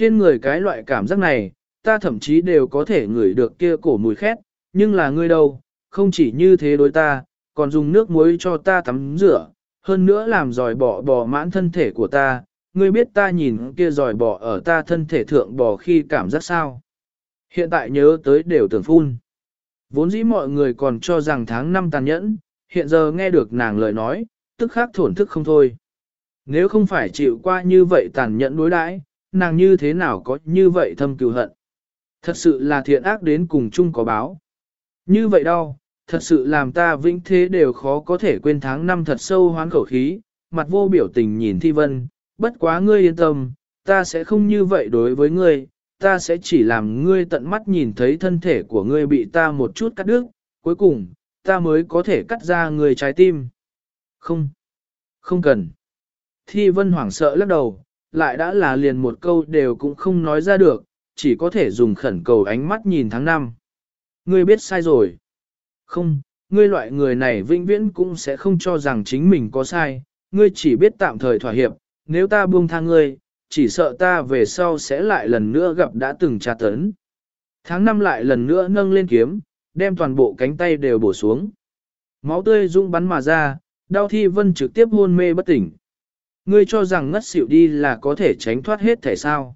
Trên người cái loại cảm giác này, ta thậm chí đều có thể ngửi được kia cổ mùi khét, nhưng là ngươi đâu, không chỉ như thế đối ta, còn dùng nước muối cho ta tắm rửa, hơn nữa làm dòi bỏ bò mãn thân thể của ta, ngươi biết ta nhìn kia dòi bỏ ở ta thân thể thượng bò khi cảm giác sao. Hiện tại nhớ tới đều tưởng phun. Vốn dĩ mọi người còn cho rằng tháng năm tàn nhẫn, hiện giờ nghe được nàng lời nói, tức khắc thổn thức không thôi. Nếu không phải chịu qua như vậy tàn nhẫn đối đãi, nàng như thế nào có như vậy thâm cừu hận. Thật sự là thiện ác đến cùng chung có báo. Như vậy đau, thật sự làm ta vĩnh thế đều khó có thể quên tháng năm thật sâu hoán khẩu khí, mặt vô biểu tình nhìn thi vân, bất quá ngươi yên tâm, ta sẽ không như vậy đối với ngươi, ta sẽ chỉ làm ngươi tận mắt nhìn thấy thân thể của ngươi bị ta một chút cắt đứt, cuối cùng, ta mới có thể cắt ra người trái tim. Không, không cần. Thi vân hoảng sợ lắc đầu, lại đã là liền một câu đều cũng không nói ra được, chỉ có thể dùng khẩn cầu ánh mắt nhìn tháng năm. Ngươi biết sai rồi. Không, ngươi loại người này vĩnh viễn cũng sẽ không cho rằng chính mình có sai, ngươi chỉ biết tạm thời thỏa hiệp, nếu ta buông tha ngươi, chỉ sợ ta về sau sẽ lại lần nữa gặp đã từng tra tấn. Tháng năm lại lần nữa nâng lên kiếm, đem toàn bộ cánh tay đều bổ xuống. Máu tươi rung bắn mà ra, đau thi vân trực tiếp hôn mê bất tỉnh. Ngươi cho rằng ngất xỉu đi là có thể tránh thoát hết thể sao.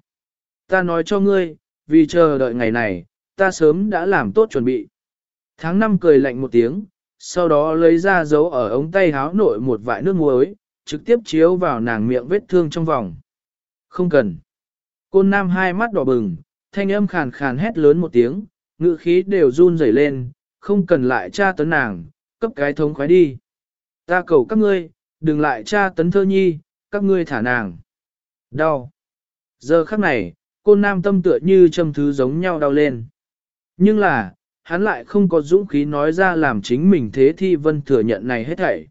Ta nói cho ngươi, vì chờ đợi ngày này, ta sớm đã làm tốt chuẩn bị. Tháng năm cười lạnh một tiếng, sau đó lấy ra dấu ở ống tay háo nội một vại nước muối, trực tiếp chiếu vào nàng miệng vết thương trong vòng. Không cần. Côn nam hai mắt đỏ bừng, thanh âm khàn khàn hét lớn một tiếng, ngự khí đều run rẩy lên, không cần lại tra tấn nàng, cấp cái thống khoái đi. Ta cầu các ngươi, đừng lại tra tấn thơ nhi, các ngươi thả nàng. Đau. Giờ khắc này, côn nam tâm tựa như châm thứ giống nhau đau lên. Nhưng là, hắn lại không có dũng khí nói ra làm chính mình thế thi vân thừa nhận này hết thảy.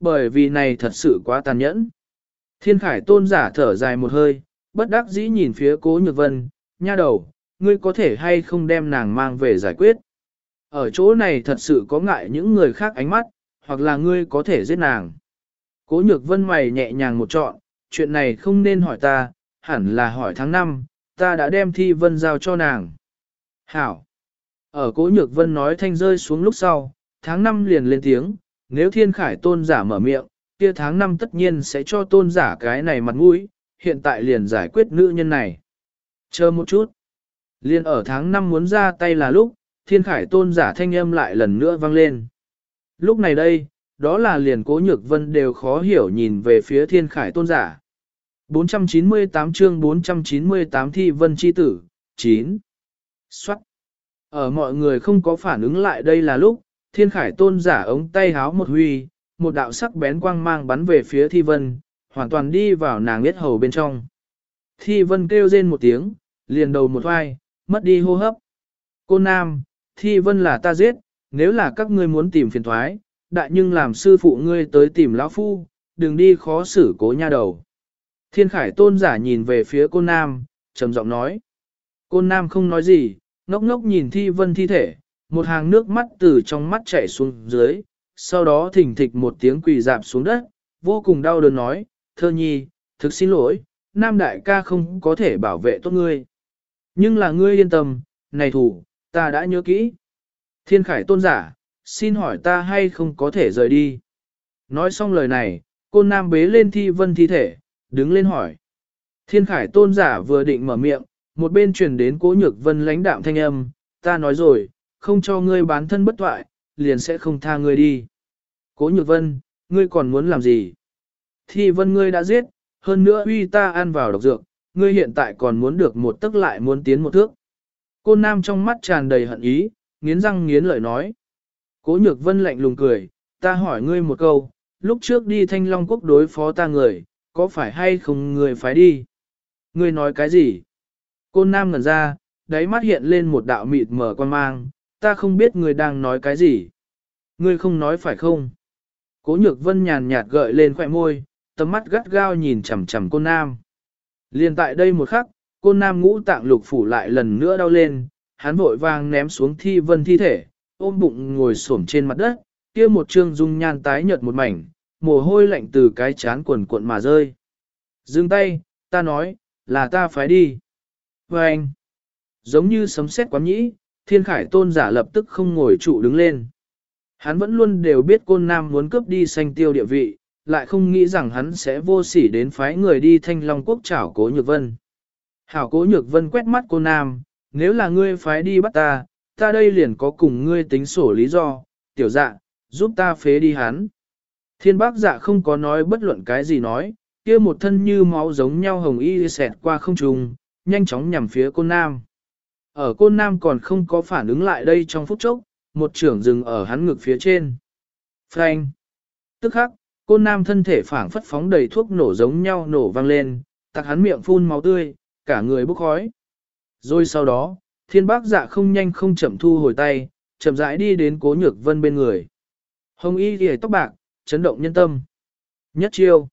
Bởi vì này thật sự quá tàn nhẫn. Thiên khải tôn giả thở dài một hơi, bất đắc dĩ nhìn phía cố nhược vân, nha đầu, ngươi có thể hay không đem nàng mang về giải quyết. Ở chỗ này thật sự có ngại những người khác ánh mắt, hoặc là ngươi có thể giết nàng. Cố nhược vân mày nhẹ nhàng một trọn, chuyện này không nên hỏi ta, hẳn là hỏi tháng năm, ta đã đem thi vân giao cho nàng. Hảo! Ở cố nhược vân nói thanh rơi xuống lúc sau, tháng năm liền lên tiếng, nếu thiên khải tôn giả mở miệng, kia tháng năm tất nhiên sẽ cho tôn giả cái này mặt mũi, hiện tại liền giải quyết nữ nhân này. Chờ một chút. Liên ở tháng năm muốn ra tay là lúc, thiên khải tôn giả thanh âm lại lần nữa vang lên. Lúc này đây, đó là liền cố nhược vân đều khó hiểu nhìn về phía thiên khải tôn giả. 498 chương 498 thi vân chi tử, 9. Xoát. Ở mọi người không có phản ứng lại đây là lúc, thiên khải tôn giả ống tay háo một huy, một đạo sắc bén quang mang bắn về phía thi vân, hoàn toàn đi vào nàng biết hầu bên trong. Thi vân kêu rên một tiếng, liền đầu một hoai, mất đi hô hấp. Cô nam, thi vân là ta giết, nếu là các ngươi muốn tìm phiền thoái, đại nhưng làm sư phụ ngươi tới tìm lão phu, đừng đi khó xử cố nha đầu. Thiên khải tôn giả nhìn về phía cô nam, trầm giọng nói. Cô nam không nói gì, ngốc ngốc nhìn thi vân thi thể, một hàng nước mắt từ trong mắt chảy xuống dưới, sau đó thỉnh thịch một tiếng quỳ dạp xuống đất, vô cùng đau đớn nói, thơ nhi, thực xin lỗi, nam đại ca không có thể bảo vệ tốt ngươi. Nhưng là ngươi yên tâm, này thủ, ta đã nhớ kỹ. Thiên khải tôn giả, xin hỏi ta hay không có thể rời đi. Nói xong lời này, côn nam bế lên thi vân thi thể, đứng lên hỏi. Thiên khải tôn giả vừa định mở miệng, một bên truyền đến cố nhược vân lãnh đạm thanh âm, ta nói rồi, không cho ngươi bán thân bất thoại, liền sẽ không tha ngươi đi. Cố nhược vân, ngươi còn muốn làm gì? Thi vân ngươi đã giết, hơn nữa uy ta ăn vào độc dược, ngươi hiện tại còn muốn được một tức lại muốn tiến một thước. Côn nam trong mắt tràn đầy hận ý, nghiến răng nghiến lợi nói. Cố nhược vân lạnh lùng cười, ta hỏi ngươi một câu, lúc trước đi thanh long quốc đối phó ta người, có phải hay không người phải đi? Ngươi nói cái gì? Côn nam ngẩn ra, đáy mắt hiện lên một đạo mịt mở quan mang, ta không biết ngươi đang nói cái gì. Ngươi không nói phải không? Cố nhược vân nhàn nhạt gợi lên khỏe môi, tầm mắt gắt gao nhìn chằm chằm côn nam. Liên tại đây một khắc, côn nam ngũ tạng lục phủ lại lần nữa đau lên, hắn vội vang ném xuống thi vân thi thể, ôm bụng ngồi xổm trên mặt đất, kia một trương dung nhan tái nhợt một mảnh, mồ hôi lạnh từ cái chán quần cuộn mà rơi. Dừng tay, ta nói, là ta phải đi. Và anh, giống như sấm sét quán nhĩ, thiên khải tôn giả lập tức không ngồi trụ đứng lên. Hắn vẫn luôn đều biết côn nam muốn cướp đi xanh tiêu địa vị, lại không nghĩ rằng hắn sẽ vô sỉ đến phái người đi thanh long quốc trảo cố nhược vân. Hảo cố nhược vân quét mắt cô nam, nếu là ngươi phái đi bắt ta, ta đây liền có cùng ngươi tính sổ lý do, tiểu dạ, giúp ta phế đi hắn. Thiên bác dạ không có nói bất luận cái gì nói, kia một thân như máu giống nhau hồng y xẹt qua không trùng, nhanh chóng nhằm phía côn nam. Ở côn nam còn không có phản ứng lại đây trong phút chốc, một trưởng dừng ở hắn ngực phía trên. Frank! Tức khắc, côn nam thân thể phảng phất phóng đầy thuốc nổ giống nhau nổ vang lên, tặc hắn miệng phun máu tươi, cả người bốc khói. Rồi sau đó, thiên bác dạ không nhanh không chậm thu hồi tay, chậm rãi đi đến cố nhược vân bên người. Hồng y ghề tóc bạc, chấn động nhân tâm. Nhất chiêu.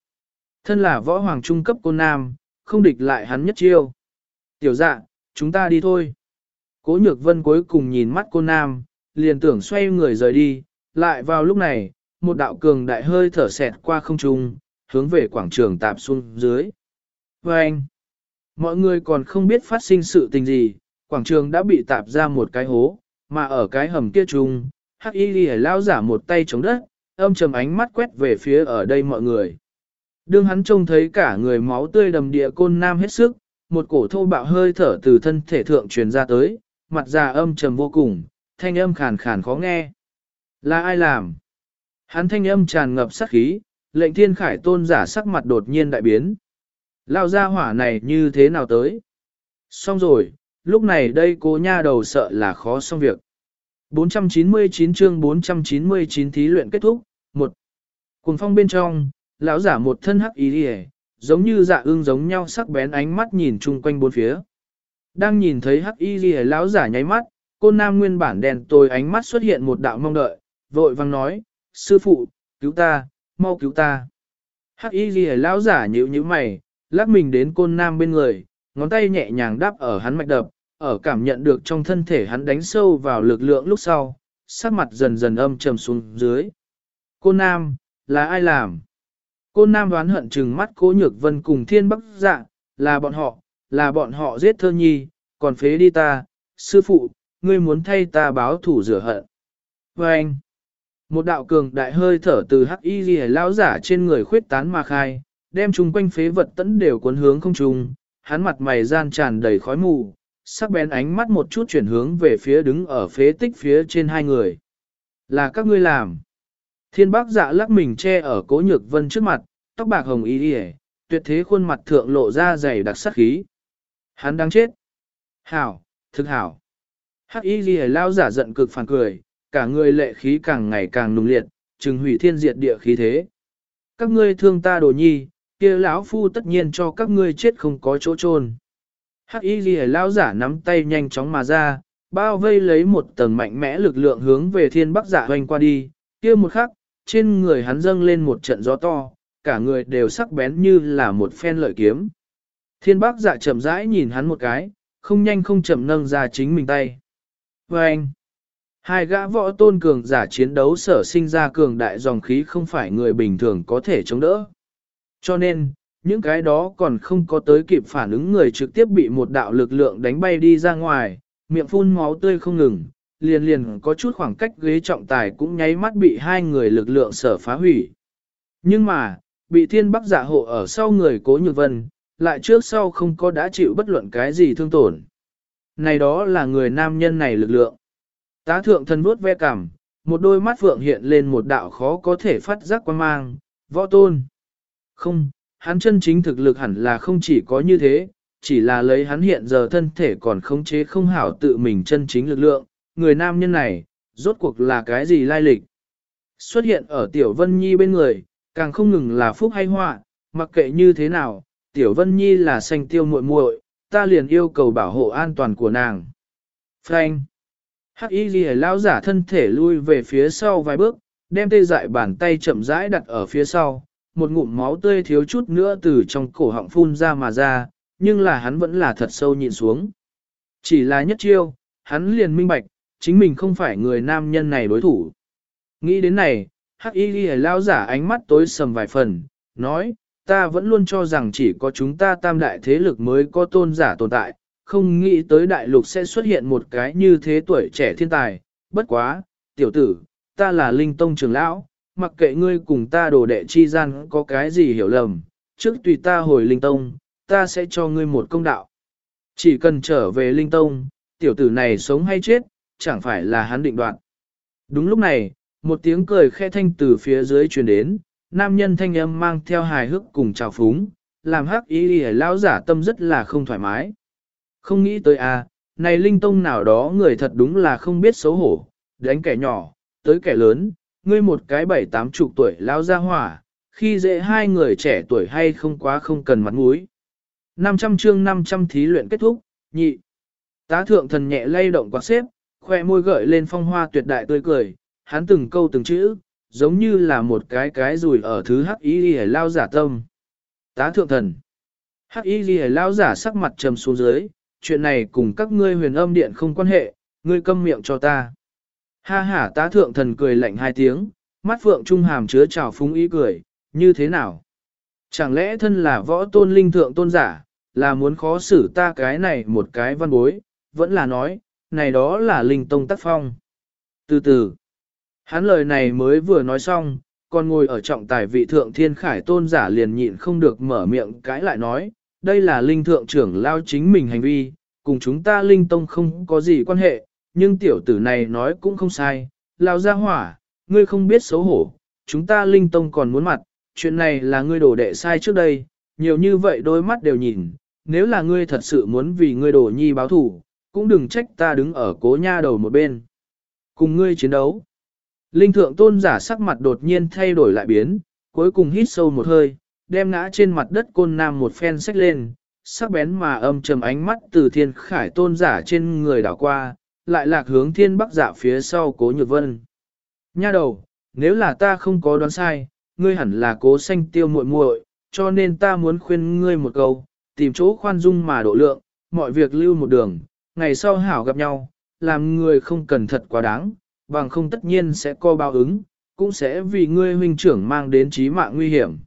Thân là võ hoàng trung cấp côn nam, không địch lại hắn nhất chiêu. Tiểu dạ, chúng ta đi thôi. Cố nhược vân cuối cùng nhìn mắt côn nam, liền tưởng xoay người rời đi, lại vào lúc này, một đạo cường đại hơi thở xẹt qua không trung, hướng về quảng trường tạp xuống dưới. Và anh, mọi người còn không biết phát sinh sự tình gì, quảng trường đã bị tạp ra một cái hố, mà ở cái hầm kia chung, hắc y ghi lao giả một tay chống đất, âm trầm ánh mắt quét về phía ở đây mọi người. Đương hắn trông thấy cả người máu tươi đầm địa côn nam hết sức, một cổ thô bạo hơi thở từ thân thể thượng truyền ra tới, mặt già âm trầm vô cùng, thanh âm khàn khàn khó nghe. Là ai làm? Hắn thanh âm tràn ngập sát khí, lệnh thiên khải tôn giả sắc mặt đột nhiên đại biến. Lao ra hỏa này như thế nào tới? Xong rồi, lúc này đây cố nha đầu sợ là khó xong việc. 499 chương 499 thí luyện kết thúc, 1. Cùng phong bên trong, lão giả một thân hắc ý đi giống như dạ ương giống nhau sắc bén ánh mắt nhìn chung quanh bốn phía. Đang nhìn thấy hắc y ghi lão giả nháy mắt, côn nam nguyên bản đèn tôi ánh mắt xuất hiện một đạo mong đợi, vội vang nói, sư phụ, cứu ta, mau cứu ta. Hắc y ghi lão giả nhíu nhíu mày, lắc mình đến côn nam bên người, ngón tay nhẹ nhàng đáp ở hắn mạch đập, ở cảm nhận được trong thân thể hắn đánh sâu vào lực lượng lúc sau, sắc mặt dần dần âm trầm xuống dưới. cô nam, là ai làm? cô nam đoán hận chừng mắt cố nhược vân cùng thiên bắc dạ, là bọn họ, là bọn họ giết thơ nhi, còn phế đi ta, sư phụ, ngươi muốn thay ta báo thủ rửa hận. Và anh, một đạo cường đại hơi thở từ hắc y ghi lão giả trên người khuyết tán mà khai, đem chung quanh phế vật tẫn đều cuốn hướng không trùng, hắn mặt mày gian tràn đầy khói mù, sắc bén ánh mắt một chút chuyển hướng về phía đứng ở phế tích phía trên hai người. Là các ngươi làm. Thiên bác dạ lắc mình che ở cố nhược vân trước mặt, tóc bạc hồng y đi tuyệt thế khuôn mặt thượng lộ ra dày đặc sắc khí. Hắn đang chết. Hảo, thực hảo. Hắc y ghi lao giả giận cực phản cười, cả người lệ khí càng ngày càng nung liệt, trừng hủy thiên diệt địa khí thế. Các ngươi thương ta đồ nhi, kia lão phu tất nhiên cho các ngươi chết không có chỗ chôn. Hắc y ghi lao giả nắm tay nhanh chóng mà ra, bao vây lấy một tầng mạnh mẽ lực lượng hướng về thiên bắc giả hoành qua đi, kia một khắc, trên người hắn dâng lên một trận gió to, cả người đều sắc bén như là một phen lợi kiếm. Thiên bác dạ chậm rãi nhìn hắn một cái, không nhanh không chậm nâng ra chính mình tay. Và anh, hai gã võ tôn cường giả chiến đấu sở sinh ra cường đại dòng khí không phải người bình thường có thể chống đỡ. Cho nên, những cái đó còn không có tới kịp phản ứng người trực tiếp bị một đạo lực lượng đánh bay đi ra ngoài, miệng phun máu tươi không ngừng, liền liền có chút khoảng cách ghế trọng tài cũng nháy mắt bị hai người lực lượng sở phá hủy. Nhưng mà, bị thiên bắc giả hộ ở sau người cố nhược vân, lại trước sau không có đã chịu bất luận cái gì thương tổn. Này đó là người nam nhân này lực lượng. Tá thượng thân vuốt ve cảm, một đôi mắt phượng hiện lên một đạo khó có thể phát giác quan mang, võ tôn. Không, hắn chân chính thực lực hẳn là không chỉ có như thế, chỉ là lấy hắn hiện giờ thân thể còn khống chế không hảo tự mình chân chính lực lượng, người nam nhân này, rốt cuộc là cái gì lai lịch. Xuất hiện ở Tiểu Vân Nhi bên người, càng không ngừng là phúc hay họa, mặc kệ như thế nào, Tiểu Vân Nhi là xanh tiêu muội muội, ta liền yêu cầu bảo hộ an toàn của nàng. Frank. Hắc y ghi lão giả thân thể lui về phía sau vài bước, đem tê dại bàn tay chậm rãi đặt ở phía sau, một ngụm máu tươi thiếu chút nữa từ trong cổ họng phun ra mà ra, nhưng là hắn vẫn là thật sâu nhìn xuống. Chỉ là nhất chiêu, hắn liền minh bạch, chính mình không phải người nam nhân này đối thủ. Nghĩ đến này, hắc y ghi lao giả ánh mắt tối sầm vài phần, nói, ta vẫn luôn cho rằng chỉ có chúng ta tam đại thế lực mới có tôn giả tồn tại, không nghĩ tới đại lục sẽ xuất hiện một cái như thế tuổi trẻ thiên tài, bất quá, tiểu tử, ta là linh tông trưởng lão, mặc kệ ngươi cùng ta đồ đệ chi gian có cái gì hiểu lầm, trước tùy ta hồi linh tông, ta sẽ cho ngươi một công đạo. Chỉ cần trở về linh tông, tiểu tử này sống hay chết, chẳng phải là hắn định đoạt. Đúng lúc này, một tiếng cười khe thanh từ phía dưới truyền đến, nam nhân thanh âm mang theo hài hước cùng chào phúng, làm hắc ý đi lão giả tâm rất là không thoải mái. Không nghĩ tới à, này linh tông nào đó người thật đúng là không biết xấu hổ, đánh kẻ nhỏ, tới kẻ lớn, ngươi một cái bảy tám chục tuổi lao ra hỏa, khi dễ hai người trẻ tuổi hay không quá không cần mặt mũi. 500 chương 500 thí luyện kết thúc, nhị. Tá thượng thần nhẹ lay động quạt xếp, khoe môi gợi lên phong hoa tuyệt đại tươi cười, hắn từng câu từng chữ, giống như là một cái cái rùi ở thứ hắc ý ghi lao giả tâm. Tá thượng thần. Hắc ý ghi lao giả sắc mặt trầm xuống dưới, chuyện này cùng các ngươi huyền âm điện không quan hệ, ngươi câm miệng cho ta. Ha ha tá thượng thần cười lạnh hai tiếng, mắt phượng trung hàm chứa trào phúng ý cười, như thế nào? Chẳng lẽ thân là võ tôn linh thượng tôn giả, là muốn khó xử ta cái này một cái văn bối, vẫn là nói, này đó là linh tông tác phong. Từ từ, hắn lời này mới vừa nói xong, còn ngồi ở trọng tài vị thượng thiên khải tôn giả liền nhịn không được mở miệng cãi lại nói, đây là linh thượng trưởng lao chính mình hành vi, cùng chúng ta linh tông không có gì quan hệ, nhưng tiểu tử này nói cũng không sai, lao ra hỏa, ngươi không biết xấu hổ, chúng ta linh tông còn muốn mặt, chuyện này là ngươi đổ đệ sai trước đây, nhiều như vậy đôi mắt đều nhìn, nếu là ngươi thật sự muốn vì ngươi đổ nhi báo thủ, cũng đừng trách ta đứng ở cố nha đầu một bên. Cùng ngươi chiến đấu. Linh thượng tôn giả sắc mặt đột nhiên thay đổi lại biến, cuối cùng hít sâu một hơi, đem ngã trên mặt đất côn nam một phen sách lên, sắc bén mà âm trầm ánh mắt từ thiên khải tôn giả trên người đảo qua, lại lạc hướng thiên bắc giả dạ phía sau cố nhược vân. Nha đầu, nếu là ta không có đoán sai, ngươi hẳn là cố sanh tiêu muội muội, cho nên ta muốn khuyên ngươi một câu, tìm chỗ khoan dung mà độ lượng, mọi việc lưu một đường, ngày sau hảo gặp nhau, làm người không cần thật quá đáng, bằng không tất nhiên sẽ co bao ứng, cũng sẽ vì ngươi huynh trưởng mang đến chí mạng nguy hiểm.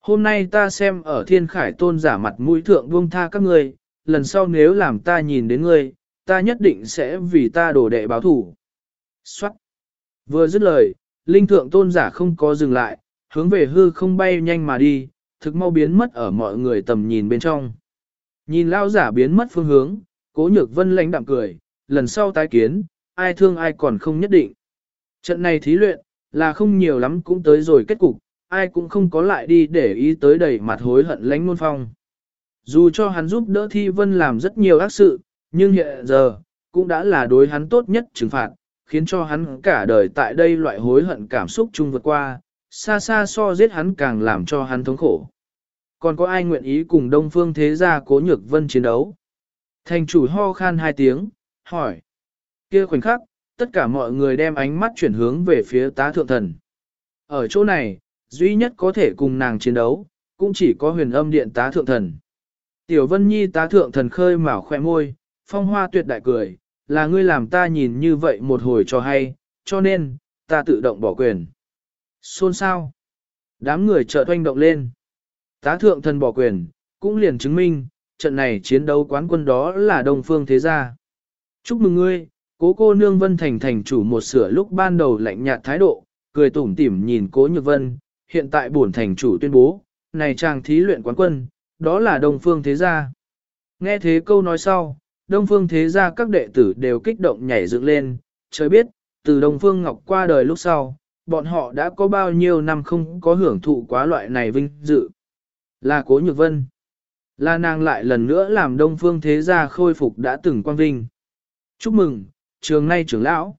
Hôm nay ta xem ở thiên khải tôn giả mặt mũi thượng buông tha các ngươi, lần sau nếu làm ta nhìn đến ngươi, ta nhất định sẽ vì ta đổ đệ báo thủ. Xoát! Vừa dứt lời, linh thượng tôn giả không có dừng lại, hướng về hư không bay nhanh mà đi, thực mau biến mất ở mọi người tầm nhìn bên trong. Nhìn lao giả biến mất phương hướng, cố nhược vân lánh đạm cười, lần sau tái kiến, ai thương ai còn không nhất định. Trận này thí luyện, là không nhiều lắm cũng tới rồi kết cục, ai cũng không có lại đi để ý tới đầy mặt hối hận lánh nôn phong. Dù cho hắn giúp đỡ thi vân làm rất nhiều ác sự, nhưng hiện giờ, cũng đã là đối hắn tốt nhất trừng phạt, khiến cho hắn cả đời tại đây loại hối hận cảm xúc chung vượt qua, xa xa so giết hắn càng làm cho hắn thống khổ. Còn có ai nguyện ý cùng Đông Phương Thế Gia Cố Nhược Vân chiến đấu? Thành chủ ho khan hai tiếng, hỏi. Kia khoảnh khắc, tất cả mọi người đem ánh mắt chuyển hướng về phía tá thượng thần. Ở chỗ này, duy nhất có thể cùng nàng chiến đấu, cũng chỉ có huyền âm điện tá thượng thần. Tiểu Vân Nhi tá thượng thần khơi mào khoe môi, phong hoa tuyệt đại cười, là ngươi làm ta nhìn như vậy một hồi cho hay, cho nên, ta tự động bỏ quyền. Xôn sao? Đám người chợt oanh động lên. Tá thượng thần bỏ quyền, cũng liền chứng minh, trận này chiến đấu quán quân đó là Đông Phương Thế Gia. Chúc mừng ngươi, cố cô nương Vân Thành thành chủ một sửa lúc ban đầu lạnh nhạt thái độ, cười tủm tỉm nhìn cố nhược vân, hiện tại bổn thành chủ tuyên bố, này chàng thí luyện quán quân, đó là Đông Phương Thế Gia. Nghe thế câu nói sau, Đông Phương Thế Gia các đệ tử đều kích động nhảy dựng lên, trời biết, từ Đông Phương Ngọc qua đời lúc sau, bọn họ đã có bao nhiêu năm không có hưởng thụ quá loại này vinh dự. Là Cố Nhược Vân. Là nàng lại lần nữa làm Đông Phương Thế Gia khôi phục đã từng quang vinh. Chúc mừng, trường nay trưởng lão.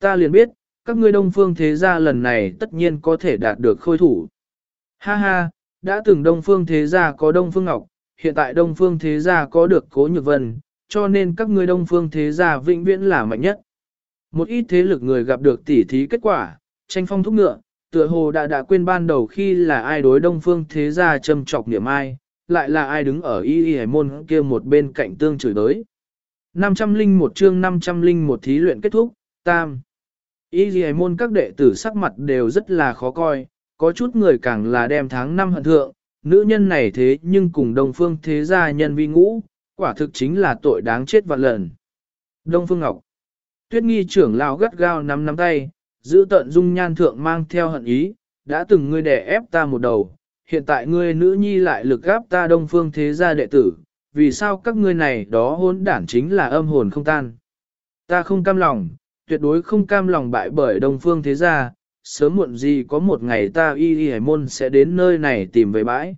Ta liền biết, các ngươi Đông Phương Thế Gia lần này tất nhiên có thể đạt được khôi thủ. Ha ha, đã từng Đông Phương Thế Gia có Đông Phương Ngọc, hiện tại Đông Phương Thế Gia có được Cố Nhược Vân, cho nên các ngươi Đông Phương Thế Gia vĩnh viễn là mạnh nhất. Một ít thế lực người gặp được tỉ thí kết quả, tranh phong thúc ngựa, tựa hồ đã đã quên ban đầu khi là ai đối đông phương thế gia châm trọc niệm ai, lại là ai đứng ở y y hải môn kia một bên cạnh tương chửi đới. 501 chương 501 thí luyện kết thúc, tam. Y y hải môn các đệ tử sắc mặt đều rất là khó coi, có chút người càng là đem tháng năm hận thượng, nữ nhân này thế nhưng cùng đông phương thế gia nhân vi ngũ, Quả thực chính là tội đáng chết vạn lần. Đông Phương Ngọc Tuyết nghi trưởng lão gắt gao nắm nắm tay, giữ tận dung nhan thượng mang theo hận ý, đã từng ngươi đè ép ta một đầu, hiện tại ngươi nữ nhi lại lực gáp ta đông phương thế gia đệ tử, vì sao các ngươi này đó hỗn đản chính là âm hồn không tan. Ta không cam lòng, tuyệt đối không cam lòng bại bởi đông phương thế gia, sớm muộn gì có một ngày ta y y hải môn sẽ đến nơi này tìm về bãi.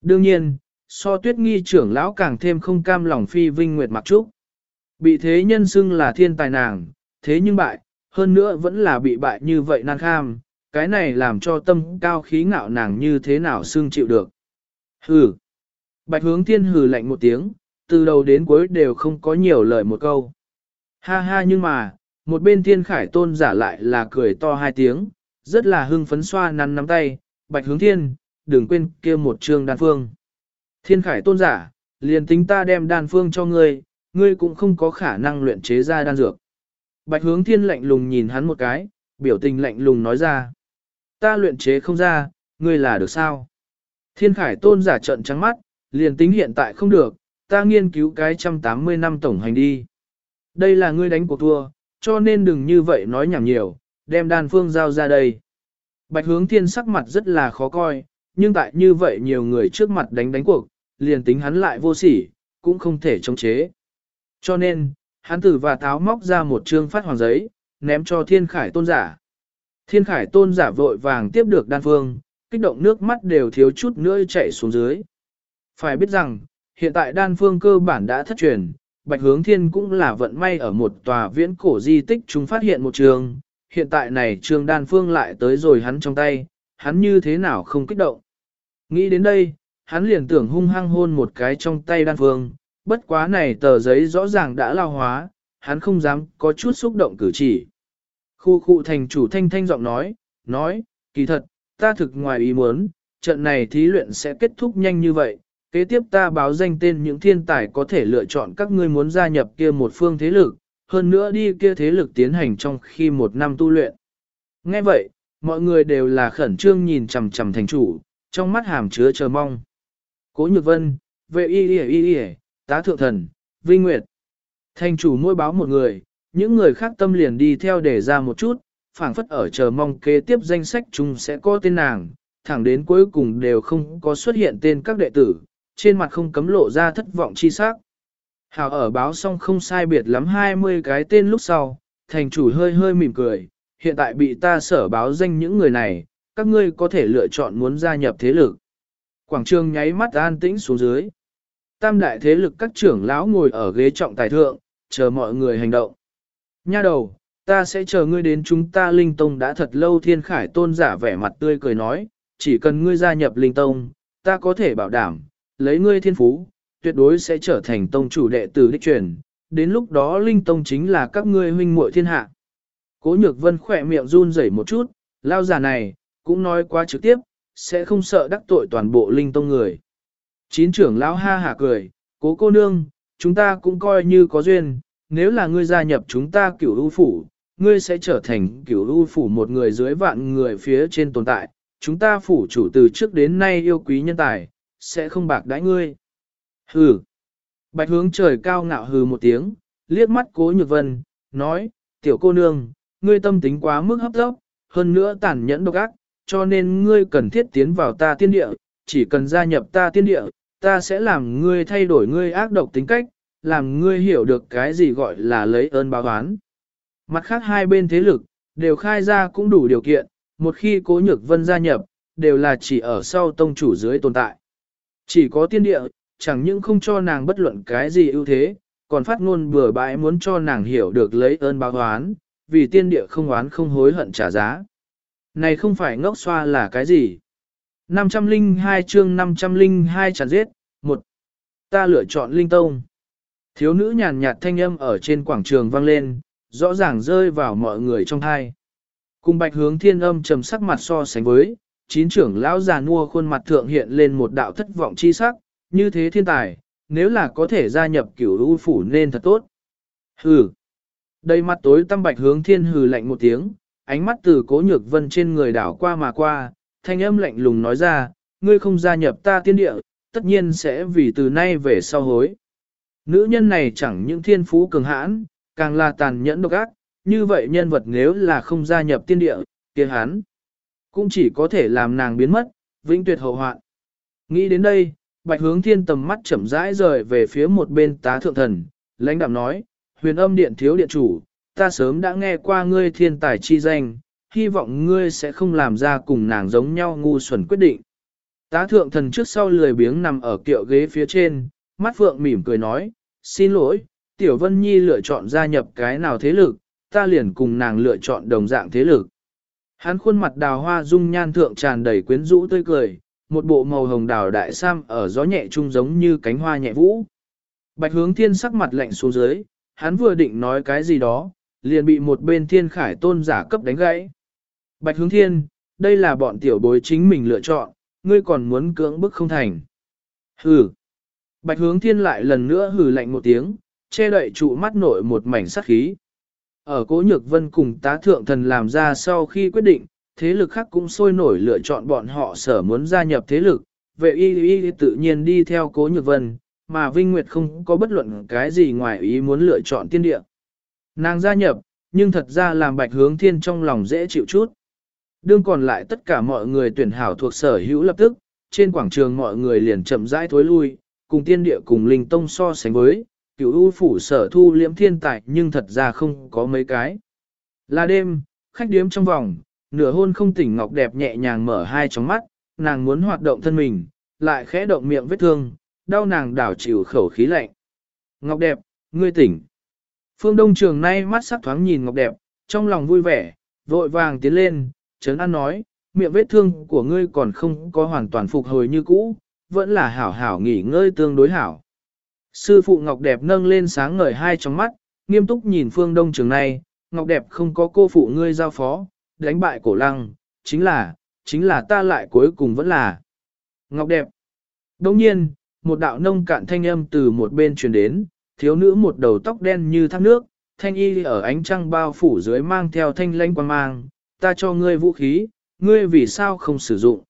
Đương nhiên, so tuyết nghi trưởng lão càng thêm không cam lòng phi vinh nguyệt mặc trúc. Bị thế nhân xưng là thiên tài nàng, thế nhưng bại, hơn nữa vẫn là bị bại như vậy nan kham, cái này làm cho tâm cao khí ngạo nàng như thế nào xưng chịu được. Hừ. Bạch hướng thiên hừ lạnh một tiếng, từ đầu đến cuối đều không có nhiều lời một câu. Ha ha nhưng mà, một bên thiên khải tôn giả lại là cười to hai tiếng, rất là hưng phấn xoa nắn nắm tay, bạch hướng thiên, đừng quên kia một trương đan phương. Thiên khải tôn giả, liền tính ta đem đan phương cho ngươi, ngươi cũng không có khả năng luyện chế ra đan dược. Bạch hướng thiên lạnh lùng nhìn hắn một cái, biểu tình lạnh lùng nói ra. Ta luyện chế không ra, ngươi là được sao? Thiên khải tôn giả trận trắng mắt, liền tính hiện tại không được, ta nghiên cứu cái trăm tám mươi năm tổng hành đi. Đây là ngươi đánh cuộc thua, cho nên đừng như vậy nói nhảm nhiều, đem đan phương giao ra đây. Bạch hướng thiên sắc mặt rất là khó coi, nhưng tại như vậy nhiều người trước mặt đánh đánh cuộc, liền tính hắn lại vô sỉ, cũng không thể chống chế. Cho nên, hắn tử và táo móc ra một trương phát hoàng giấy, ném cho thiên khải tôn giả. Thiên khải tôn giả vội vàng tiếp được đan phương, kích động nước mắt đều thiếu chút nữa chảy xuống dưới. Phải biết rằng, hiện tại đan phương cơ bản đã thất truyền, Bạch Hướng Thiên cũng là vận may ở một tòa viễn cổ di tích chúng phát hiện một trường, hiện tại này trường đan phương lại tới rồi hắn trong tay, hắn như thế nào không kích động. Nghĩ đến đây, hắn liền tưởng hung hăng hôn một cái trong tay đan phương, bất quá này tờ giấy rõ ràng đã lao hóa, hắn không dám có chút xúc động cử chỉ. Khu khu thành chủ thanh thanh giọng nói, nói, kỳ thật, ta thực ngoài ý muốn, trận này thí luyện sẽ kết thúc nhanh như vậy, kế tiếp ta báo danh tên những thiên tài có thể lựa chọn các ngươi muốn gia nhập kia một phương thế lực, hơn nữa đi kia thế lực tiến hành trong khi một năm tu luyện. Nghe vậy, mọi người đều là khẩn trương nhìn chằm chằm thành chủ, trong mắt hàm chứa chờ mong. Cố Nhược Vân, vệ y y y y, tá thượng thần, Vinh Nguyệt. Thành chủ mỗi báo một người, những người khác tâm liền đi theo để ra một chút, phảng phất ở chờ mong kế tiếp danh sách chúng sẽ có tên nàng, thẳng đến cuối cùng đều không có xuất hiện tên các đệ tử, trên mặt không cấm lộ ra thất vọng chi sắc. Hào ở báo xong không sai biệt lắm 20 cái tên lúc sau, thành chủ hơi hơi mỉm cười, hiện tại bị ta sở báo danh những người này, các ngươi có thể lựa chọn muốn gia nhập thế lực. Quảng trường nháy mắt an tĩnh xuống dưới. Tam đại thế lực các trưởng lão ngồi ở ghế trọng tài thượng, chờ mọi người hành động. Nha đầu, ta sẽ chờ ngươi đến chúng ta linh tông đã thật lâu thiên khải tôn giả vẻ mặt tươi cười nói, chỉ cần ngươi gia nhập linh tông, ta có thể bảo đảm, lấy ngươi thiên phú, tuyệt đối sẽ trở thành tông chủ đệ tử đích truyền, đến lúc đó linh tông chính là các ngươi huynh muội thiên hạ. Cố nhược vân khỏe miệng run rẩy một chút, lao giả này, cũng nói quá trực tiếp, sẽ không sợ đắc tội toàn bộ linh tông người. Chín trưởng lão ha hả cười, cố cô nương, chúng ta cũng coi như có duyên, nếu là ngươi gia nhập chúng ta cửu ưu phủ, ngươi sẽ trở thành cửu ưu phủ một người dưới vạn người phía trên tồn tại, chúng ta phủ chủ từ trước đến nay yêu quý nhân tài, sẽ không bạc đãi ngươi. Hừ. Bạch hướng trời cao ngạo hừ một tiếng, liếc mắt cố nhược vân, nói, tiểu cô nương, ngươi tâm tính quá mức hấp tốc, hơn nữa tàn nhẫn độc ác, cho nên ngươi cần thiết tiến vào ta tiên địa, chỉ cần gia nhập ta tiên địa, ta sẽ làm ngươi thay đổi ngươi ác độc tính cách, làm ngươi hiểu được cái gì gọi là lấy ơn báo oán. Mặt khác hai bên thế lực, đều khai ra cũng đủ điều kiện, một khi cố nhược vân gia nhập, đều là chỉ ở sau tông chủ dưới tồn tại. Chỉ có tiên địa, chẳng những không cho nàng bất luận cái gì ưu thế, còn phát ngôn bừa bãi muốn cho nàng hiểu được lấy ơn báo oán, vì tiên địa không oán không hối hận trả giá. Này không phải ngốc xoa là cái gì? 502 chương 502 chẳng giết, một Ta lựa chọn linh tông. Thiếu nữ nhàn nhạt thanh âm ở trên quảng trường vang lên, rõ ràng rơi vào mọi người trong thai. Cùng bạch hướng thiên âm trầm sắc mặt so sánh với, chín trưởng lão già nua khuôn mặt thượng hiện lên một đạo thất vọng chi sắc, như thế thiên tài, nếu là có thể gia nhập cửu u phủ nên thật tốt. Hừ. đây mặt tối tâm bạch hướng thiên hừ lạnh một tiếng, ánh mắt từ cố nhược vân trên người đảo qua mà qua, thanh âm lạnh lùng nói ra, ngươi không gia nhập ta tiên địa, tất nhiên sẽ vì từ nay về sau hối. Nữ nhân này chẳng những thiên phú cường hãn, càng là tàn nhẫn độc ác, như vậy nhân vật nếu là không gia nhập tiên địa, kia hắn cũng chỉ có thể làm nàng biến mất, vĩnh tuyệt hậu hoạn. Nghĩ đến đây, bạch hướng thiên tầm mắt chậm rãi rời về phía một bên tá thượng thần, lãnh đạm nói, huyền âm điện thiếu điện chủ, ta sớm đã nghe qua ngươi thiên tài chi danh, hy vọng ngươi sẽ không làm ra cùng nàng giống nhau ngu xuẩn quyết định. Tá thượng thần trước sau lười biếng nằm ở kiệu ghế phía trên, mắt phượng mỉm cười nói, xin lỗi, Tiểu Vân Nhi lựa chọn gia nhập cái nào thế lực, ta liền cùng nàng lựa chọn đồng dạng thế lực. Hắn khuôn mặt đào hoa dung nhan thượng tràn đầy quyến rũ tươi cười, một bộ màu hồng đào đại sam ở gió nhẹ trung giống như cánh hoa nhẹ vũ. Bạch hướng thiên sắc mặt lạnh xuống dưới, hắn vừa định nói cái gì đó, liền bị một bên thiên khải tôn giả cấp đánh gãy. Bạch hướng thiên, đây là bọn tiểu bối chính mình lựa chọn, ngươi còn muốn cưỡng bức không thành. Hừ. Bạch hướng thiên lại lần nữa hừ lạnh một tiếng, che đậy trụ mắt nội một mảnh sát khí. Ở cố nhược vân cùng tá thượng thần làm ra sau khi quyết định, thế lực khác cũng sôi nổi lựa chọn bọn họ sở muốn gia nhập thế lực, vệ y y tự nhiên đi theo cố nhược vân, mà Vinh Nguyệt không có bất luận cái gì ngoài ý muốn lựa chọn tiên địa. Nàng gia nhập, nhưng thật ra làm bạch hướng thiên trong lòng dễ chịu chút. Đương còn lại tất cả mọi người tuyển hảo thuộc sở hữu lập tức, trên quảng trường mọi người liền chậm rãi thối lui, cùng tiên địa cùng linh tông so sánh với, cửu u phủ sở thu liễm thiên tài nhưng thật ra không có mấy cái. Là đêm, khách điếm trong vòng, nửa hôn không tỉnh ngọc đẹp nhẹ nhàng mở hai tròng mắt, nàng muốn hoạt động thân mình, lại khẽ động miệng vết thương, đau nàng đảo chịu khẩu khí lạnh. Ngọc đẹp, ngươi tỉnh. Phương Đông Trường nay mắt sắc thoáng nhìn Ngọc đẹp, trong lòng vui vẻ, vội vàng tiến lên, Trấn an nói, miệng vết thương của ngươi còn không có hoàn toàn phục hồi như cũ, vẫn là hảo hảo nghỉ ngơi tương đối hảo. Sư phụ Ngọc Đẹp nâng lên sáng ngời hai trong mắt, nghiêm túc nhìn phương đông trường này, Ngọc Đẹp không có cô phụ ngươi giao phó, đánh bại cổ lăng, chính là, chính là ta lại cuối cùng vẫn là. Ngọc Đẹp. Đồng nhiên, một đạo nông cạn thanh âm từ một bên truyền đến, thiếu nữ một đầu tóc đen như thác nước, thanh y ở ánh trăng bao phủ dưới mang theo thanh lanh quan mang, ta cho ngươi vũ khí, ngươi vì sao không sử dụng.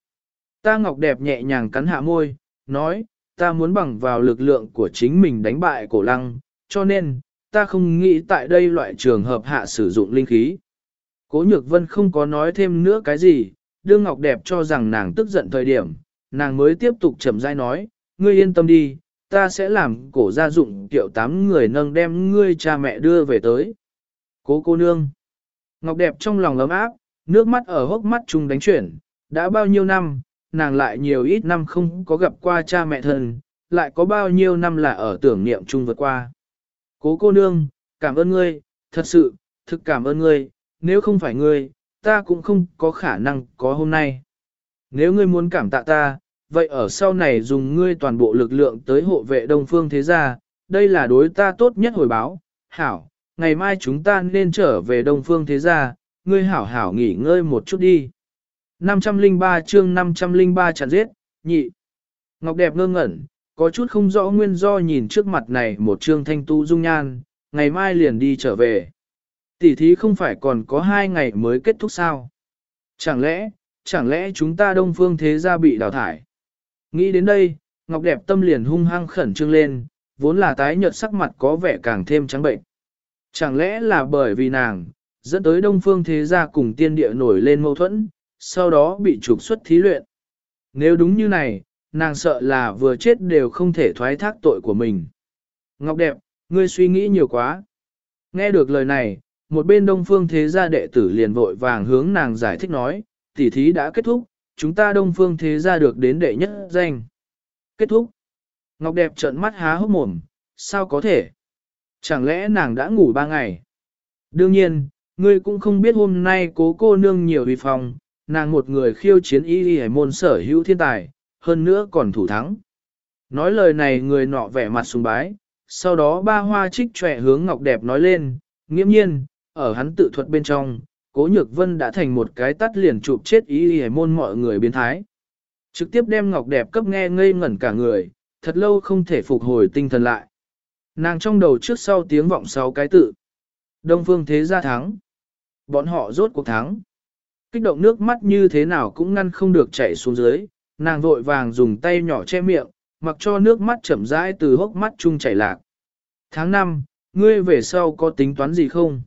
Ta Ngọc Đẹp nhẹ nhàng cắn hạ môi, nói, ta muốn bằng vào lực lượng của chính mình đánh bại cổ lăng, cho nên, ta không nghĩ tại đây loại trường hợp hạ sử dụng linh khí. Cố nhược vân không có nói thêm nữa cái gì, đương ngọc đẹp cho rằng nàng tức giận thời điểm, nàng mới tiếp tục chậm rãi nói, ngươi yên tâm đi, ta sẽ làm cổ gia dụng tiểu tám người nâng đem ngươi cha mẹ đưa về tới. Cố cô nương. Ngọc đẹp trong lòng ấm áp, nước mắt ở hốc mắt chung đánh chuyển, đã bao nhiêu năm, nàng lại nhiều ít năm không có gặp qua cha mẹ thân, lại có bao nhiêu năm là ở tưởng niệm chung vượt qua. Cố cô nương, cảm ơn ngươi, thật sự, thực cảm ơn ngươi, nếu không phải ngươi, ta cũng không có khả năng có hôm nay. Nếu ngươi muốn cảm tạ ta, vậy ở sau này dùng ngươi toàn bộ lực lượng tới hộ vệ đông phương thế gia, đây là đối ta tốt nhất hồi báo. Hảo, ngày mai chúng ta nên trở về đông phương thế gia, ngươi hảo hảo nghỉ ngơi một chút đi. 503 chương 503 chặn giết, nhị. Ngọc đẹp ngơ ngẩn, có chút không rõ nguyên do nhìn trước mặt này một chương thanh tu dung nhan, ngày mai liền đi trở về. Tỷ thí không phải còn có hai ngày mới kết thúc sao? Chẳng lẽ, chẳng lẽ chúng ta đông phương thế gia bị đào thải? Nghĩ đến đây, Ngọc đẹp tâm liền hung hăng khẩn trương lên, vốn là tái nhợt sắc mặt có vẻ càng thêm trắng bệnh. Chẳng lẽ là bởi vì nàng, dẫn tới đông phương thế gia cùng tiên địa nổi lên mâu thuẫn, sau đó bị trục xuất thí luyện. Nếu đúng như này, nàng sợ là vừa chết đều không thể thoái thác tội của mình. Ngọc đẹp, ngươi suy nghĩ nhiều quá. Nghe được lời này, một bên đông phương thế gia đệ tử liền vội vàng hướng nàng giải thích nói, tỉ thí đã kết thúc, chúng ta đông phương thế gia được đến đệ nhất danh. Kết thúc. Ngọc đẹp trợn mắt há hốc mồm, sao có thể? Chẳng lẽ nàng đã ngủ ba ngày? Đương nhiên, ngươi cũng không biết hôm nay cố cô nương nhiều vì phòng, nàng một người khiêu chiến y y môn sở hữu thiên tài, hơn nữa còn thủ thắng. Nói lời này người nọ vẻ mặt sùng bái, sau đó ba hoa trích trẻ hướng ngọc đẹp nói lên, nghiễm nhiên, ở hắn tự thuật bên trong, cố nhược vân đã thành một cái tắt liền chụp chết ý hề môn mọi người biến thái. Trực tiếp đem ngọc đẹp cấp nghe ngây ngẩn cả người, thật lâu không thể phục hồi tinh thần lại. Nàng trong đầu trước sau tiếng vọng sáu cái tự. Đông phương thế gia thắng. Bọn họ rốt cuộc thắng. Kích động nước mắt như thế nào cũng ngăn không được chảy xuống dưới, nàng vội vàng dùng tay nhỏ che miệng, mặc cho nước mắt chậm rãi từ hốc mắt chung chảy lạc. Tháng 5, ngươi về sau có tính toán gì không?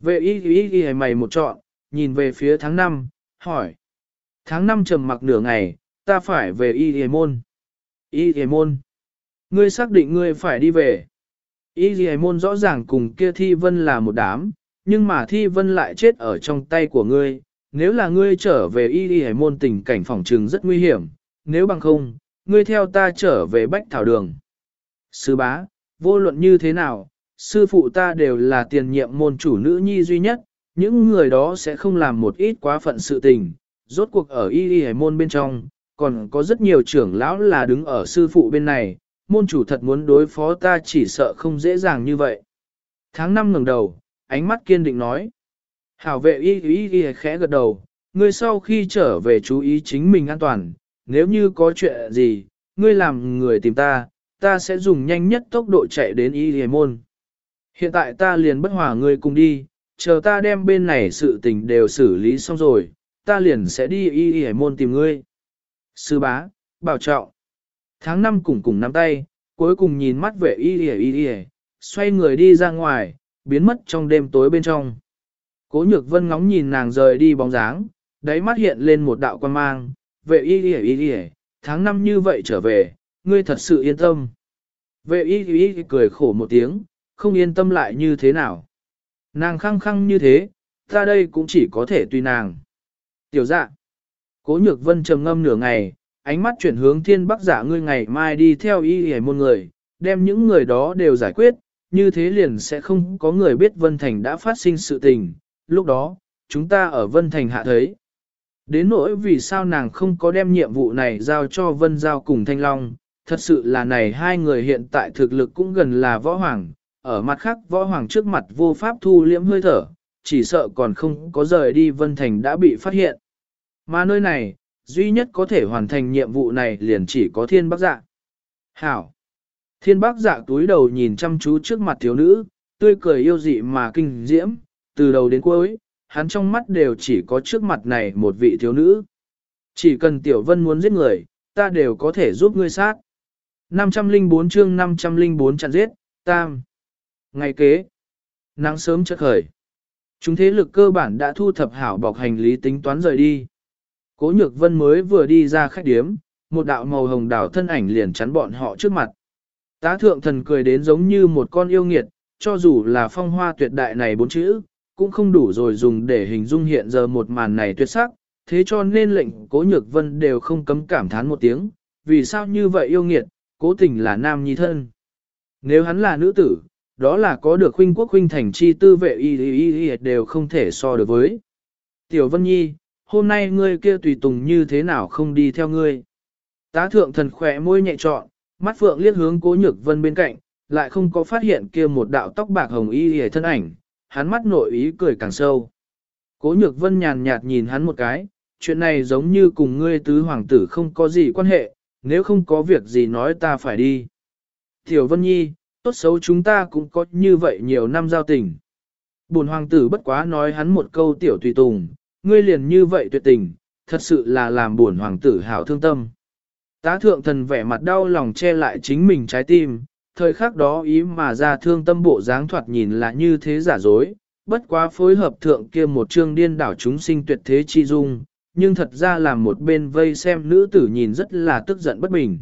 Vệ y y y mày một chọn, nhìn về phía tháng 5, hỏi. Tháng 5 trầm mặc nửa ngày, ta phải về y y môn. Y y môn. Ngươi xác định ngươi phải đi về. Y y môn rõ ràng cùng kia thi vân là một đám, nhưng mà thi vân lại chết ở trong tay của ngươi. Nếu là ngươi trở về y y môn tình cảnh phòng trừng rất nguy hiểm, nếu bằng không, ngươi theo ta trở về bách thảo đường. Sư bá, vô luận như thế nào, sư phụ ta đều là tiền nhiệm môn chủ nữ nhi duy nhất, những người đó sẽ không làm một ít quá phận sự tình. Rốt cuộc ở y y môn bên trong, còn có rất nhiều trưởng lão là đứng ở sư phụ bên này, môn chủ thật muốn đối phó ta chỉ sợ không dễ dàng như vậy. Tháng năm ngẩng đầu, ánh mắt kiên định nói. Hảo vệ y y y khẽ gật đầu, ngươi sau khi trở về chú ý chính mình an toàn, nếu như có chuyện gì, ngươi làm người tìm ta, ta sẽ dùng nhanh nhất tốc độ chạy đến y y môn. Hiện tại ta liền bất hòa ngươi cùng đi, chờ ta đem bên này sự tình đều xử lý xong rồi, ta liền sẽ đi y y môn tìm ngươi. Sư bá, bảo trọng. Tháng năm cùng cùng nắm tay, cuối cùng nhìn mắt vệ y y y y, xoay người đi ra ngoài, biến mất trong đêm tối bên trong. Cố nhược vân ngóng nhìn nàng rời đi bóng dáng, đáy mắt hiện lên một đạo quan mang, vệ y y y y, tháng năm như vậy trở về, ngươi thật sự yên tâm. Vệ y y y cười khổ một tiếng, không yên tâm lại như thế nào. Nàng khăng khăng như thế, ta đây cũng chỉ có thể tùy nàng. Tiểu dạ. Cố nhược vân trầm ngâm nửa ngày, ánh mắt chuyển hướng thiên bắc giả ngươi ngày mai đi theo y hề môn người, đem những người đó đều giải quyết, như thế liền sẽ không có người biết Vân Thành đã phát sinh sự tình, lúc đó, chúng ta ở Vân Thành hạ thấy. Đến nỗi vì sao nàng không có đem nhiệm vụ này giao cho Vân Giao cùng Thanh Long, thật sự là này hai người hiện tại thực lực cũng gần là võ hoàng, ở mặt khác võ hoàng trước mặt vô pháp thu liễm hơi thở, chỉ sợ còn không có rời đi Vân Thành đã bị phát hiện. Mà nơi này, duy nhất có thể hoàn thành nhiệm vụ này liền chỉ có thiên bác dạ. Hảo! Thiên bác dạ túi đầu nhìn chăm chú trước mặt thiếu nữ, tươi cười yêu dị mà kinh diễm, từ đầu đến cuối, hắn trong mắt đều chỉ có trước mặt này một vị thiếu nữ. Chỉ cần tiểu vân muốn giết người, ta đều có thể giúp ngươi sát. 504 chương 504 chặn giết, tam ngay kế, nắng sớm chất khởi. Chúng thế lực cơ bản đã thu thập hảo bọc hành lý tính toán rời đi. Cố nhược vân mới vừa đi ra khách điếm, một đạo màu hồng đảo thân ảnh liền chắn bọn họ trước mặt. Tá thượng thần cười đến giống như một con yêu nghiệt, cho dù là phong hoa tuyệt đại này bốn chữ, cũng không đủ rồi dùng để hình dung hiện giờ một màn này tuyệt sắc, thế cho nên lệnh cố nhược vân đều không cấm cảm thán một tiếng, vì sao như vậy yêu nghiệt, cố tình là nam nhi thân. Nếu hắn là nữ tử, đó là có được huynh quốc huynh thành chi tư vệ y y y đều không thể so được với. Tiểu Vân Nhi, hôm nay ngươi kia tùy tùng như thế nào không đi theo ngươi. Tá thượng thần khỏe môi nhẹ trọn, mắt phượng liếc hướng cố nhược vân bên cạnh, lại không có phát hiện kia một đạo tóc bạc hồng y y thân ảnh, hắn mắt nội ý cười càng sâu. Cố nhược vân nhàn nhạt nhìn hắn một cái, chuyện này giống như cùng ngươi tứ hoàng tử không có gì quan hệ, nếu không có việc gì nói ta phải đi. Tiểu Vân Nhi, tốt xấu chúng ta cũng có như vậy nhiều năm giao tình. Bồn hoàng tử bất quá nói hắn một câu tiểu tùy tùng, ngươi liền như vậy tuyệt tình, thật sự là làm buồn hoàng tử hảo thương tâm. Tá thượng thần vẻ mặt đau lòng che lại chính mình trái tim, thời khắc đó ý mà ra thương tâm bộ dáng thoạt nhìn là như thế giả dối, bất quá phối hợp thượng kia một chương điên đảo chúng sinh tuyệt thế chi dung, nhưng thật ra là một bên vây xem nữ tử nhìn rất là tức giận bất bình.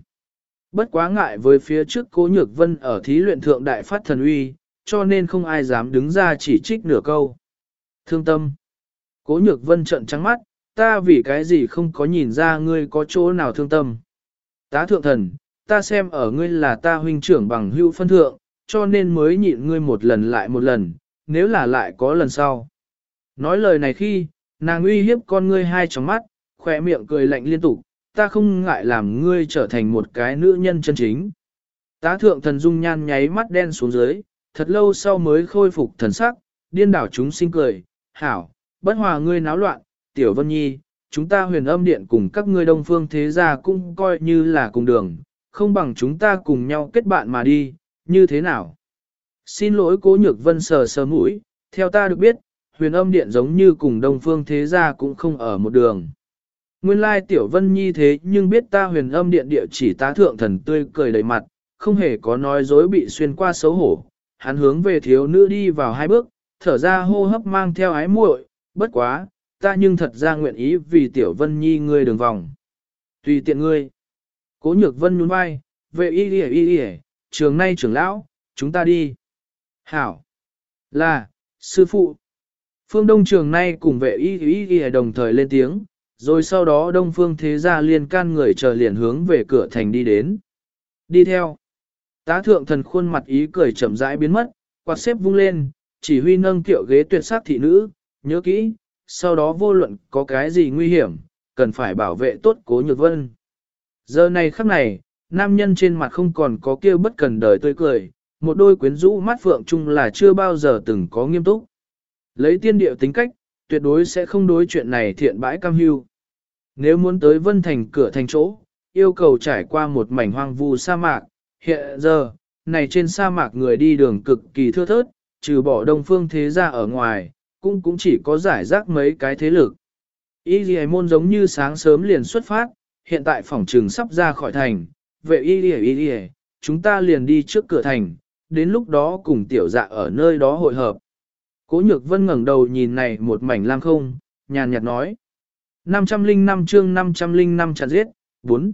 Bất quá ngại với phía trước cố nhược vân ở thí luyện thượng đại phát thần uy, cho nên không ai dám đứng ra chỉ trích nửa câu. Thương tâm. Cố nhược vân trận trắng mắt, ta vì cái gì không có nhìn ra ngươi có chỗ nào thương tâm. Tá thượng thần, ta xem ở ngươi là ta huynh trưởng bằng hữu phân thượng, cho nên mới nhịn ngươi một lần lại một lần, nếu là lại có lần sau. Nói lời này khi, nàng uy hiếp con ngươi hai tròng mắt, khỏe miệng cười lạnh liên tục, ta không ngại làm ngươi trở thành một cái nữ nhân chân chính. Tá thượng thần dung nhan nháy mắt đen xuống dưới, thật lâu sau mới khôi phục thần sắc, điên đảo chúng sinh cười, hảo, bất hòa ngươi náo loạn, tiểu vân nhi, chúng ta huyền âm điện cùng các ngươi đông phương thế gia cũng coi như là cùng đường, không bằng chúng ta cùng nhau kết bạn mà đi, như thế nào? Xin lỗi cố nhược vân sờ sờ mũi, theo ta được biết, huyền âm điện giống như cùng đông phương thế gia cũng không ở một đường. Nguyên lai tiểu vân nhi thế nhưng biết ta huyền âm điện địa chỉ tá thượng thần tươi cười đầy mặt, không hề có nói dối bị xuyên qua xấu hổ. Hắn hướng về thiếu nữ đi vào hai bước, thở ra hô hấp mang theo ái muội, bất quá, ta nhưng thật ra nguyện ý vì tiểu vân nhi ngươi đường vòng. Tùy tiện ngươi. Cố nhược vân nhún vai, vệ y đi y đi trường nay trưởng lão, chúng ta đi. Hảo. Là, sư phụ. Phương Đông trường nay cùng vệ y y y đồng thời lên tiếng, rồi sau đó Đông Phương Thế Gia liên can người chờ liền hướng về cửa thành đi đến. Đi theo. Tá thượng thần khuôn mặt ý cười chậm rãi biến mất, quạt xếp vung lên, chỉ huy nâng kiệu ghế tuyệt sắc thị nữ, nhớ kỹ, sau đó vô luận có cái gì nguy hiểm, cần phải bảo vệ tốt cố nhược vân. Giờ này khắc này, nam nhân trên mặt không còn có kêu bất cần đời tươi cười, một đôi quyến rũ mắt phượng chung là chưa bao giờ từng có nghiêm túc. Lấy tiên điệu tính cách, tuyệt đối sẽ không đối chuyện này thiện bãi cam hưu. Nếu muốn tới Vân Thành cửa thành chỗ, yêu cầu trải qua một mảnh hoang vu sa mạc, hiện giờ, này trên sa mạc người đi đường cực kỳ thưa thớt, trừ bỏ đông phương thế gia ở ngoài, cũng cũng chỉ có giải rác mấy cái thế lực. Y Ghi môn giống như sáng sớm liền xuất phát, hiện tại phòng trường sắp ra khỏi thành, vậy Y Ghi Y Ghi, chúng ta liền đi trước cửa thành, đến lúc đó cùng tiểu dạ ở nơi đó hội hợp. Cố nhược vân ngẩng đầu nhìn này một mảnh lam không, nhàn nhạt nói. 505 chương 505 chặt giết, 4.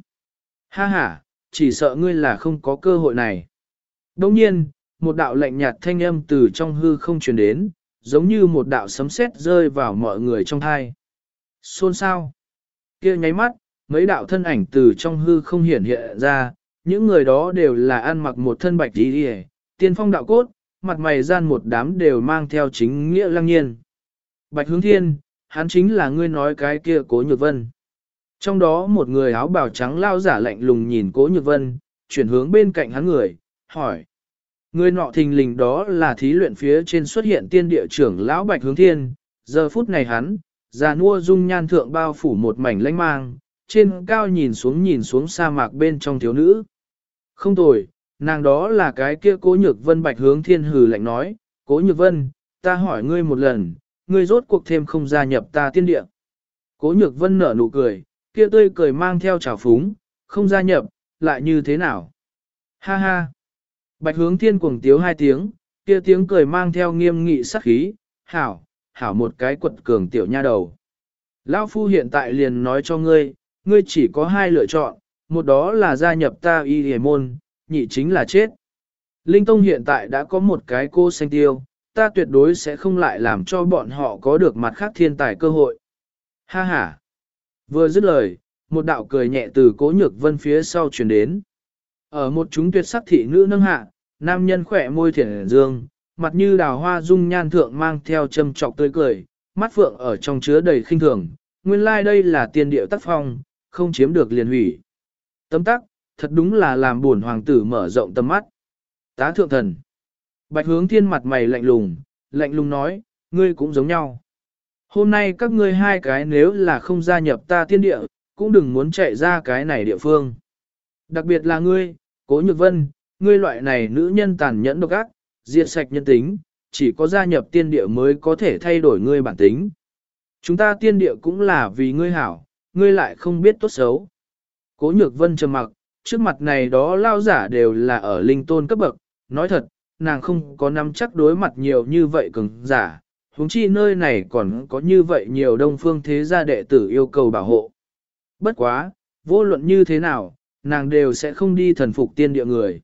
Ha ha, chỉ sợ ngươi là không có cơ hội này. Đồng nhiên, một đạo lạnh nhạt thanh âm từ trong hư không truyền đến, giống như một đạo sấm sét rơi vào mọi người trong thai. Xôn sao? kia nháy mắt, mấy đạo thân ảnh từ trong hư không hiển hiện ra, những người đó đều là ăn mặc một thân bạch đi đi tiên phong đạo cốt, mặt mày gian một đám đều mang theo chính nghĩa lăng nhiên. Bạch hướng thiên, hắn chính là ngươi nói cái kia cố nhược vân. Trong đó một người áo bào trắng lao giả lạnh lùng nhìn cố nhược vân, chuyển hướng bên cạnh hắn người, hỏi. Người nọ thình lình đó là thí luyện phía trên xuất hiện tiên địa trưởng lão bạch hướng thiên, giờ phút này hắn, già nua dung nhan thượng bao phủ một mảnh lãnh mang, trên cao nhìn xuống nhìn xuống sa mạc bên trong thiếu nữ. Không tồi, nàng đó là cái kia cố nhược vân bạch hướng thiên Hử lạnh nói, cố nhược vân, ta hỏi ngươi một lần, ngươi rốt cuộc thêm không gia nhập ta tiên địa. Cố nhược vân nở nụ cười, kia tươi cười mang theo trào phúng, không gia nhập, lại như thế nào? Ha ha! Bạch hướng thiên cuồng tiếu hai tiếng, kia tiếng cười mang theo nghiêm nghị sắc khí, hảo, hảo một cái quật cường tiểu nha đầu. Lão phu hiện tại liền nói cho ngươi, ngươi chỉ có hai lựa chọn, một đó là gia nhập ta y hề môn, nhị chính là chết. Linh Tông hiện tại đã có một cái cô xanh tiêu, ta tuyệt đối sẽ không lại làm cho bọn họ có được mặt khác thiên tài cơ hội. Ha ha! Vừa dứt lời, một đạo cười nhẹ từ cố nhược vân phía sau truyền đến. Ở một chúng tuyệt sắc thị nữ nâng hạ, nam nhân khỏe môi thiển dương, mặt như đào hoa dung nhan thượng mang theo châm trọc tươi cười, mắt phượng ở trong chứa đầy khinh thường, nguyên lai like đây là tiền điệu tác phong, không chiếm được liền hủy. Tấm tắc, thật đúng là làm buồn hoàng tử mở rộng tầm mắt. Tá thượng thần. Bạch hướng thiên mặt mày lạnh lùng, lạnh lùng nói, ngươi cũng giống nhau. Hôm nay các ngươi hai cái nếu là không gia nhập ta tiên địa, cũng đừng muốn chạy ra cái này địa phương. Đặc biệt là ngươi, cố nhược vân, ngươi loại này nữ nhân tàn nhẫn độc ác, diệt sạch nhân tính, chỉ có gia nhập tiên địa mới có thể thay đổi ngươi bản tính. Chúng ta tiên địa cũng là vì ngươi hảo, ngươi lại không biết tốt xấu. Cố nhược vân trầm mặc, trước mặt này đó lao giả đều là ở linh tôn cấp bậc, nói thật, nàng không có nắm chắc đối mặt nhiều như vậy cường giả, huống chi nơi này còn có như vậy nhiều đông phương thế gia đệ tử yêu cầu bảo hộ. Bất quá, vô luận như thế nào, nàng đều sẽ không đi thần phục tiên địa người.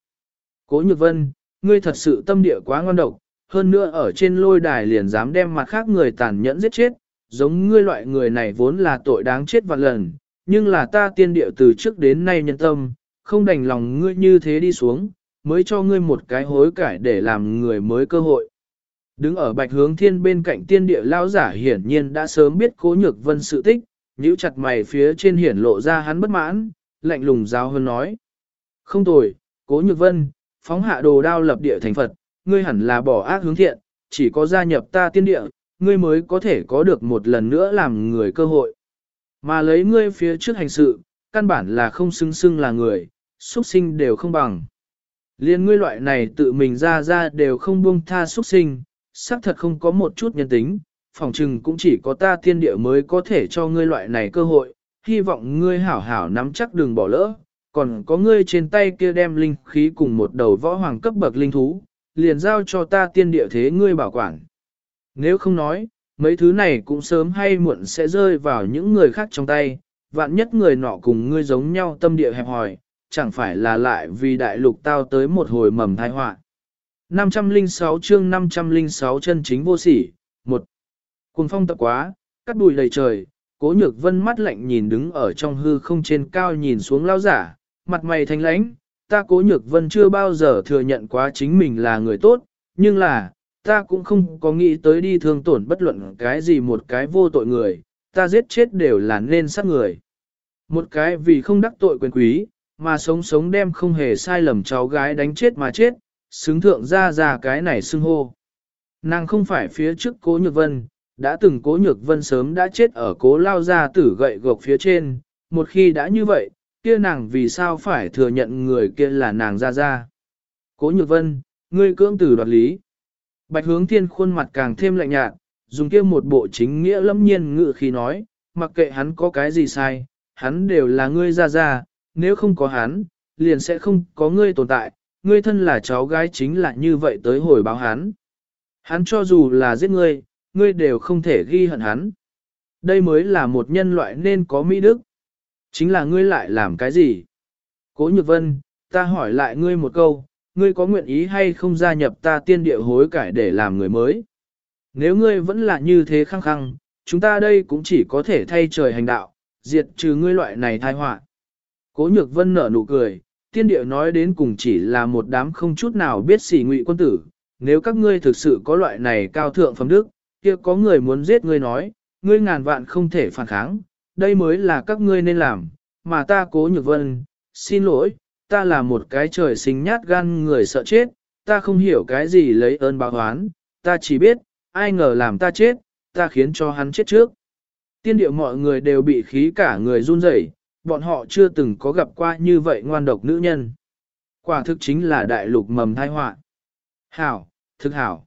Cố Nhược Vân, ngươi thật sự tâm địa quá ngon độc, hơn nữa ở trên lôi đài liền dám đem mặt khác người tàn nhẫn giết chết, giống ngươi loại người này vốn là tội đáng chết vạn lần, nhưng là ta tiên địa từ trước đến nay nhân tâm, không đành lòng ngươi như thế đi xuống, mới cho ngươi một cái hối cải để làm người mới cơ hội. Đứng ở bạch hướng thiên bên cạnh tiên địa lao giả hiển nhiên đã sớm biết cố nhược vân sự tích, nhíu chặt mày phía trên hiển lộ ra hắn bất mãn, lạnh lùng giáo hơn nói. Không tồi, cố nhược vân, phóng hạ đồ đao lập địa thành Phật, ngươi hẳn là bỏ ác hướng thiện, chỉ có gia nhập ta tiên địa, ngươi mới có thể có được một lần nữa làm người cơ hội. Mà lấy ngươi phía trước hành sự, căn bản là không xứng xưng là người, xuất sinh đều không bằng. Liên ngươi loại này tự mình ra ra đều không buông tha xuất sinh, xác thật không có một chút nhân tính, phòng trừng cũng chỉ có ta tiên địa mới có thể cho ngươi loại này cơ hội, hy vọng ngươi hảo hảo nắm chắc đường bỏ lỡ, còn có ngươi trên tay kia đem linh khí cùng một đầu võ hoàng cấp bậc linh thú, liền giao cho ta tiên địa thế ngươi bảo quản. Nếu không nói, mấy thứ này cũng sớm hay muộn sẽ rơi vào những người khác trong tay, vạn nhất người nọ cùng ngươi giống nhau tâm địa hẹp hòi, chẳng phải là lại vì đại lục tao tới một hồi mầm thai họa. 506 chương 506 chân chính vô sỉ, một Cùng phong tập quá, cắt bụi đầy trời, cố nhược vân mắt lạnh nhìn đứng ở trong hư không trên cao nhìn xuống lao giả, mặt mày thanh lãnh, ta cố nhược vân chưa bao giờ thừa nhận quá chính mình là người tốt, nhưng là, ta cũng không có nghĩ tới đi thương tổn bất luận cái gì một cái vô tội người, ta giết chết đều là nên sát người. Một cái vì không đắc tội quyền quý, mà sống sống đem không hề sai lầm cháu gái đánh chết mà chết, xứng thượng ra ra cái này xưng hô. Nàng không phải phía trước cố nhược vân, đã từng cố nhược vân sớm đã chết ở cố lao ra tử gậy gộc phía trên, một khi đã như vậy, kia nàng vì sao phải thừa nhận người kia là nàng ra ra. Cố nhược vân, ngươi cưỡng tử đoạt lý. Bạch hướng thiên khuôn mặt càng thêm lạnh nhạt, dùng kia một bộ chính nghĩa lâm nhiên ngự khi nói, mặc kệ hắn có cái gì sai, hắn đều là ngươi ra ra, nếu không có hắn, liền sẽ không có ngươi tồn tại, ngươi thân là cháu gái chính là như vậy tới hồi báo hắn. Hắn cho dù là giết ngươi, ngươi đều không thể ghi hận hắn. Đây mới là một nhân loại nên có mỹ đức. Chính là ngươi lại làm cái gì? Cố Nhược Vân, ta hỏi lại ngươi một câu, ngươi có nguyện ý hay không gia nhập ta tiên địa hối cải để làm người mới? Nếu ngươi vẫn là như thế khăng khăng, chúng ta đây cũng chỉ có thể thay trời hành đạo, diệt trừ ngươi loại này tai họa. Cố Nhược Vân nở nụ cười, tiên địa nói đến cùng chỉ là một đám không chút nào biết sỉ ngụy quân tử, nếu các ngươi thực sự có loại này cao thượng phẩm đức, kia có người muốn giết ngươi nói, ngươi ngàn vạn không thể phản kháng, đây mới là các ngươi nên làm, mà ta cố nhược vân, xin lỗi, ta là một cái trời sinh nhát gan người sợ chết, ta không hiểu cái gì lấy ơn báo oán, ta chỉ biết, ai ngờ làm ta chết, ta khiến cho hắn chết trước. Tiên điệu mọi người đều bị khí cả người run rẩy, bọn họ chưa từng có gặp qua như vậy ngoan độc nữ nhân. Quả thực chính là đại lục mầm thai họa. Hảo, thực hảo.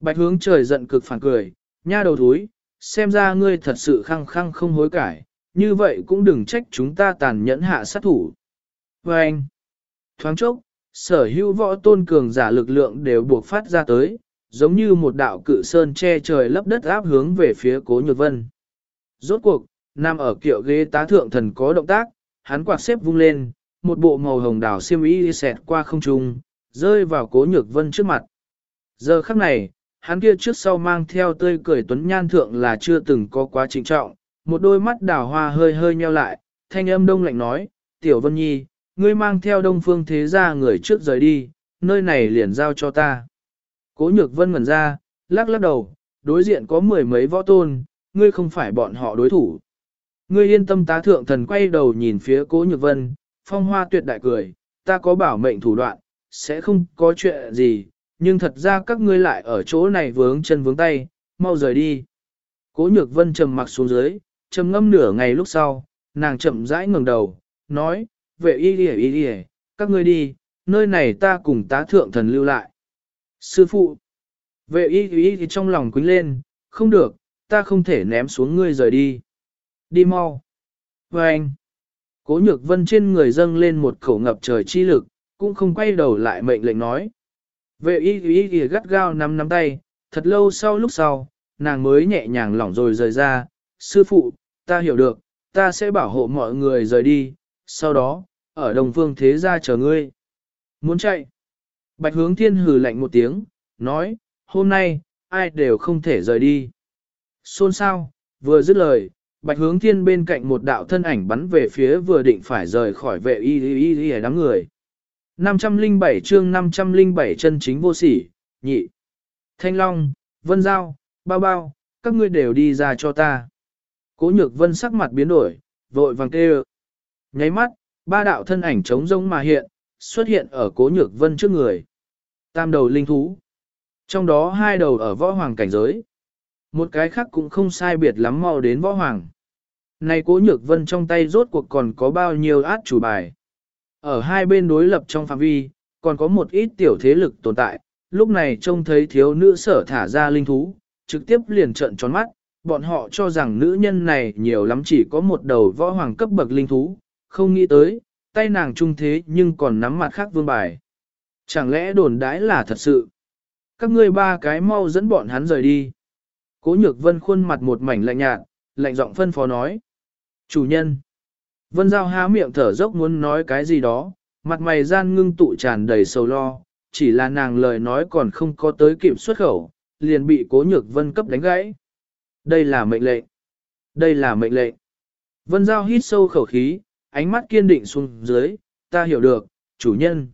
Bạch hướng trời giận cực phản cười, nha đầu thúi, xem ra ngươi thật sự khăng khăng không hối cải, như vậy cũng đừng trách chúng ta tàn nhẫn hạ sát thủ. Và anh, thoáng chốc, sở hữu võ tôn cường giả lực lượng đều buộc phát ra tới, giống như một đạo cự sơn che trời lấp đất áp hướng về phía cố nhược vân. Rốt cuộc, nằm ở kiệu ghế tá thượng thần có động tác, hắn quạt xếp vung lên, một bộ màu hồng đào xiêm y xẹt qua không trung, rơi vào cố nhược vân trước mặt. Giờ khắc này, hắn kia trước sau mang theo tươi cười tuấn nhan thượng là chưa từng có quá trịnh trọng, một đôi mắt đào hoa hơi hơi nheo lại, thanh âm đông lạnh nói, tiểu vân nhi, ngươi mang theo đông phương thế gia người trước rời đi, nơi này liền giao cho ta. Cố nhược vân ngẩn ra, lắc lắc đầu, đối diện có mười mấy võ tôn, ngươi không phải bọn họ đối thủ. Ngươi yên tâm tá thượng thần quay đầu nhìn phía cố nhược vân, phong hoa tuyệt đại cười, ta có bảo mệnh thủ đoạn, sẽ không có chuyện gì, nhưng thật ra các ngươi lại ở chỗ này vướng chân vướng tay, mau rời đi. Cố nhược vân trầm mặc xuống dưới, trầm ngâm nửa ngày lúc sau, nàng chậm rãi ngẩng đầu, nói, vệ y đi y đi các ngươi đi, nơi này ta cùng tá thượng thần lưu lại. Sư phụ, vệ y y thì trong lòng quính lên, không được, ta không thể ném xuống ngươi rời đi. Đi mau. Và anh, cố nhược vân trên người dâng lên một khẩu ngập trời chi lực, cũng không quay đầu lại mệnh lệnh nói. Vệ y y y gắt gao nắm nắm tay, thật lâu sau lúc sau, nàng mới nhẹ nhàng lỏng rồi rời ra, sư phụ, ta hiểu được, ta sẽ bảo hộ mọi người rời đi, sau đó, ở đồng phương thế gia chờ ngươi. Muốn chạy. Bạch hướng thiên hừ lạnh một tiếng, nói, hôm nay, ai đều không thể rời đi. Xôn sao, vừa dứt lời, bạch hướng thiên bên cạnh một đạo thân ảnh bắn về phía vừa định phải rời khỏi vệ y y y y đám người. 507 chương 507 chân chính vô sỉ, nhị. Thanh Long, Vân Giao, Bao Bao, các ngươi đều đi ra cho ta. Cố nhược vân sắc mặt biến đổi, vội vàng kêu. Nháy mắt, ba đạo thân ảnh trống rông mà hiện, xuất hiện ở cố nhược vân trước người. Tam đầu linh thú. Trong đó hai đầu ở võ hoàng cảnh giới. Một cái khác cũng không sai biệt lắm mau đến võ hoàng. Này cố nhược vân trong tay rốt cuộc còn có bao nhiêu át chủ bài. Ở hai bên đối lập trong phạm vi, còn có một ít tiểu thế lực tồn tại, lúc này trông thấy thiếu nữ sở thả ra linh thú, trực tiếp liền trợn tròn mắt, bọn họ cho rằng nữ nhân này nhiều lắm chỉ có một đầu võ hoàng cấp bậc linh thú, không nghĩ tới, tay nàng trung thế nhưng còn nắm mặt khác vương bài. Chẳng lẽ đồn đãi là thật sự? Các ngươi ba cái mau dẫn bọn hắn rời đi. Cố nhược vân khuôn mặt một mảnh lạnh nhạt, lạnh giọng phân phó nói. Chủ nhân. Vân Giao há miệng thở dốc muốn nói cái gì đó, mặt mày gian ngưng tụ tràn đầy sầu lo, chỉ là nàng lời nói còn không có tới kịp xuất khẩu, liền bị cố nhược vân cấp đánh gãy. Đây là mệnh lệnh. Đây là mệnh lệnh. Vân Giao hít sâu khẩu khí, ánh mắt kiên định xuống dưới, ta hiểu được, chủ nhân.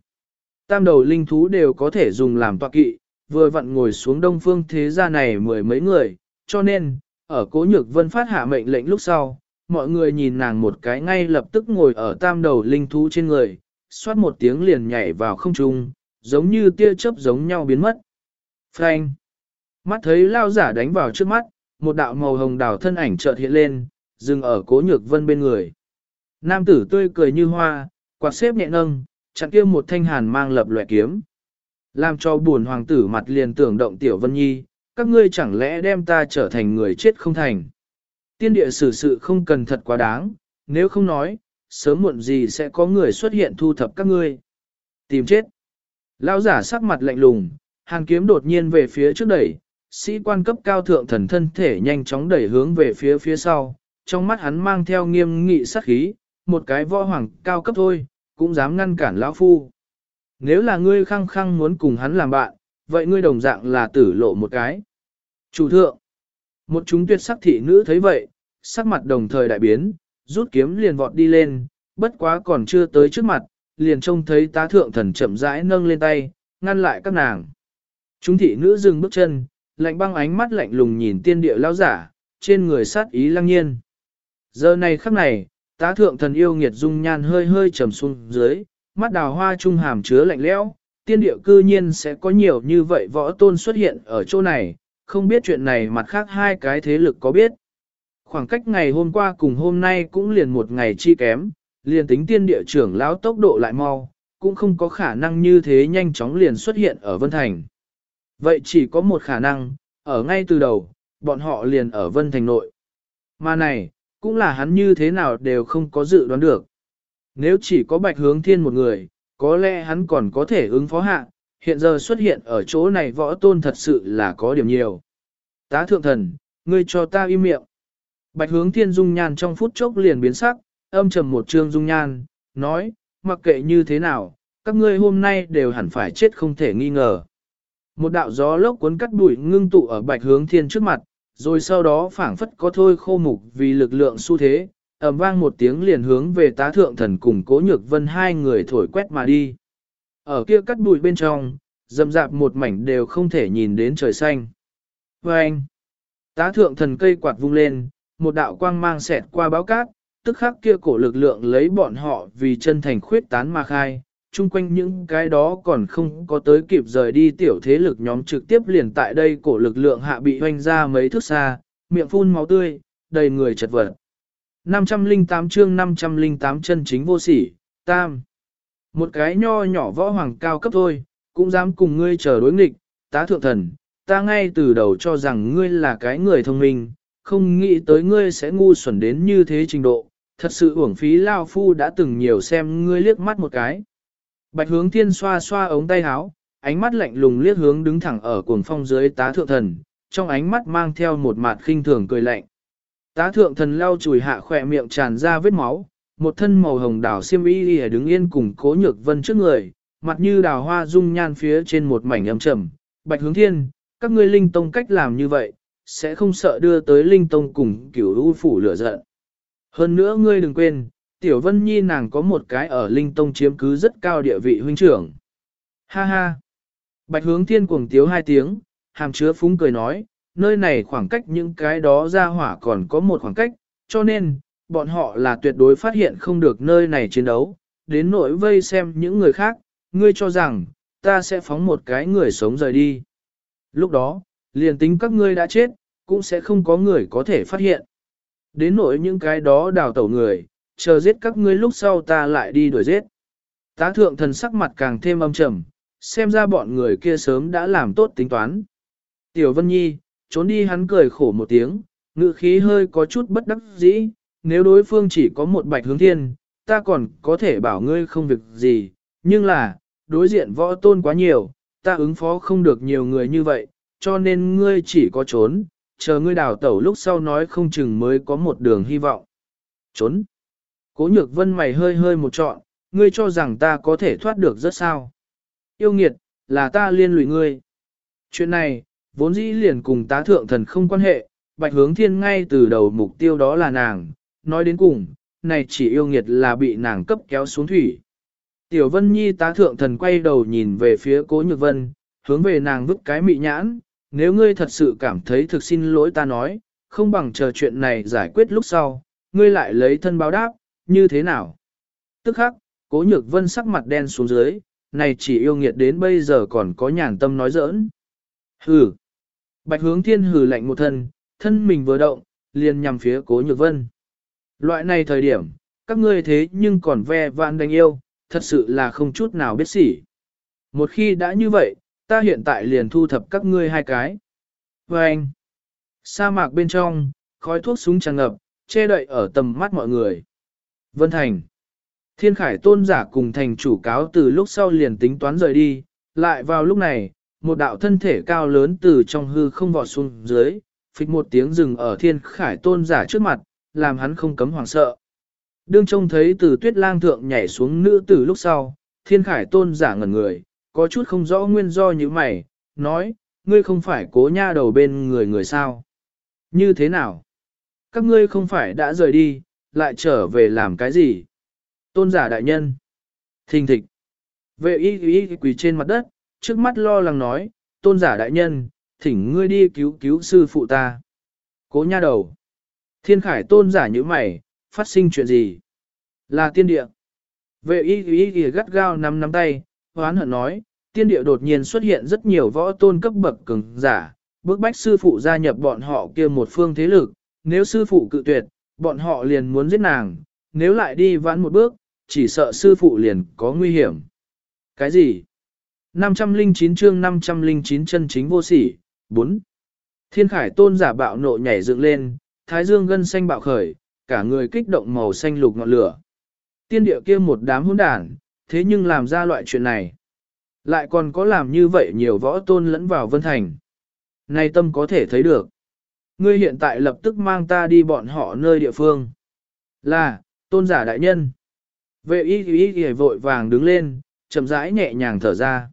Tam đầu linh thú đều có thể dùng làm tọa kỵ, vừa vặn ngồi xuống đông phương thế gia này mười mấy người, cho nên, ở cố nhược vân phát hạ mệnh lệnh lúc sau, mọi người nhìn nàng một cái ngay lập tức ngồi ở tam đầu linh thú trên người, xoát một tiếng liền nhảy vào không trung, giống như tia chớp giống nhau biến mất. Frank! Mắt thấy lao giả đánh vào trước mắt, một đạo màu hồng đào thân ảnh chợt hiện lên, dừng ở cố nhược vân bên người. Nam tử tươi cười như hoa, quạt xếp nhẹ nâng, chặn kia một thanh hàn mang lập loại kiếm. Làm cho buồn hoàng tử mặt liền tưởng động tiểu vân nhi, các ngươi chẳng lẽ đem ta trở thành người chết không thành. Tiên địa xử sự không cần thật quá đáng, nếu không nói, sớm muộn gì sẽ có người xuất hiện thu thập các ngươi. Tìm chết. Lão giả sắc mặt lạnh lùng, hàng kiếm đột nhiên về phía trước đẩy, sĩ quan cấp cao thượng thần thân thể nhanh chóng đẩy hướng về phía phía sau, trong mắt hắn mang theo nghiêm nghị sát khí, một cái võ hoàng cao cấp thôi, cũng dám ngăn cản lão phu. Nếu là ngươi khăng khăng muốn cùng hắn làm bạn, vậy ngươi đồng dạng là tử lộ một cái. Chủ thượng, một chúng tuyệt sắc thị nữ thấy vậy, sắc mặt đồng thời đại biến, rút kiếm liền vọt đi lên, bất quá còn chưa tới trước mặt, liền trông thấy tá thượng thần chậm rãi nâng lên tay, ngăn lại các nàng. Chúng thị nữ dừng bước chân, lạnh băng ánh mắt lạnh lùng nhìn tiên địa lao giả, trên người sát ý lăng nhiên. Giờ này khắc này, tá thượng thần yêu nghiệt dung nhan hơi hơi trầm xuống dưới, mắt đào hoa trung hàm chứa lạnh lẽo, tiên địa cư nhiên sẽ có nhiều như vậy võ tôn xuất hiện ở chỗ này, không biết chuyện này mặt khác hai cái thế lực có biết. Khoảng cách ngày hôm qua cùng hôm nay cũng liền một ngày chi kém, liền tính tiên địa trưởng lão tốc độ lại mau, cũng không có khả năng như thế nhanh chóng liền xuất hiện ở Vân Thành. Vậy chỉ có một khả năng, ở ngay từ đầu, bọn họ liền ở Vân Thành nội. Mà này, cũng là hắn như thế nào đều không có dự đoán được. Nếu chỉ có bạch hướng thiên một người, có lẽ hắn còn có thể ứng phó hạ, hiện giờ xuất hiện ở chỗ này võ tôn thật sự là có điểm nhiều. Tá thượng thần, ngươi cho ta im miệng. Bạch hướng thiên dung nhan trong phút chốc liền biến sắc, âm trầm một trương dung nhan, nói, mặc kệ như thế nào, các ngươi hôm nay đều hẳn phải chết không thể nghi ngờ. Một đạo gió lốc cuốn cắt bụi ngưng tụ ở bạch hướng thiên trước mặt, rồi sau đó phảng phất có thôi khô mục vì lực lượng xu thế, ầm vang một tiếng liền hướng về tá thượng thần cùng cố nhược vân hai người thổi quét mà đi. Ở kia cắt bụi bên trong, dầm dạp một mảnh đều không thể nhìn đến trời xanh. Và anh, tá thượng thần cây quạt vung lên, một đạo quang mang xẹt qua báo cát, tức khắc kia cổ lực lượng lấy bọn họ vì chân thành khuyết tán mà khai, chung quanh những cái đó còn không có tới kịp rời đi tiểu thế lực nhóm trực tiếp liền tại đây cổ lực lượng hạ bị hoanh ra mấy thước xa, miệng phun máu tươi, đầy người chật vật. 508 chương 508 chân chính vô sỉ, tam. Một cái nho nhỏ võ hoàng cao cấp thôi, cũng dám cùng ngươi chờ đối nghịch, tá thượng thần, ta ngay từ đầu cho rằng ngươi là cái người thông minh, không nghĩ tới ngươi sẽ ngu xuẩn đến như thế trình độ, thật sự uổng phí Lao Phu đã từng nhiều xem ngươi liếc mắt một cái. Bạch hướng thiên xoa xoa ống tay áo, ánh mắt lạnh lùng liếc hướng đứng thẳng ở cuồng phong dưới tá thượng thần, trong ánh mắt mang theo một mặt khinh thường cười lạnh. Tá thượng thần lau chùi hạ khỏe miệng tràn ra vết máu, một thân màu hồng đảo xiêm y lìa đứng yên cùng cố nhược vân trước người, mặt như đào hoa dung nhan phía trên một mảnh âm trầm. Bạch hướng thiên, các ngươi linh tông cách làm như vậy, sẽ không sợ đưa tới linh tông cùng cửu u phủ lửa giận. Hơn nữa ngươi đừng quên, tiểu vân nhi nàng có một cái ở linh tông chiếm cứ rất cao địa vị huynh trưởng. Ha ha! Bạch hướng thiên cuồng tiếu hai tiếng, hàm chứa phúng cười nói, nơi này khoảng cách những cái đó ra hỏa còn có một khoảng cách, cho nên, bọn họ là tuyệt đối phát hiện không được nơi này chiến đấu, đến nỗi vây xem những người khác, ngươi cho rằng, ta sẽ phóng một cái người sống rời đi. Lúc đó, liền tính các ngươi đã chết, cũng sẽ không có người có thể phát hiện. Đến nỗi những cái đó đào tẩu người, chờ giết các ngươi lúc sau ta lại đi đuổi giết. Tá thượng thần sắc mặt càng thêm âm trầm, xem ra bọn người kia sớm đã làm tốt tính toán. Tiểu Vân Nhi, trốn đi hắn cười khổ một tiếng, ngự khí hơi có chút bất đắc dĩ, nếu đối phương chỉ có một bạch hướng thiên, ta còn có thể bảo ngươi không việc gì, nhưng là, đối diện võ tôn quá nhiều, ta ứng phó không được nhiều người như vậy, cho nên ngươi chỉ có trốn, chờ ngươi đào tẩu lúc sau nói không chừng mới có một đường hy vọng. Trốn. Cố nhược vân mày hơi hơi một trọn, ngươi cho rằng ta có thể thoát được rất sao. Yêu nghiệt, là ta liên lụy ngươi. Chuyện này, vốn dĩ liền cùng tá thượng thần không quan hệ, bạch hướng thiên ngay từ đầu mục tiêu đó là nàng, nói đến cùng, này chỉ yêu nghiệt là bị nàng cấp kéo xuống thủy. Tiểu Vân Nhi tá thượng thần quay đầu nhìn về phía cố nhược vân, hướng về nàng vứt cái mị nhãn, nếu ngươi thật sự cảm thấy thực xin lỗi ta nói, không bằng chờ chuyện này giải quyết lúc sau, ngươi lại lấy thân báo đáp, như thế nào? Tức khắc, cố nhược vân sắc mặt đen xuống dưới, này chỉ yêu nghiệt đến bây giờ còn có nhàn tâm nói giỡn. Hừ. Bạch hướng thiên hừ lạnh một thân, thân mình vừa động, liền nhằm phía cố nhược vân. Loại này thời điểm, các ngươi thế nhưng còn ve vãn đánh yêu, thật sự là không chút nào biết xỉ. Một khi đã như vậy, ta hiện tại liền thu thập các ngươi hai cái. Và anh, sa mạc bên trong, khói thuốc súng tràn ngập, che đậy ở tầm mắt mọi người. Vân Thành, thiên khải tôn giả cùng thành chủ cáo từ lúc sau liền tính toán rời đi, lại vào lúc này, một đạo thân thể cao lớn từ trong hư không vọt xuống dưới, phịch một tiếng rừng ở thiên khải tôn giả trước mặt, làm hắn không cấm hoảng sợ. Đương trông thấy từ tuyết lang thượng nhảy xuống nữ tử lúc sau, thiên khải tôn giả ngẩn người, có chút không rõ nguyên do như mày, nói, ngươi không phải cố nha đầu bên người người sao. Như thế nào? Các ngươi không phải đã rời đi, lại trở về làm cái gì? Tôn giả đại nhân. Thình thịch. Vệ y y quỳ trên mặt đất, trước mắt lo lắng nói, tôn giả đại nhân, thỉnh ngươi đi cứu cứu sư phụ ta. Cố nha đầu. Thiên khải tôn giả như mày, phát sinh chuyện gì? Là tiên địa. Vệ y y y gắt gao nắm nắm tay, hoán hận nói, tiên địa đột nhiên xuất hiện rất nhiều võ tôn cấp bậc cường giả, bước bách sư phụ gia nhập bọn họ kia một phương thế lực, nếu sư phụ cự tuyệt, bọn họ liền muốn giết nàng, nếu lại đi vãn một bước, chỉ sợ sư phụ liền có nguy hiểm. Cái gì? 509 chương 509 chân chính vô sỉ, 4. Thiên khải tôn giả bạo nộ nhảy dựng lên, thái dương gân xanh bạo khởi, cả người kích động màu xanh lục ngọn lửa. Tiên địa kia một đám hỗn đản, thế nhưng làm ra loại chuyện này. Lại còn có làm như vậy nhiều võ tôn lẫn vào vân thành. Này tâm có thể thấy được. Ngươi hiện tại lập tức mang ta đi bọn họ nơi địa phương. Là, tôn giả đại nhân. Vệ y y y vội vàng đứng lên, chậm rãi nhẹ nhàng thở ra.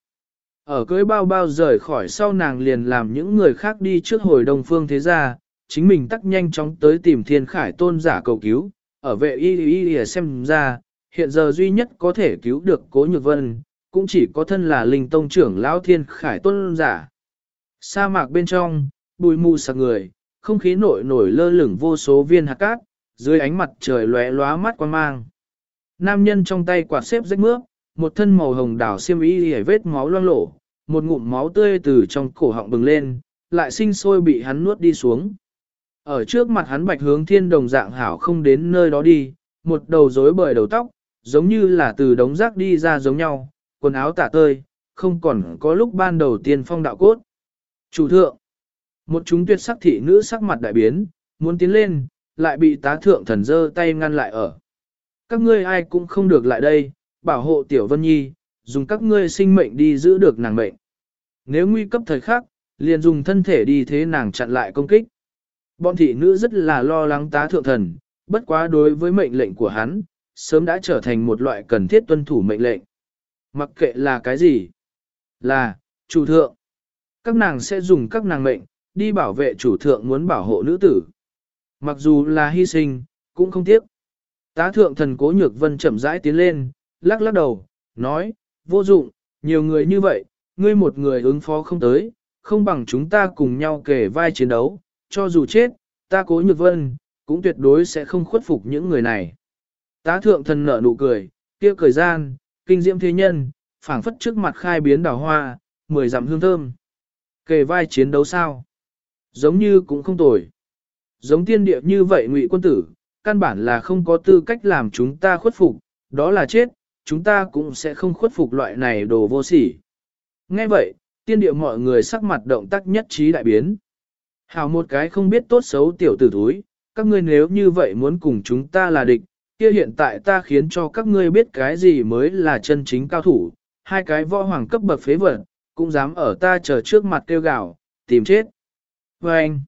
Ở cưới bao bao rời khỏi sau nàng liền làm những người khác đi trước hồi đông phương thế gia, chính mình tắc nhanh chóng tới tìm thiên khải tôn giả cầu cứu, ở vệ y y y xem ra, hiện giờ duy nhất có thể cứu được cố nhược vân, cũng chỉ có thân là linh tông trưởng lão thiên khải tôn giả. Sa mạc bên trong, bùi mù sạc người, không khí nổi nổi lơ lửng vô số viên hạt cát, dưới ánh mặt trời lóe lóa mắt quan mang. Nam nhân trong tay quạt xếp rách mướp, một thân màu hồng đảo xiêm y hề vết máu loang lổ, một ngụm máu tươi từ trong cổ họng bừng lên, lại sinh sôi bị hắn nuốt đi xuống. Ở trước mặt hắn bạch hướng thiên đồng dạng hảo không đến nơi đó đi, một đầu rối bời đầu tóc, giống như là từ đống rác đi ra giống nhau, quần áo tả tơi, không còn có lúc ban đầu tiên phong đạo cốt. Chủ thượng, một chúng tuyệt sắc thị nữ sắc mặt đại biến, muốn tiến lên, lại bị tá thượng thần dơ tay ngăn lại ở. Các ngươi ai cũng không được lại đây, bảo hộ tiểu vân nhi, dùng các ngươi sinh mệnh đi giữ được nàng mệnh. Nếu nguy cấp thời khắc, liền dùng thân thể đi thế nàng chặn lại công kích. Bọn thị nữ rất là lo lắng tá thượng thần, bất quá đối với mệnh lệnh của hắn, sớm đã trở thành một loại cần thiết tuân thủ mệnh lệnh. Mặc kệ là cái gì? Là, chủ thượng. Các nàng sẽ dùng các nàng mệnh, đi bảo vệ chủ thượng muốn bảo hộ nữ tử. Mặc dù là hy sinh, cũng không tiếc. Tá thượng thần cố nhược vân chậm rãi tiến lên, lắc lắc đầu, nói, vô dụng, nhiều người như vậy, ngươi một người ứng phó không tới, không bằng chúng ta cùng nhau kể vai chiến đấu, cho dù chết, ta cố nhược vân, cũng tuyệt đối sẽ không khuất phục những người này. Tá thượng thần nở nụ cười, kia cười gian, kinh diễm thế nhân, phảng phất trước mặt khai biến đào hoa, mười dặm hương thơm. Kề vai chiến đấu sao? Giống như cũng không tồi. Giống tiên địa như vậy ngụy quân tử, căn bản là không có tư cách làm chúng ta khuất phục, đó là chết, chúng ta cũng sẽ không khuất phục loại này đồ vô sỉ. Nghe vậy, tiên địa mọi người sắc mặt động tác nhất trí đại biến hảo một cái không biết tốt xấu tiểu tử thúi, các ngươi nếu như vậy muốn cùng chúng ta là địch, kia hiện tại ta khiến cho các ngươi biết cái gì mới là chân chính cao thủ, hai cái võ hoàng cấp bậc phế vật, cũng dám ở ta chờ trước mặt kêu gào, tìm chết. Và anh,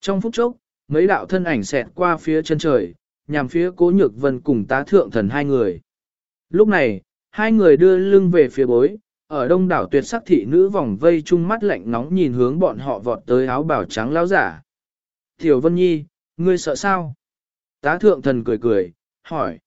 trong phút chốc, mấy đạo thân ảnh xẹt qua phía chân trời, nhằm phía cố nhược vân cùng tá thượng thần hai người. Lúc này, hai người đưa lưng về phía bối, ở đông đảo tuyệt sắc thị nữ vòng vây chung mắt lạnh nóng nhìn hướng bọn họ vọt tới áo bảo trắng lão giả. Tiểu Vân Nhi, ngươi sợ sao? Tá thượng thần cười cười, hỏi.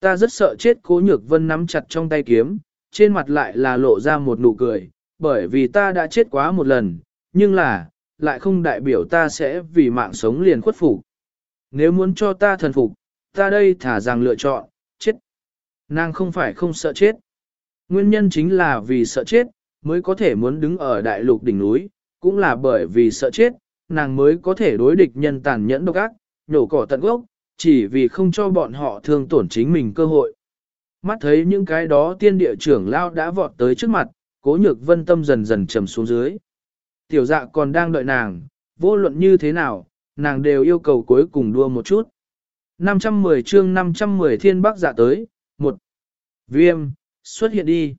Ta rất sợ chết cố nhược vân nắm chặt trong tay kiếm, trên mặt lại là lộ ra một nụ cười, bởi vì ta đã chết quá một lần, nhưng là, lại không đại biểu ta sẽ vì mạng sống liền khuất phục. Nếu muốn cho ta thần phục, ta đây thả rằng lựa chọn, chết. Nàng không phải không sợ chết. Nguyên nhân chính là vì sợ chết, mới có thể muốn đứng ở đại lục đỉnh núi, cũng là bởi vì sợ chết, nàng mới có thể đối địch nhân tàn nhẫn độc ác, nhổ cỏ tận gốc, chỉ vì không cho bọn họ thương tổn chính mình cơ hội. Mắt thấy những cái đó tiên địa trưởng lao đã vọt tới trước mặt, cố nhược vân tâm dần dần trầm xuống dưới. Tiểu dạ còn đang đợi nàng, vô luận như thế nào, nàng đều yêu cầu cuối cùng đua một chút. 510 chương 510 thiên bắc dạ tới, một Viêm, xuất hiện đi.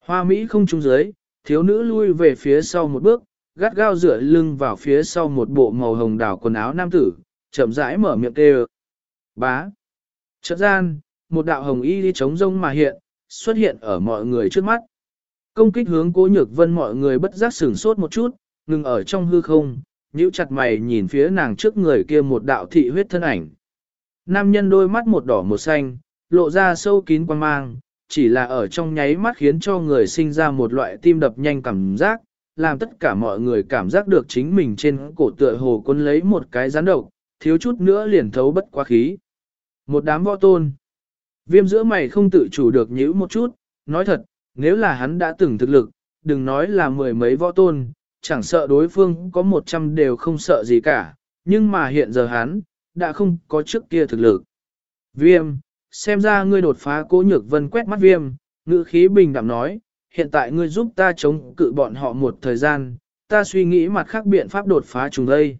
Hoa Mỹ không trung dưới, thiếu nữ lui về phía sau một bước, gắt gao dựa lưng vào phía sau một bộ màu hồng đảo quần áo nam tử, chậm rãi mở miệng kêu. Bá. Chợt gian, một đạo hồng y đi chống rông mà hiện, xuất hiện ở mọi người trước mắt. Công kích hướng cố nhược vân mọi người bất giác sửng sốt một chút, ngừng ở trong hư không, nhíu chặt mày nhìn phía nàng trước người kia một đạo thị huyết thân ảnh. Nam nhân đôi mắt một đỏ một xanh, lộ ra sâu kín quan mang, chỉ là ở trong nháy mắt khiến cho người sinh ra một loại tim đập nhanh cảm giác, làm tất cả mọi người cảm giác được chính mình trên cổ tựa hồ quân lấy một cái rắn độc, thiếu chút nữa liền thấu bất quá khí. Một đám võ tôn. Viêm giữa mày không tự chủ được nhíu một chút, nói thật, nếu là hắn đã từng thực lực, đừng nói là mười mấy võ tôn, chẳng sợ đối phương có một trăm đều không sợ gì cả, nhưng mà hiện giờ hắn, đã không có trước kia thực lực. Viêm, xem ra ngươi đột phá cố nhược vân quét mắt viêm, ngữ khí bình đạm nói, hiện tại ngươi giúp ta chống cự bọn họ một thời gian, ta suy nghĩ mặt khác biện pháp đột phá chúng đây.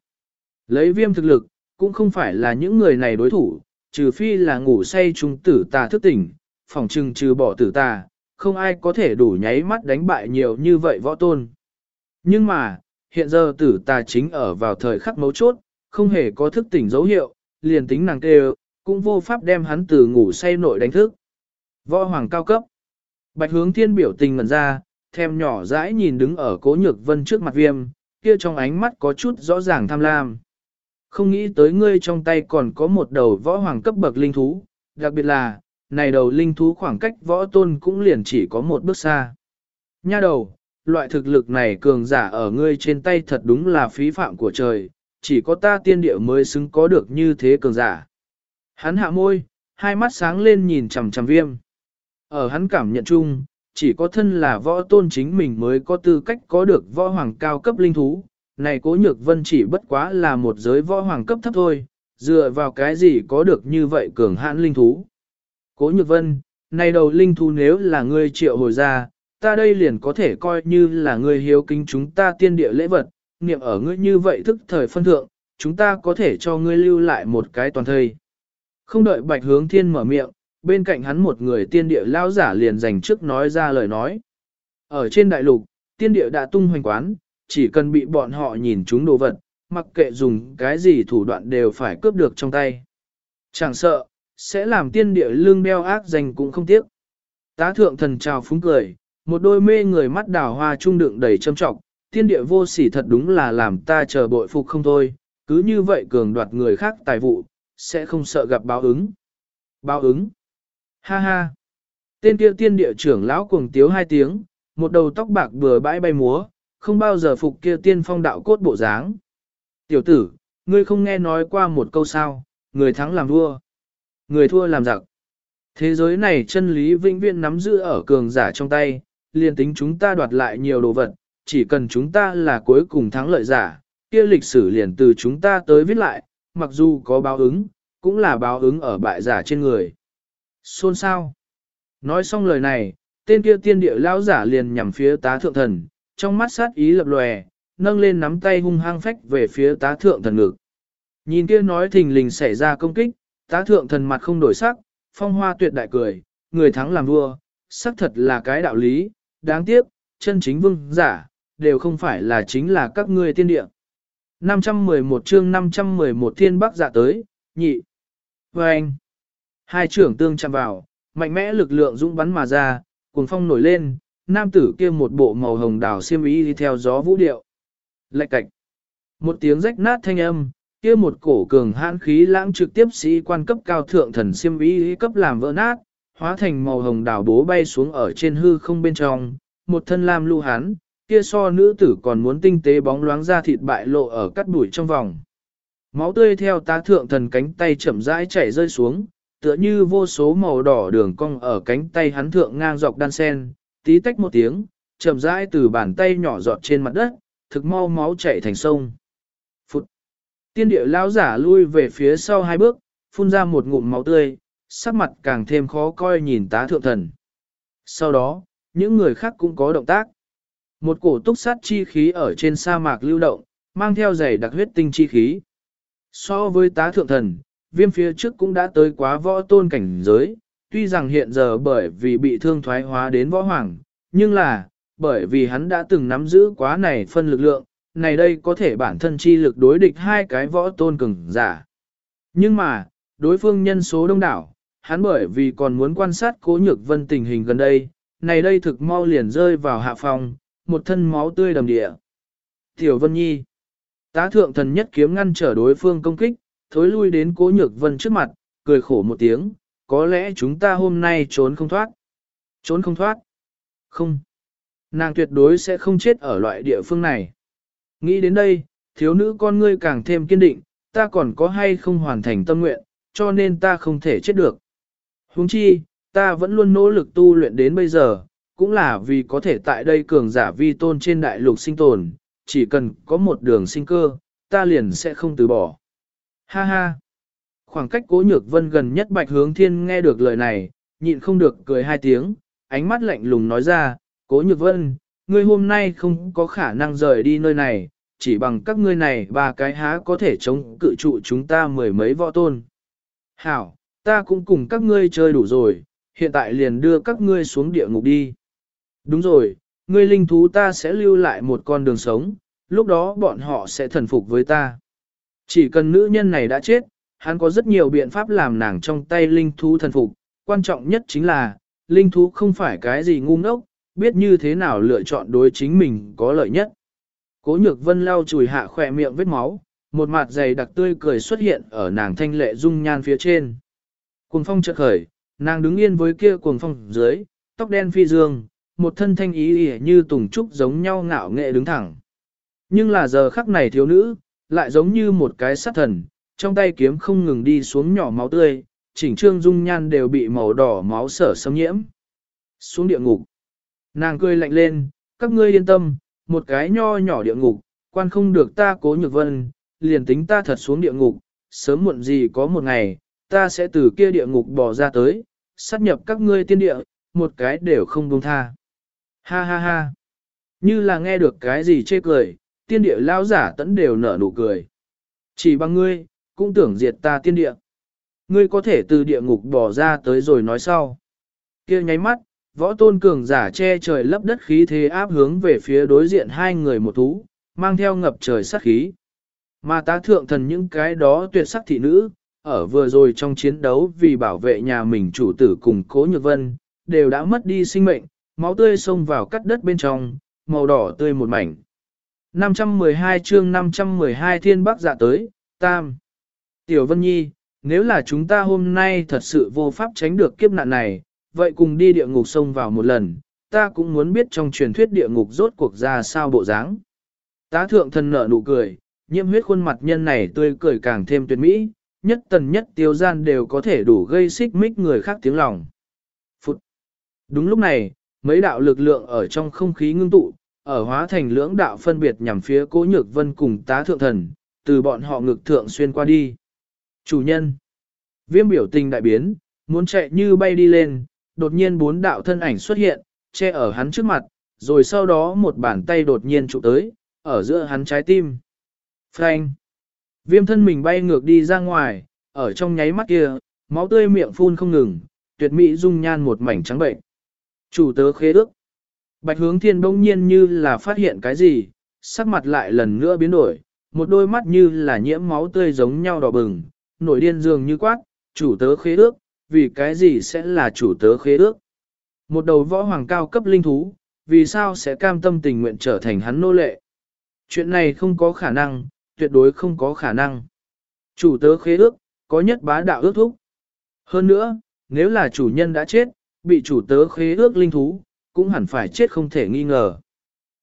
Lấy viêm thực lực, cũng không phải là những người này đối thủ, trừ phi là ngủ say chúng tử tà thức tỉnh, phòng trừng trừ bỏ tử tà, không ai có thể đủ nháy mắt đánh bại nhiều như vậy võ tôn. Nhưng mà, hiện giờ tử tà chính ở vào thời khắc mấu chốt, không hề có thức tỉnh dấu hiệu, liền tính nàng kêu, cũng vô pháp đem hắn từ ngủ say nội đánh thức. Võ hoàng cao cấp. Bạch hướng thiên biểu tình ngẩn ra, thèm nhỏ dãi nhìn đứng ở cố nhược vân trước mặt viêm, kia trong ánh mắt có chút rõ ràng tham lam. Không nghĩ tới ngươi trong tay còn có một đầu võ hoàng cấp bậc linh thú, đặc biệt là, này đầu linh thú khoảng cách võ tôn cũng liền chỉ có một bước xa. Nha đầu, loại thực lực này cường giả ở ngươi trên tay thật đúng là phí phạm của trời, chỉ có ta tiên địa mới xứng có được như thế cường giả. Hắn hạ môi, hai mắt sáng lên nhìn chằm chằm viêm. Ở hắn cảm nhận chung, chỉ có thân là võ tôn chính mình mới có tư cách có được võ hoàng cao cấp linh thú. Này cố nhược vân chỉ bất quá là một giới võ hoàng cấp thấp thôi, dựa vào cái gì có được như vậy cường hãn linh thú. Cố nhược vân, này đầu linh thú nếu là ngươi triệu hồi ra, ta đây liền có thể coi như là ngươi hiếu kính chúng ta tiên địa lễ vật, niệm ở ngươi như vậy thức thời phân thượng, chúng ta có thể cho ngươi lưu lại một cái toàn thời. Không đợi bạch hướng thiên mở miệng, bên cạnh hắn một người tiên địa lao giả liền dành trước nói ra lời nói. Ở trên đại lục, tiên địa đã tung hoành quán, chỉ cần bị bọn họ nhìn chúng đồ vật, mặc kệ dùng cái gì thủ đoạn đều phải cướp được trong tay. Chẳng sợ, sẽ làm tiên địa lương đeo ác danh cũng không tiếc. Tá thượng thần chào phúng cười, một đôi mê người mắt đào hoa trung đựng đầy châm trọng, tiên địa vô sỉ thật đúng là làm ta chờ bội phục không thôi, cứ như vậy cường đoạt người khác tài vụ, sẽ không sợ gặp báo ứng. Báo ứng. Ha ha. Tên kia tiên địa trưởng lão cuồng tiếu hai tiếng, một đầu tóc bạc bừa bãi bay múa, không bao giờ phục kia tiên phong đạo cốt bộ dáng. Tiểu tử, ngươi không nghe nói qua một câu sao, người thắng làm vua, người thua làm giặc. Thế giới này chân lý vĩnh viễn nắm giữ ở cường giả trong tay, liền tính chúng ta đoạt lại nhiều đồ vật, chỉ cần chúng ta là cuối cùng thắng lợi giả, kia lịch sử liền từ chúng ta tới viết lại, mặc dù có báo ứng, cũng là báo ứng ở bại giả trên người. Xôn sao? Nói xong lời này, tên kia tiên địa lão giả liền nhằm phía tá thượng thần, trong mắt sát ý lập lòe, nâng lên nắm tay hung hăng phách về phía tá thượng thần ngực. Nhìn kia nói thình lình xảy ra công kích, Tá thượng thần mặt không đổi sắc, phong hoa tuyệt đại cười, người thắng làm vua, sắc thật là cái đạo lý, đáng tiếc, chân chính vương giả, đều không phải là chính là các ngươi tiên địa. 511 chương 511 thiên bắc dạ tới, nhị. Và anh, hai trưởng tương chạm vào, mạnh mẽ lực lượng dũng bắn mà ra, cuồng phong nổi lên, nam tử kia một bộ màu hồng đào xiêm y đi theo gió vũ điệu. Lạch cạch. Một tiếng rách nát thanh âm, kia một cổ cường hãn khí lãng trực tiếp sĩ quan cấp cao thượng thần xiêm y cấp làm vỡ nát, hóa thành màu hồng đào bố bay xuống ở trên hư không bên trong, một thân lam lưu hán, kia so nữ tử còn muốn tinh tế bóng loáng ra thịt bại lộ ở cắt bụi trong vòng. Máu tươi theo tá thượng thần cánh tay chậm rãi chảy rơi xuống, tựa như vô số màu đỏ đường cong ở cánh tay hắn thượng ngang dọc đan sen, tí tách một tiếng, chậm rãi từ bàn tay nhỏ giọt trên mặt đất, thực mau máu chảy thành sông. Phụt! Tiên địa lão giả lui về phía sau hai bước, phun ra một ngụm máu tươi, sắc mặt càng thêm khó coi nhìn tá thượng thần. Sau đó, những người khác cũng có động tác. Một cổ túc sát chi khí ở trên sa mạc lưu động, mang theo giày đặc huyết tinh chi khí. So với tá thượng thần, viêm phía trước cũng đã tới quá võ tôn cảnh giới, tuy rằng hiện giờ bởi vì bị thương thoái hóa đến võ hoàng, nhưng là, bởi vì hắn đã từng nắm giữ quá này phân lực lượng, này đây có thể bản thân chi lực đối địch hai cái võ tôn cường giả. Nhưng mà, đối phương nhân số đông đảo, hắn bởi vì còn muốn quan sát cố nhược vân tình hình gần đây, này đây thực mau liền rơi vào hạ phòng, một thân máu tươi đầm địa. Tiểu Vân Nhi Tá thượng thần nhất kiếm ngăn trở đối phương công kích, thối lui đến cố nhược vân trước mặt, cười khổ một tiếng, có lẽ chúng ta hôm nay trốn không thoát. Trốn không thoát? Không. Nàng tuyệt đối sẽ không chết ở loại địa phương này. Nghĩ đến đây, thiếu nữ con ngươi càng thêm kiên định, ta còn có hay không hoàn thành tâm nguyện, cho nên ta không thể chết được. Huống chi, ta vẫn luôn nỗ lực tu luyện đến bây giờ, cũng là vì có thể tại đây cường giả vi tôn trên đại lục sinh tồn, chỉ cần có một đường sinh cơ, ta liền sẽ không từ bỏ. Ha ha! Khoảng cách cố nhược vân gần nhất bạch hướng thiên nghe được lời này, nhịn không được cười hai tiếng, ánh mắt lạnh lùng nói ra, cố nhược vân, ngươi hôm nay không có khả năng rời đi nơi này, chỉ bằng các ngươi này ba cái há có thể chống cự trụ chúng ta mười mấy võ tôn. Hảo, ta cũng cùng các ngươi chơi đủ rồi, hiện tại liền đưa các ngươi xuống địa ngục đi. Đúng rồi, ngươi linh thú ta sẽ lưu lại một con đường sống, lúc đó bọn họ sẽ thần phục với ta. Chỉ cần nữ nhân này đã chết, hắn có rất nhiều biện pháp làm nàng trong tay linh thú thần phục, quan trọng nhất chính là, linh thú không phải cái gì ngu ngốc, biết như thế nào lựa chọn đối chính mình có lợi nhất. Cố nhược vân lau chùi hạ khỏe miệng vết máu, một mặt dày đặc tươi cười xuất hiện ở nàng thanh lệ dung nhan phía trên. Cuồng phong chợt khởi, nàng đứng yên với kia cuồng phong dưới, tóc đen phi dương, một thân thanh ý ỉa như tùng trúc giống nhau ngạo nghệ đứng thẳng. Nhưng là giờ khắc này thiếu nữ, lại giống như một cái sát thần, trong tay kiếm không ngừng đi xuống nhỏ máu tươi, chỉnh trương dung nhan đều bị màu đỏ máu sở xâm nhiễm. Xuống địa ngục. Nàng cười lạnh lên, các ngươi yên tâm, một cái nho nhỏ địa ngục, quan không được ta cố nhược vân, liền tính ta thật xuống địa ngục, sớm muộn gì có một ngày, ta sẽ từ kia địa ngục bỏ ra tới, sát nhập các ngươi tiên địa, một cái đều không buông tha. Ha ha ha. Như là nghe được cái gì chê cười, tiên địa lao giả tẫn đều nở nụ cười. Chỉ bằng ngươi, cũng tưởng diệt ta tiên địa. Ngươi có thể từ địa ngục bỏ ra tới rồi nói sau. kia nháy mắt, võ tôn cường giả che trời lấp đất khí thế áp hướng về phía đối diện hai người một thú, mang theo ngập trời sát khí. Mà tá thượng thần những cái đó tuyệt sắc thị nữ, ở vừa rồi trong chiến đấu vì bảo vệ nhà mình chủ tử cùng cố nhược vân, đều đã mất đi sinh mệnh, máu tươi xông vào cắt đất bên trong, màu đỏ tươi một mảnh. 512 chương 512 thiên bắc dạ tới, tam. Tiểu Vân Nhi, nếu là chúng ta hôm nay thật sự vô pháp tránh được kiếp nạn này, vậy cùng đi địa ngục xông vào một lần, ta cũng muốn biết trong truyền thuyết địa ngục rốt cuộc ra sao bộ dáng. Tá thượng thần nở nụ cười, nhiễm huyết khuôn mặt nhân này tươi cười càng thêm tuyệt mỹ, nhất tần nhất tiêu gian đều có thể đủ gây xích mích người khác tiếng lòng. Phụt! Đúng lúc này, mấy đạo lực lượng ở trong không khí ngưng tụ, ở hóa thành lưỡng đạo phân biệt nhằm phía cố nhược vân cùng tá thượng thần, từ bọn họ ngực thượng xuyên qua đi. Chủ nhân! Viêm biểu tình đại biến, muốn chạy như bay đi lên, đột nhiên bốn đạo thân ảnh xuất hiện, che ở hắn trước mặt, rồi sau đó một bàn tay đột nhiên trụ tới, ở giữa hắn trái tim. Frank! Viêm thân mình bay ngược đi ra ngoài, ở trong nháy mắt kia, máu tươi miệng phun không ngừng, tuyệt mỹ dung nhan một mảnh trắng bệnh. Chủ tớ khế ước. Bạch hướng thiên bỗng nhiên như là phát hiện cái gì, sắc mặt lại lần nữa biến đổi, một đôi mắt như là nhiễm máu tươi giống nhau đỏ bừng, nổi điên dường như quát, chủ tớ khế ước, vì cái gì sẽ là chủ tớ khế ước. Một đầu võ hoàng cao cấp linh thú, vì sao sẽ cam tâm tình nguyện trở thành hắn nô lệ. Chuyện này không có khả năng, tuyệt đối không có khả năng. Chủ tớ khế ước, có nhất bá đạo ước thúc. Hơn nữa, nếu là chủ nhân đã chết, bị chủ tớ khế ước linh thú, cũng hẳn phải chết không thể nghi ngờ.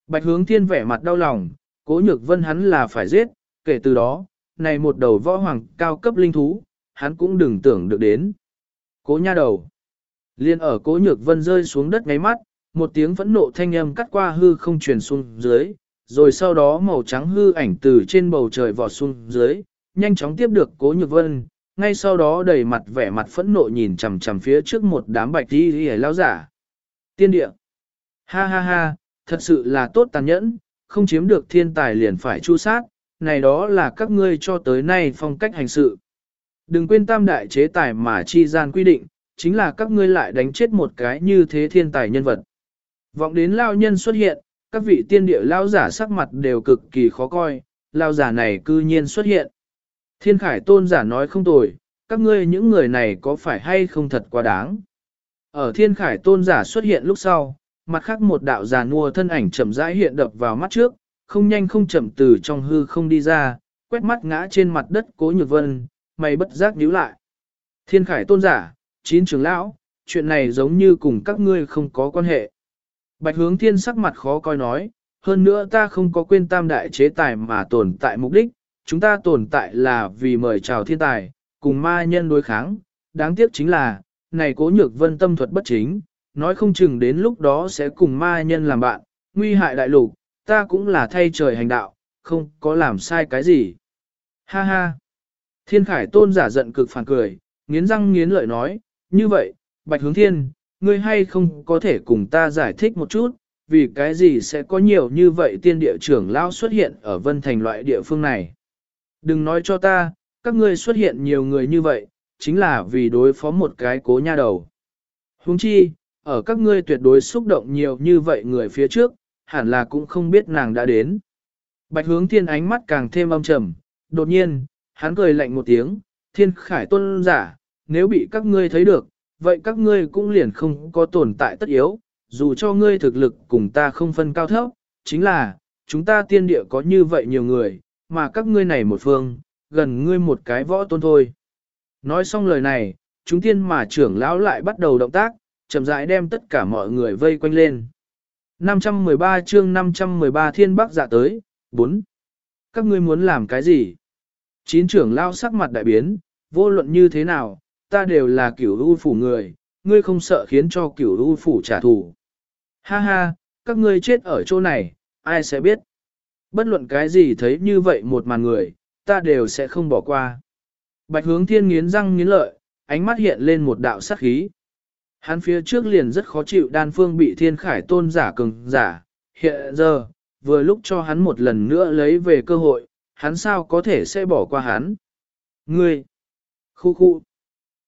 Bạch hướng thiên vẻ mặt đau lòng, cố nhược vân hắn là phải giết, kể từ đó, này một đầu võ hoàng cao cấp linh thú, hắn cũng đừng tưởng được đến. Cố nha đầu. Liên ở cố nhược vân rơi xuống đất ngáy mắt, một tiếng phẫn nộ thanh âm cắt qua hư không truyền xuống dưới, rồi sau đó màu trắng hư ảnh từ trên bầu trời vọt xuống dưới, nhanh chóng tiếp được cố nhược vân, ngay sau đó đầy mặt vẻ mặt phẫn nộ nhìn chằm chằm phía trước một đám bạch đi đi lao giả. Tiên địa. Ha ha ha, thật sự là tốt tàn nhẫn, không chiếm được thiên tài liền phải chu sát, này đó là các ngươi cho tới nay phong cách hành sự. Đừng quên tam đại chế tài mà chi gian quy định, chính là các ngươi lại đánh chết một cái như thế thiên tài nhân vật. Vọng đến lao nhân xuất hiện, các vị tiên địa lao giả sắc mặt đều cực kỳ khó coi, lao giả này cư nhiên xuất hiện. Thiên khải tôn giả nói không tồi, các ngươi những người này có phải hay không thật quá đáng. Ở thiên khải tôn giả xuất hiện lúc sau, mặt khác một đạo giả nua thân ảnh chậm rãi hiện đập vào mắt trước, không nhanh không chậm từ trong hư không đi ra, quét mắt ngã trên mặt đất cố nhược vân, mày bất giác nhíu lại. Thiên khải tôn giả, chín trưởng lão, chuyện này giống như cùng các ngươi không có quan hệ. Bạch hướng thiên sắc mặt khó coi nói, hơn nữa ta không có quên tam đại chế tài mà tồn tại mục đích, chúng ta tồn tại là vì mời chào thiên tài, cùng ma nhân đối kháng, đáng tiếc chính là, này cố nhược vân tâm thuật bất chính, nói không chừng đến lúc đó sẽ cùng ma nhân làm bạn, nguy hại đại lục, ta cũng là thay trời hành đạo, không có làm sai cái gì. Ha ha! Thiên khải tôn giả giận cực phản cười, nghiến răng nghiến lợi nói, như vậy, bạch hướng thiên, ngươi hay không có thể cùng ta giải thích một chút, vì cái gì sẽ có nhiều như vậy tiên địa trưởng lao xuất hiện ở vân thành loại địa phương này. Đừng nói cho ta, các ngươi xuất hiện nhiều người như vậy, chính là vì đối phó một cái cố nha đầu. Huống chi, ở các ngươi tuyệt đối xúc động nhiều như vậy người phía trước, hẳn là cũng không biết nàng đã đến. Bạch hướng thiên ánh mắt càng thêm âm trầm, đột nhiên, hắn cười lạnh một tiếng, thiên khải tôn giả, nếu bị các ngươi thấy được, vậy các ngươi cũng liền không có tồn tại tất yếu, dù cho ngươi thực lực cùng ta không phân cao thấp, chính là, chúng ta tiên địa có như vậy nhiều người, mà các ngươi này một phương, gần ngươi một cái võ tôn thôi. Nói xong lời này, chúng tiên mà trưởng lão lại bắt đầu động tác, chậm rãi đem tất cả mọi người vây quanh lên. 513 chương 513 thiên bắc dạ tới, 4. Các ngươi muốn làm cái gì? Chín trưởng lão sắc mặt đại biến, vô luận như thế nào, ta đều là cửu u phủ người, ngươi không sợ khiến cho cửu u phủ trả thù. Ha ha, các ngươi chết ở chỗ này, ai sẽ biết? Bất luận cái gì thấy như vậy một màn người, ta đều sẽ không bỏ qua. Bạch hướng thiên nghiến răng nghiến lợi, ánh mắt hiện lên một đạo sát khí. Hắn phía trước liền rất khó chịu đan phương bị thiên khải tôn giả cường giả, hiện giờ, vừa lúc cho hắn một lần nữa lấy về cơ hội, hắn sao có thể sẽ bỏ qua hắn. Ngươi! Khu khu!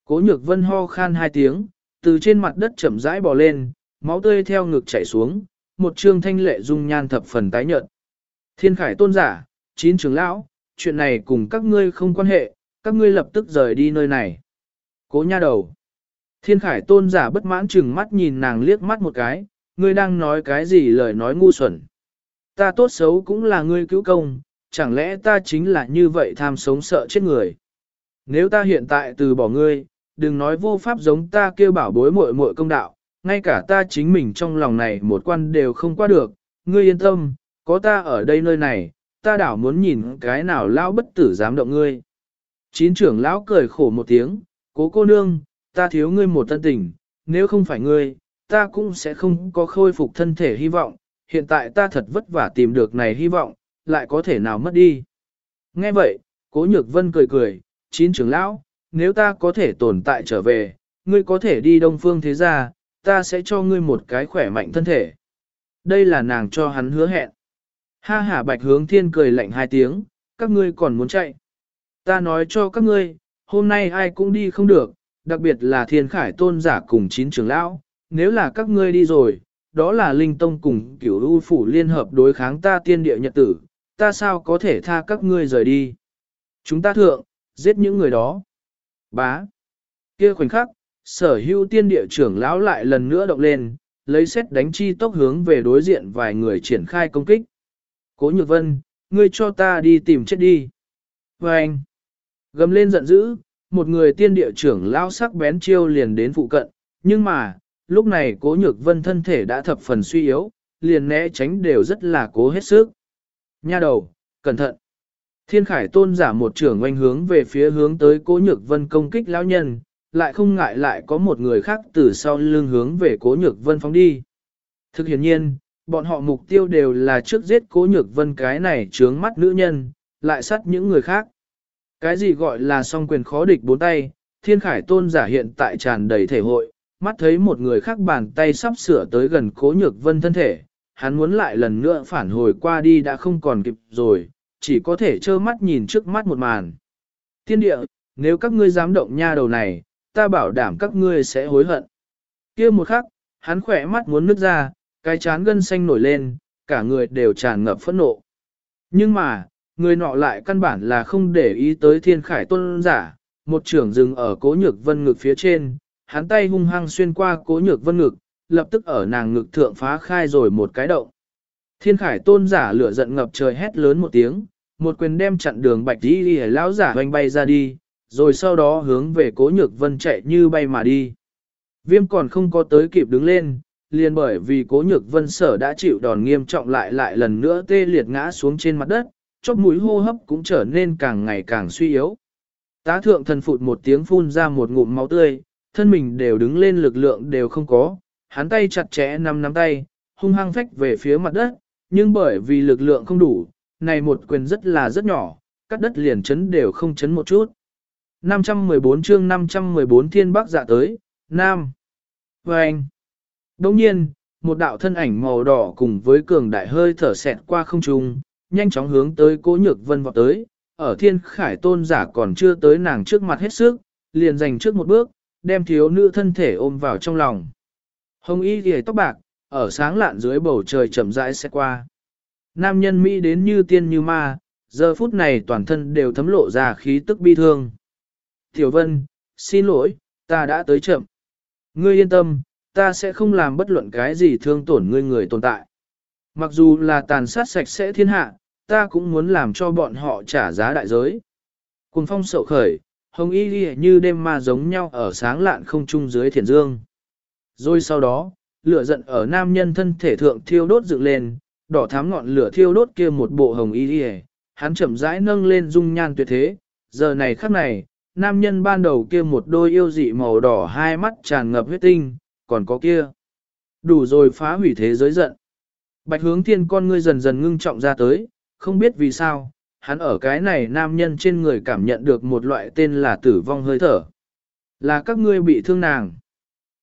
Cố nhược vân ho khan hai tiếng, từ trên mặt đất chậm rãi bò lên, máu tươi theo ngực chảy xuống, một trương thanh lệ dung nhan thập phần tái nhợt. Thiên khải tôn giả, chín trưởng lão, chuyện này cùng các ngươi không quan hệ, các ngươi lập tức rời đi nơi này. Cố nha đầu. Thiên khải tôn giả bất mãn chừng mắt nhìn nàng liếc mắt một cái, ngươi đang nói cái gì lời nói ngu xuẩn. Ta tốt xấu cũng là ngươi cứu công, chẳng lẽ ta chính là như vậy tham sống sợ chết người. Nếu ta hiện tại từ bỏ ngươi, đừng nói vô pháp giống ta kêu bảo bối muội muội công đạo, ngay cả ta chính mình trong lòng này một quan đều không qua được, ngươi yên tâm, có ta ở đây nơi này, ta đảo muốn nhìn cái nào lão bất tử dám động ngươi. Chín trưởng lão cười khổ một tiếng, cố cô nương, ta thiếu ngươi một thân tình, nếu không phải ngươi, ta cũng sẽ không có khôi phục thân thể hy vọng, hiện tại ta thật vất vả tìm được này hy vọng, lại có thể nào mất đi. Nghe vậy, cố nhược vân cười cười, chín trưởng lão, nếu ta có thể tồn tại trở về, ngươi có thể đi đông phương thế gia, ta sẽ cho ngươi một cái khỏe mạnh thân thể. Đây là nàng cho hắn hứa hẹn. Ha hả bạch hướng thiên cười lạnh hai tiếng, các ngươi còn muốn chạy. Ta nói cho các ngươi, hôm nay ai cũng đi không được, đặc biệt là thiên khải tôn giả cùng chín trưởng lão, nếu là các ngươi đi rồi, đó là linh tông cùng cửu u phủ liên hợp đối kháng ta tiên địa nhật tử, ta sao có thể tha các ngươi rời đi. Chúng ta thượng, giết những người đó. Bá. Kia khoảnh khắc, sở hữu tiên địa trưởng lão lại lần nữa động lên, lấy xét đánh chi tốc hướng về đối diện vài người triển khai công kích. Cố nhược vân, ngươi cho ta đi tìm chết đi. Và anh, gầm lên giận dữ, một người tiên địa trưởng lão sắc bén chiêu liền đến phụ cận, nhưng mà, lúc này cố nhược vân thân thể đã thập phần suy yếu, liền né tránh đều rất là cố hết sức. Nha đầu, cẩn thận. Thiên khải tôn giả một trưởng oanh hướng về phía hướng tới cố nhược vân công kích lão nhân, lại không ngại lại có một người khác từ sau lưng hướng về cố nhược vân phóng đi. Thực hiện nhiên, bọn họ mục tiêu đều là trước giết cố nhược vân cái này trướng mắt nữ nhân, lại sát những người khác. Cái gì gọi là song quyền khó địch bốn tay, thiên khải tôn giả hiện tại tràn đầy thể hội, mắt thấy một người khác bàn tay sắp sửa tới gần cố nhược vân thân thể, hắn muốn lại lần nữa phản hồi qua đi đã không còn kịp rồi, chỉ có thể trơ mắt nhìn trước mắt một màn. Thiên địa, nếu các ngươi dám động nha đầu này, ta bảo đảm các ngươi sẽ hối hận. kia một khắc, hắn khỏe mắt muốn nứt ra, cái chán gân xanh nổi lên, cả người đều tràn ngập phẫn nộ. Nhưng mà, người nọ lại căn bản là không để ý tới thiên khải tôn giả, một trưởng dừng ở cố nhược vân ngực phía trên, hắn tay hung hăng xuyên qua cố nhược vân ngực, lập tức ở nàng ngực thượng phá khai rồi một cái động. Thiên khải tôn giả lửa giận ngập trời hét lớn một tiếng, một quyền đem chặn đường bạch đi đi lão giả hoành bay ra đi, rồi sau đó hướng về cố nhược vân chạy như bay mà đi. Viêm còn không có tới kịp đứng lên, liền bởi vì cố nhược vân sở đã chịu đòn nghiêm trọng lại lại lần nữa tê liệt ngã xuống trên mặt đất, chóp mũi hô hấp cũng trở nên càng ngày càng suy yếu. Tá thượng thần phụt một tiếng phun ra một ngụm máu tươi, thân mình đều đứng lên lực lượng đều không có, hắn tay chặt chẽ nắm nắm tay, hung hăng phách về phía mặt đất, nhưng bởi vì lực lượng không đủ, này một quyền rất là rất nhỏ, cắt đất liền chấn đều không chấn một chút. 514 chương 514 thiên bắc dạ tới, Nam. Và anh. Đồng nhiên, một đạo thân ảnh màu đỏ cùng với cường đại hơi thở xẹt qua không trung, nhanh chóng hướng tới cố nhược vân vọt tới, ở thiên khải tôn giả còn chưa tới nàng trước mặt hết sức, liền giành trước một bước, đem thiếu nữ thân thể ôm vào trong lòng. Hồng y ghề tóc bạc, ở sáng lạn dưới bầu trời chậm rãi sẽ qua. Nam nhân Mỹ đến như tiên như ma, giờ phút này toàn thân đều thấm lộ ra khí tức bi thương. Tiểu Vân, xin lỗi, ta đã tới chậm. Ngươi yên tâm, ta sẽ không làm bất luận cái gì thương tổn ngươi người tồn tại. Mặc dù là tàn sát sạch sẽ thiên hạ, ta cũng muốn làm cho bọn họ trả giá đại giới. Cùng phong sậu khởi, hồng y ghi như đêm ma giống nhau ở sáng lạn không trung dưới thiền dương. Rồi sau đó, lửa giận ở nam nhân thân thể thượng thiêu đốt dựng lên, đỏ thám ngọn lửa thiêu đốt kia một bộ hồng y ghi hắn chậm rãi nâng lên dung nhan tuyệt thế, giờ này khắc này, nam nhân ban đầu kia một đôi yêu dị màu đỏ hai mắt tràn ngập huyết tinh, còn có kia. Đủ rồi phá hủy thế giới giận. Bạch hướng thiên con ngươi dần dần ngưng trọng ra tới, không biết vì sao, hắn ở cái này nam nhân trên người cảm nhận được một loại tên là tử vong hơi thở. Là các ngươi bị thương nàng.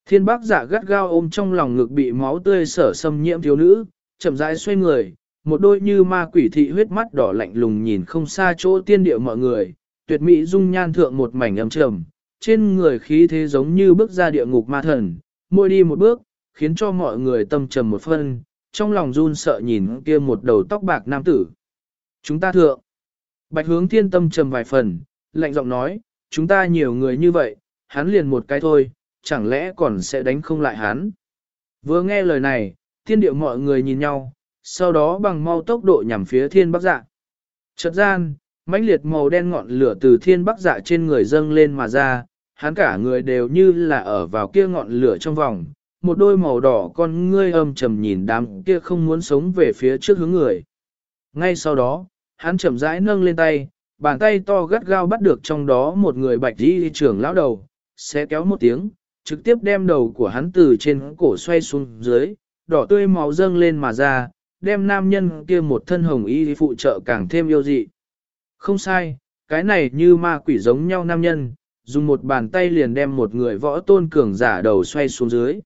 Thiên bác giả gắt gao ôm trong lòng ngực bị máu tươi sở xâm nhiễm thiếu nữ, chậm rãi xoay người, một đôi như ma quỷ thị huyết mắt đỏ lạnh lùng nhìn không xa chỗ tiên địa mọi người, tuyệt mỹ dung nhan thượng một mảnh âm trầm, trên người khí thế giống như bước ra địa ngục ma thần, môi đi một bước, khiến cho mọi người tâm trầm một phân, trong lòng run sợ nhìn kia một đầu tóc bạc nam tử. Chúng ta thượng. Bạch hướng thiên tâm trầm vài phần, lạnh giọng nói, chúng ta nhiều người như vậy, hắn liền một cái thôi, chẳng lẽ còn sẽ đánh không lại hắn. Vừa nghe lời này, thiên điệu mọi người nhìn nhau, sau đó bằng mau tốc độ nhằm phía thiên bắc dạ. Chợt gian, mãnh liệt màu đen ngọn lửa từ thiên bắc dạ trên người dâng lên mà ra, hắn cả người đều như là ở vào kia ngọn lửa trong vòng, một đôi màu đỏ con ngươi âm trầm nhìn đám kia không muốn sống về phía trước hướng người. Ngay sau đó, hắn chậm rãi nâng lên tay, bàn tay to gắt gao bắt được trong đó một người bạch đi trưởng lão đầu, sẽ kéo một tiếng, trực tiếp đem đầu của hắn từ trên cổ xoay xuống dưới, đỏ tươi máu dâng lên mà ra, đem nam nhân kia một thân hồng y phụ trợ càng thêm yêu dị. Không sai, cái này như ma quỷ giống nhau nam nhân, dùng một bàn tay liền đem một người võ tôn cường giả đầu xoay xuống dưới.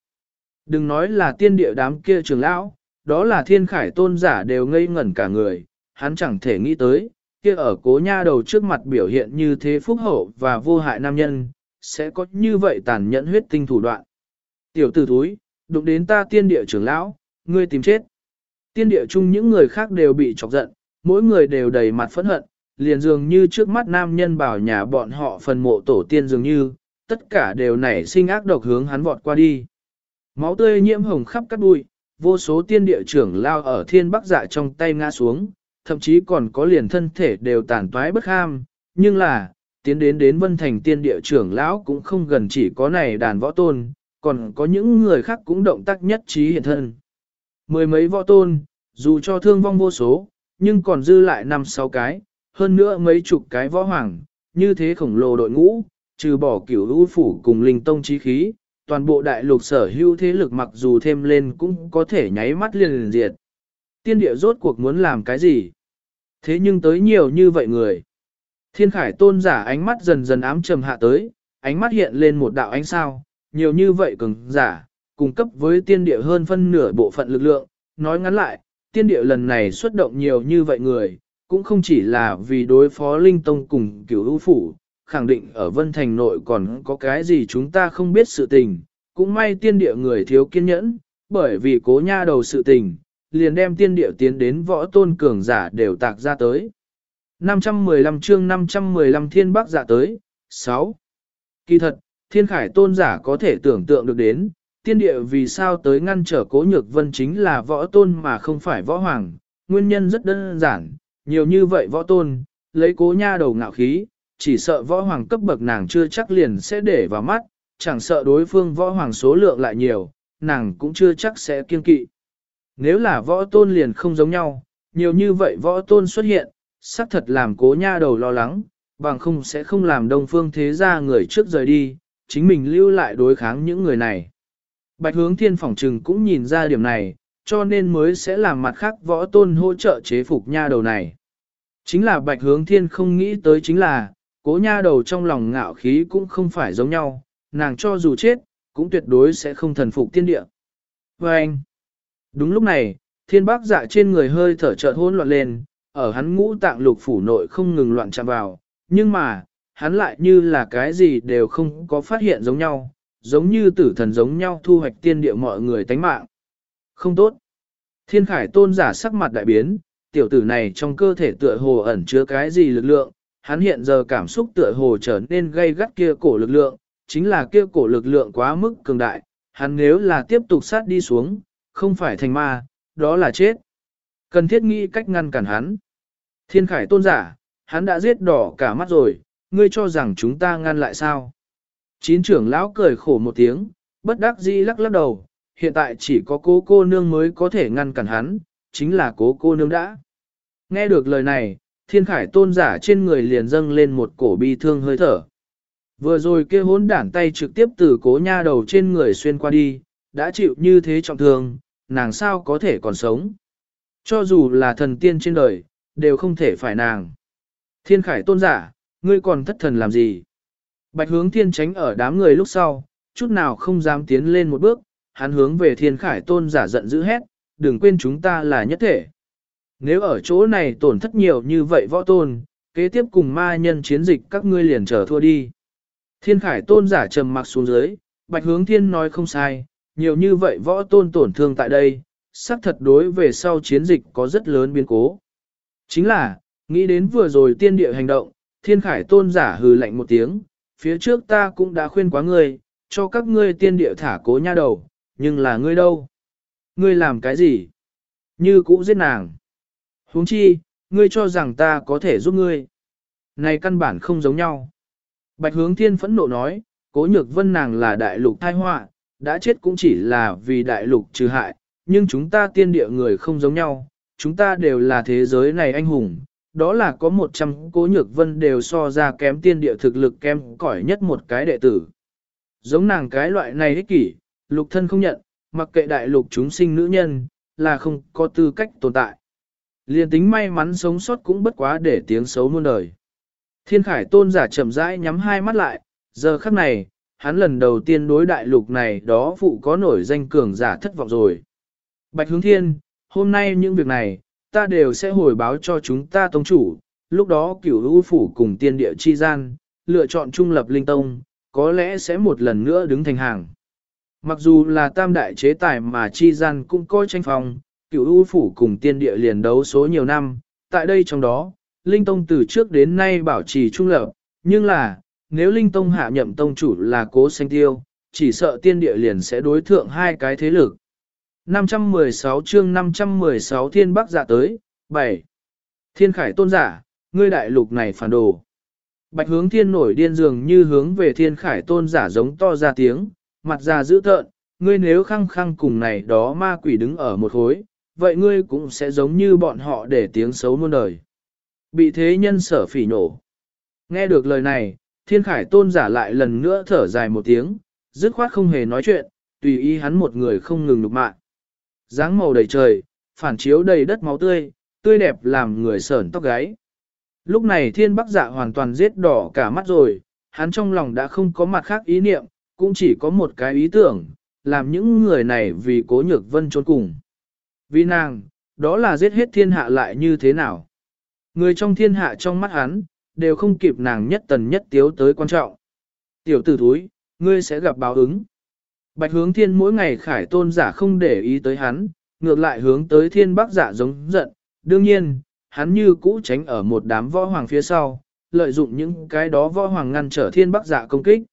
Đừng nói là tiên địa đám kia trường lão, đó là thiên khải tôn giả đều ngây ngẩn cả người, hắn chẳng thể nghĩ tới, kia ở cố nha đầu trước mặt biểu hiện như thế phúc hậu và vô hại nam nhân, sẽ có như vậy tàn nhẫn huyết tinh thủ đoạn. Tiểu tử thúi, đụng đến ta tiên địa trưởng lão, ngươi tìm chết. Tiên địa chung những người khác đều bị chọc giận, mỗi người đều đầy mặt phẫn hận, liền dường như trước mắt nam nhân bảo nhà bọn họ phần mộ tổ tiên dường như, tất cả đều nảy sinh ác độc hướng hắn vọt qua đi. Máu tươi nhiễm hồng khắp các bụi, vô số tiên địa trưởng lao ở thiên bắc dạ trong tay ngã xuống, thậm chí còn có liền thân thể đều tàn toái bất ham, nhưng là, tiến đến đến vân thành tiên địa trưởng lão cũng không gần chỉ có này đàn võ tôn, còn có những người khác cũng động tác nhất trí hiện thân. Mười mấy võ tôn, dù cho thương vong vô số, nhưng còn dư lại năm sáu cái, hơn nữa mấy chục cái võ hoàng, như thế khổng lồ đội ngũ, trừ bỏ cửu ưu phủ cùng linh tông chí khí, toàn bộ đại lục sở hữu thế lực mặc dù thêm lên cũng có thể nháy mắt liền liền diệt. Tiên địa rốt cuộc muốn làm cái gì? Thế nhưng tới nhiều như vậy người. Thiên khải tôn giả ánh mắt dần dần ám trầm hạ tới, ánh mắt hiện lên một đạo ánh sao, nhiều như vậy cường giả, cung cấp với tiên địa hơn phân nửa bộ phận lực lượng. Nói ngắn lại, tiên địa lần này xuất động nhiều như vậy người, cũng không chỉ là vì đối phó linh tông cùng cửu ưu phủ, khẳng định ở Vân Thành nội còn có cái gì chúng ta không biết sự tình, cũng may tiên địa người thiếu kiên nhẫn, bởi vì cố nha đầu sự tình, liền đem tiên địa tiến đến võ tôn cường giả đều tạc ra tới. 515 chương 515 thiên bắc giả tới, 6. Kỳ thật, thiên khải tôn giả có thể tưởng tượng được đến, tiên địa vì sao tới ngăn trở cố nhược vân chính là võ tôn mà không phải võ hoàng, nguyên nhân rất đơn giản, nhiều như vậy võ tôn, lấy cố nha đầu ngạo khí, chỉ sợ võ hoàng cấp bậc nàng chưa chắc liền sẽ để vào mắt, chẳng sợ đối phương võ hoàng số lượng lại nhiều, nàng cũng chưa chắc sẽ kiên kỵ. Nếu là võ tôn liền không giống nhau, nhiều như vậy võ tôn xuất hiện, xác thật làm cố nha đầu lo lắng, bằng không sẽ không làm đông phương thế ra người trước rời đi, chính mình lưu lại đối kháng những người này. Bạch hướng thiên phỏng trừng cũng nhìn ra điểm này, cho nên mới sẽ làm mặt khác võ tôn hỗ trợ chế phục nha đầu này. Chính là bạch hướng thiên không nghĩ tới chính là, cố nha đầu trong lòng ngạo khí cũng không phải giống nhau, nàng cho dù chết, cũng tuyệt đối sẽ không thần phục tiên địa. Và anh, đúng lúc này, thiên bác dạ trên người hơi thở chợt hỗn loạn lên, ở hắn ngũ tạng lục phủ nội không ngừng loạn chạm vào, nhưng mà, hắn lại như là cái gì đều không có phát hiện giống nhau, giống như tử thần giống nhau thu hoạch tiên địa mọi người tánh mạng. Không tốt. Thiên khải tôn giả sắc mặt đại biến, tiểu tử này trong cơ thể tựa hồ ẩn chứa cái gì lực lượng, hắn hiện giờ cảm xúc tựa hồ trở nên gây gắt kia cổ lực lượng, chính là kia cổ lực lượng quá mức cường đại, hắn nếu là tiếp tục sát đi xuống, không phải thành ma, đó là chết. Cần thiết nghĩ cách ngăn cản hắn. Thiên khải tôn giả, hắn đã giết đỏ cả mắt rồi, ngươi cho rằng chúng ta ngăn lại sao? Chín trưởng lão cười khổ một tiếng, bất đắc dĩ lắc lắc đầu, hiện tại chỉ có cố cô nương mới có thể ngăn cản hắn, chính là cố cô nương đã. Nghe được lời này, thiên khải tôn giả trên người liền dâng lên một cổ bi thương hơi thở. Vừa rồi kia hốn đản tay trực tiếp từ cố nha đầu trên người xuyên qua đi, đã chịu như thế trọng thương, nàng sao có thể còn sống. Cho dù là thần tiên trên đời, đều không thể phải nàng. Thiên khải tôn giả, ngươi còn thất thần làm gì? Bạch hướng thiên tránh ở đám người lúc sau, chút nào không dám tiến lên một bước, hắn hướng về thiên khải tôn giả giận dữ hét, đừng quên chúng ta là nhất thể. Nếu ở chỗ này tổn thất nhiều như vậy võ tôn, kế tiếp cùng ma nhân chiến dịch các ngươi liền trở thua đi. Thiên khải tôn giả trầm mặc xuống dưới, bạch hướng thiên nói không sai, nhiều như vậy võ tôn tổn thương tại đây, xác thật đối về sau chiến dịch có rất lớn biến cố. Chính là, nghĩ đến vừa rồi tiên địa hành động, thiên khải tôn giả hừ lạnh một tiếng, phía trước ta cũng đã khuyên quá ngươi, cho các ngươi tiên địa thả cố nha đầu, nhưng là ngươi đâu? Ngươi làm cái gì? Như cũ giết nàng. huống chi, ngươi cho rằng ta có thể giúp ngươi. Này căn bản không giống nhau. Bạch hướng thiên phẫn nộ nói, cố nhược vân nàng là đại lục thai họa, đã chết cũng chỉ là vì đại lục trừ hại, nhưng chúng ta tiên địa người không giống nhau, chúng ta đều là thế giới này anh hùng, đó là có 100 cố nhược vân đều so ra kém tiên địa thực lực kém cỏi nhất một cái đệ tử. Giống nàng cái loại này ích kỷ, lục thân không nhận, mặc kệ đại lục chúng sinh nữ nhân, là không có tư cách tồn tại. Liên tính may mắn sống sót cũng bất quá để tiếng xấu muôn đời. Thiên khải tôn giả chậm rãi nhắm hai mắt lại, giờ khắc này, hắn lần đầu tiên đối đại lục này đó phụ có nổi danh cường giả thất vọng rồi. Bạch hướng thiên, hôm nay những việc này, ta đều sẽ hồi báo cho chúng ta tông chủ, lúc đó cửu u phủ cùng tiên địa chi gian, lựa chọn trung lập linh tông, có lẽ sẽ một lần nữa đứng thành hàng. Mặc dù là tam đại chế tài mà chi gian cũng coi tranh phòng, cửu u phủ cùng tiên địa liền đấu số nhiều năm, tại đây trong đó, linh tông từ trước đến nay bảo trì trung lập, nhưng là, nếu linh tông hạ nhậm tông chủ là cố sanh tiêu, chỉ sợ tiên địa liền sẽ đối thượng hai cái thế lực. 516 chương 516 thiên bắc giả tới, 7. Thiên khải tôn giả, ngươi đại lục này phản đồ. Bạch hướng thiên nổi điên dường như hướng về thiên khải tôn giả giống to ra tiếng, mặt ra dữ thợn, ngươi nếu khăng khăng cùng này đó ma quỷ đứng ở một khối, vậy ngươi cũng sẽ giống như bọn họ để tiếng xấu muôn đời. Bị thế nhân sở phỉ nổ. Nghe được lời này, thiên khải tôn giả lại lần nữa thở dài một tiếng, dứt khoát không hề nói chuyện, tùy ý hắn một người không ngừng nục mạng. dáng màu đầy trời, phản chiếu đầy đất máu tươi, tươi đẹp làm người sởn tóc gáy. Lúc này thiên bắc dạ hoàn toàn giết đỏ cả mắt rồi, hắn trong lòng đã không có mặt khác ý niệm, cũng chỉ có một cái ý tưởng, làm những người này vì cố nhược vân trốn cùng. Vì nàng, đó là giết hết thiên hạ lại như thế nào. Người trong thiên hạ trong mắt hắn, đều không kịp nàng nhất tần nhất tiếu tới quan trọng. Tiểu tử thúi, ngươi sẽ gặp báo ứng. Bạch hướng thiên mỗi ngày khải tôn giả không để ý tới hắn, ngược lại hướng tới thiên bắc giả giống giận. Đương nhiên, hắn như cũ tránh ở một đám võ hoàng phía sau, lợi dụng những cái đó võ hoàng ngăn trở thiên bắc giả công kích.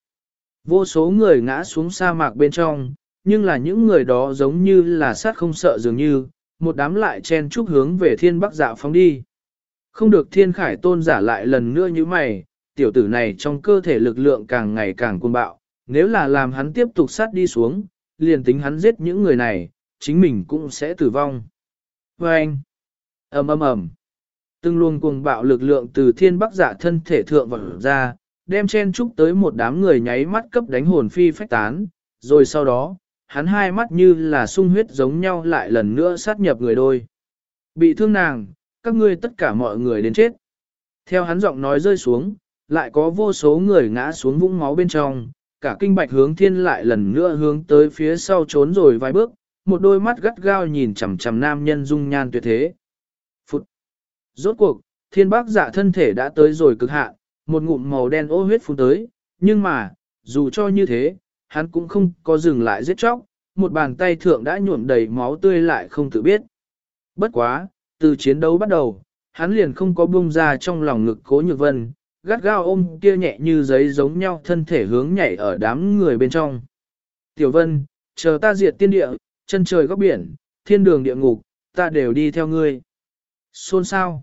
Vô số người ngã xuống sa mạc bên trong, nhưng là những người đó giống như là sát không sợ dường như, một đám lại chen chúc hướng về thiên bắc dạ phóng đi. Không được thiên khải tôn giả lại lần nữa như mày, tiểu tử này trong cơ thể lực lượng càng ngày càng cuồng bạo, nếu là làm hắn tiếp tục sát đi xuống, liền tính hắn giết những người này, chính mình cũng sẽ tử vong. Và anh, ầm ầm ầm, từng luồng cuồng bạo lực lượng từ thiên bắc giả thân thể thượng vào ra, đem chen chúc tới một đám người nháy mắt cấp đánh hồn phi phách tán, rồi sau đó, hắn hai mắt như là sung huyết giống nhau lại lần nữa sát nhập người đôi. Bị thương nàng, các ngươi tất cả mọi người đến chết. Theo hắn giọng nói rơi xuống, lại có vô số người ngã xuống vũng máu bên trong, cả kinh bạch hướng thiên lại lần nữa hướng tới phía sau trốn rồi vài bước, một đôi mắt gắt gao nhìn chằm chằm nam nhân dung nhan tuyệt thế. Phụt! Rốt cuộc, thiên bác giả thân thể đã tới rồi cực hạn, một ngụm màu đen ô huyết phun tới, nhưng mà, dù cho như thế, hắn cũng không có dừng lại giết chóc, một bàn tay thượng đã nhuộm đầy máu tươi lại không tự biết. Bất quá, từ chiến đấu bắt đầu, hắn liền không có buông ra trong lòng ngực cố nhược vân, gắt gao ôm kia nhẹ như giấy giống nhau thân thể hướng nhảy ở đám người bên trong. Tiểu vân, chờ ta diệt tiên địa, chân trời góc biển, thiên đường địa ngục, ta đều đi theo ngươi. Xôn sao?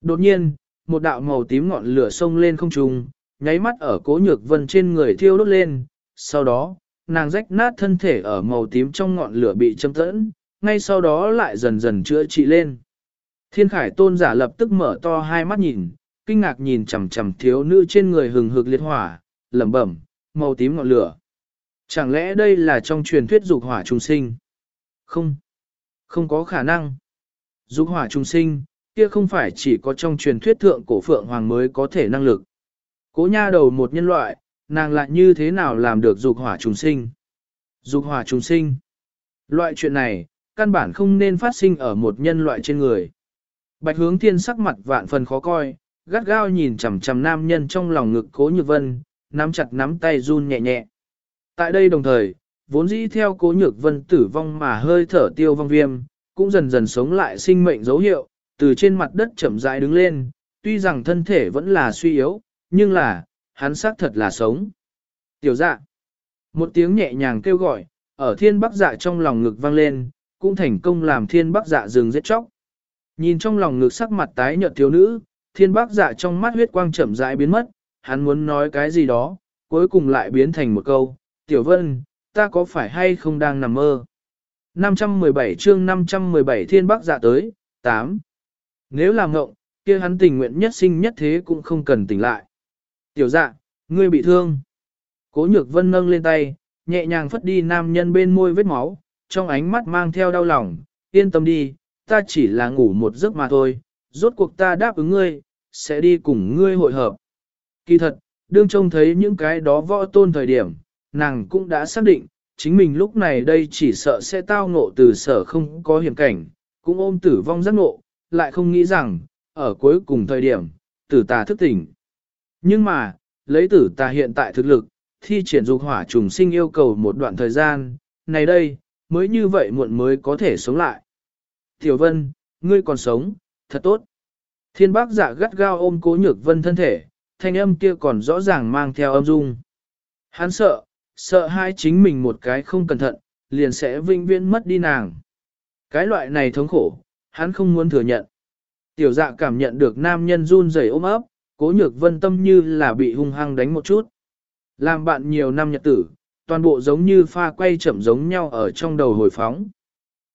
Đột nhiên, một đạo màu tím ngọn lửa sông lên không trung, nháy mắt ở cố nhược vân trên người thiêu đốt lên, sau đó, nàng rách nát thân thể ở màu tím trong ngọn lửa bị châm tẫn, ngay sau đó lại dần dần chữa trị lên. Thiên khải tôn giả lập tức mở to hai mắt nhìn, kinh ngạc nhìn chằm chằm thiếu nữ trên người hừng hực liệt hỏa, lẩm bẩm, màu tím ngọn lửa. Chẳng lẽ đây là trong truyền thuyết dục hỏa trùng sinh? Không, không có khả năng. Dục hỏa trùng sinh, kia không phải chỉ có trong truyền thuyết thượng cổ phượng hoàng mới có thể năng lực. Cố nha đầu một nhân loại, nàng lại như thế nào làm được dục hỏa trùng sinh? Dục hỏa trùng sinh. Loại chuyện này, căn bản không nên phát sinh ở một nhân loại trên người. Bạch hướng thiên sắc mặt vạn phần khó coi, gắt gao nhìn chằm chằm nam nhân trong lòng ngực cố nhược vân, nắm chặt nắm tay run nhẹ nhẹ. Tại đây đồng thời, vốn dĩ theo cố nhược vân tử vong mà hơi thở tiêu vong viêm, cũng dần dần sống lại sinh mệnh dấu hiệu, từ trên mặt đất chậm rãi đứng lên, tuy rằng thân thể vẫn là suy yếu, nhưng là, hắn xác thật là sống. Tiểu dạ, một tiếng nhẹ nhàng kêu gọi, ở thiên bắc dạ trong lòng ngực vang lên, cũng thành công làm thiên bắc dạ dừng giết chóc. Nhìn trong lòng ngực sắc mặt tái nhợt thiếu nữ, thiên bắc dạ trong mắt huyết quang chậm rãi biến mất, hắn muốn nói cái gì đó, cuối cùng lại biến thành một câu, tiểu vân, ta có phải hay không đang nằm mơ? 517 chương 517 thiên bắc dạ tới, 8. Nếu làm ngộng, kia hắn tình nguyện nhất sinh nhất thế cũng không cần tỉnh lại. Tiểu dạ, ngươi bị thương. Cố nhược vân nâng lên tay, nhẹ nhàng phất đi nam nhân bên môi vết máu, trong ánh mắt mang theo đau lòng, yên tâm đi, ta chỉ là ngủ một giấc mà thôi, rốt cuộc ta đáp ứng ngươi, sẽ đi cùng ngươi hội hợp. Kỳ thật, đương trông thấy những cái đó võ tôn thời điểm, nàng cũng đã xác định, chính mình lúc này đây chỉ sợ sẽ tao ngộ từ sở không có hiểm cảnh, cũng ôm tử vong giác ngộ, lại không nghĩ rằng, ở cuối cùng thời điểm, tử tà thức tỉnh. Nhưng mà, lấy tử tà hiện tại thực lực, thi triển dục hỏa trùng sinh yêu cầu một đoạn thời gian, này đây, mới như vậy muộn mới có thể sống lại. Tiểu Vân, ngươi còn sống, thật tốt. Thiên bác giả gắt gao ôm cố nhược vân thân thể, thanh âm kia còn rõ ràng mang theo âm dung. Hắn sợ, sợ hai chính mình một cái không cẩn thận, liền sẽ vinh viễn mất đi nàng. Cái loại này thống khổ, hắn không muốn thừa nhận. Tiểu dạ cảm nhận được nam nhân run rẩy ôm ấp, cố nhược vân tâm như là bị hung hăng đánh một chút. Làm bạn nhiều năm nhật tử, toàn bộ giống như pha quay chậm giống nhau ở trong đầu hồi phóng.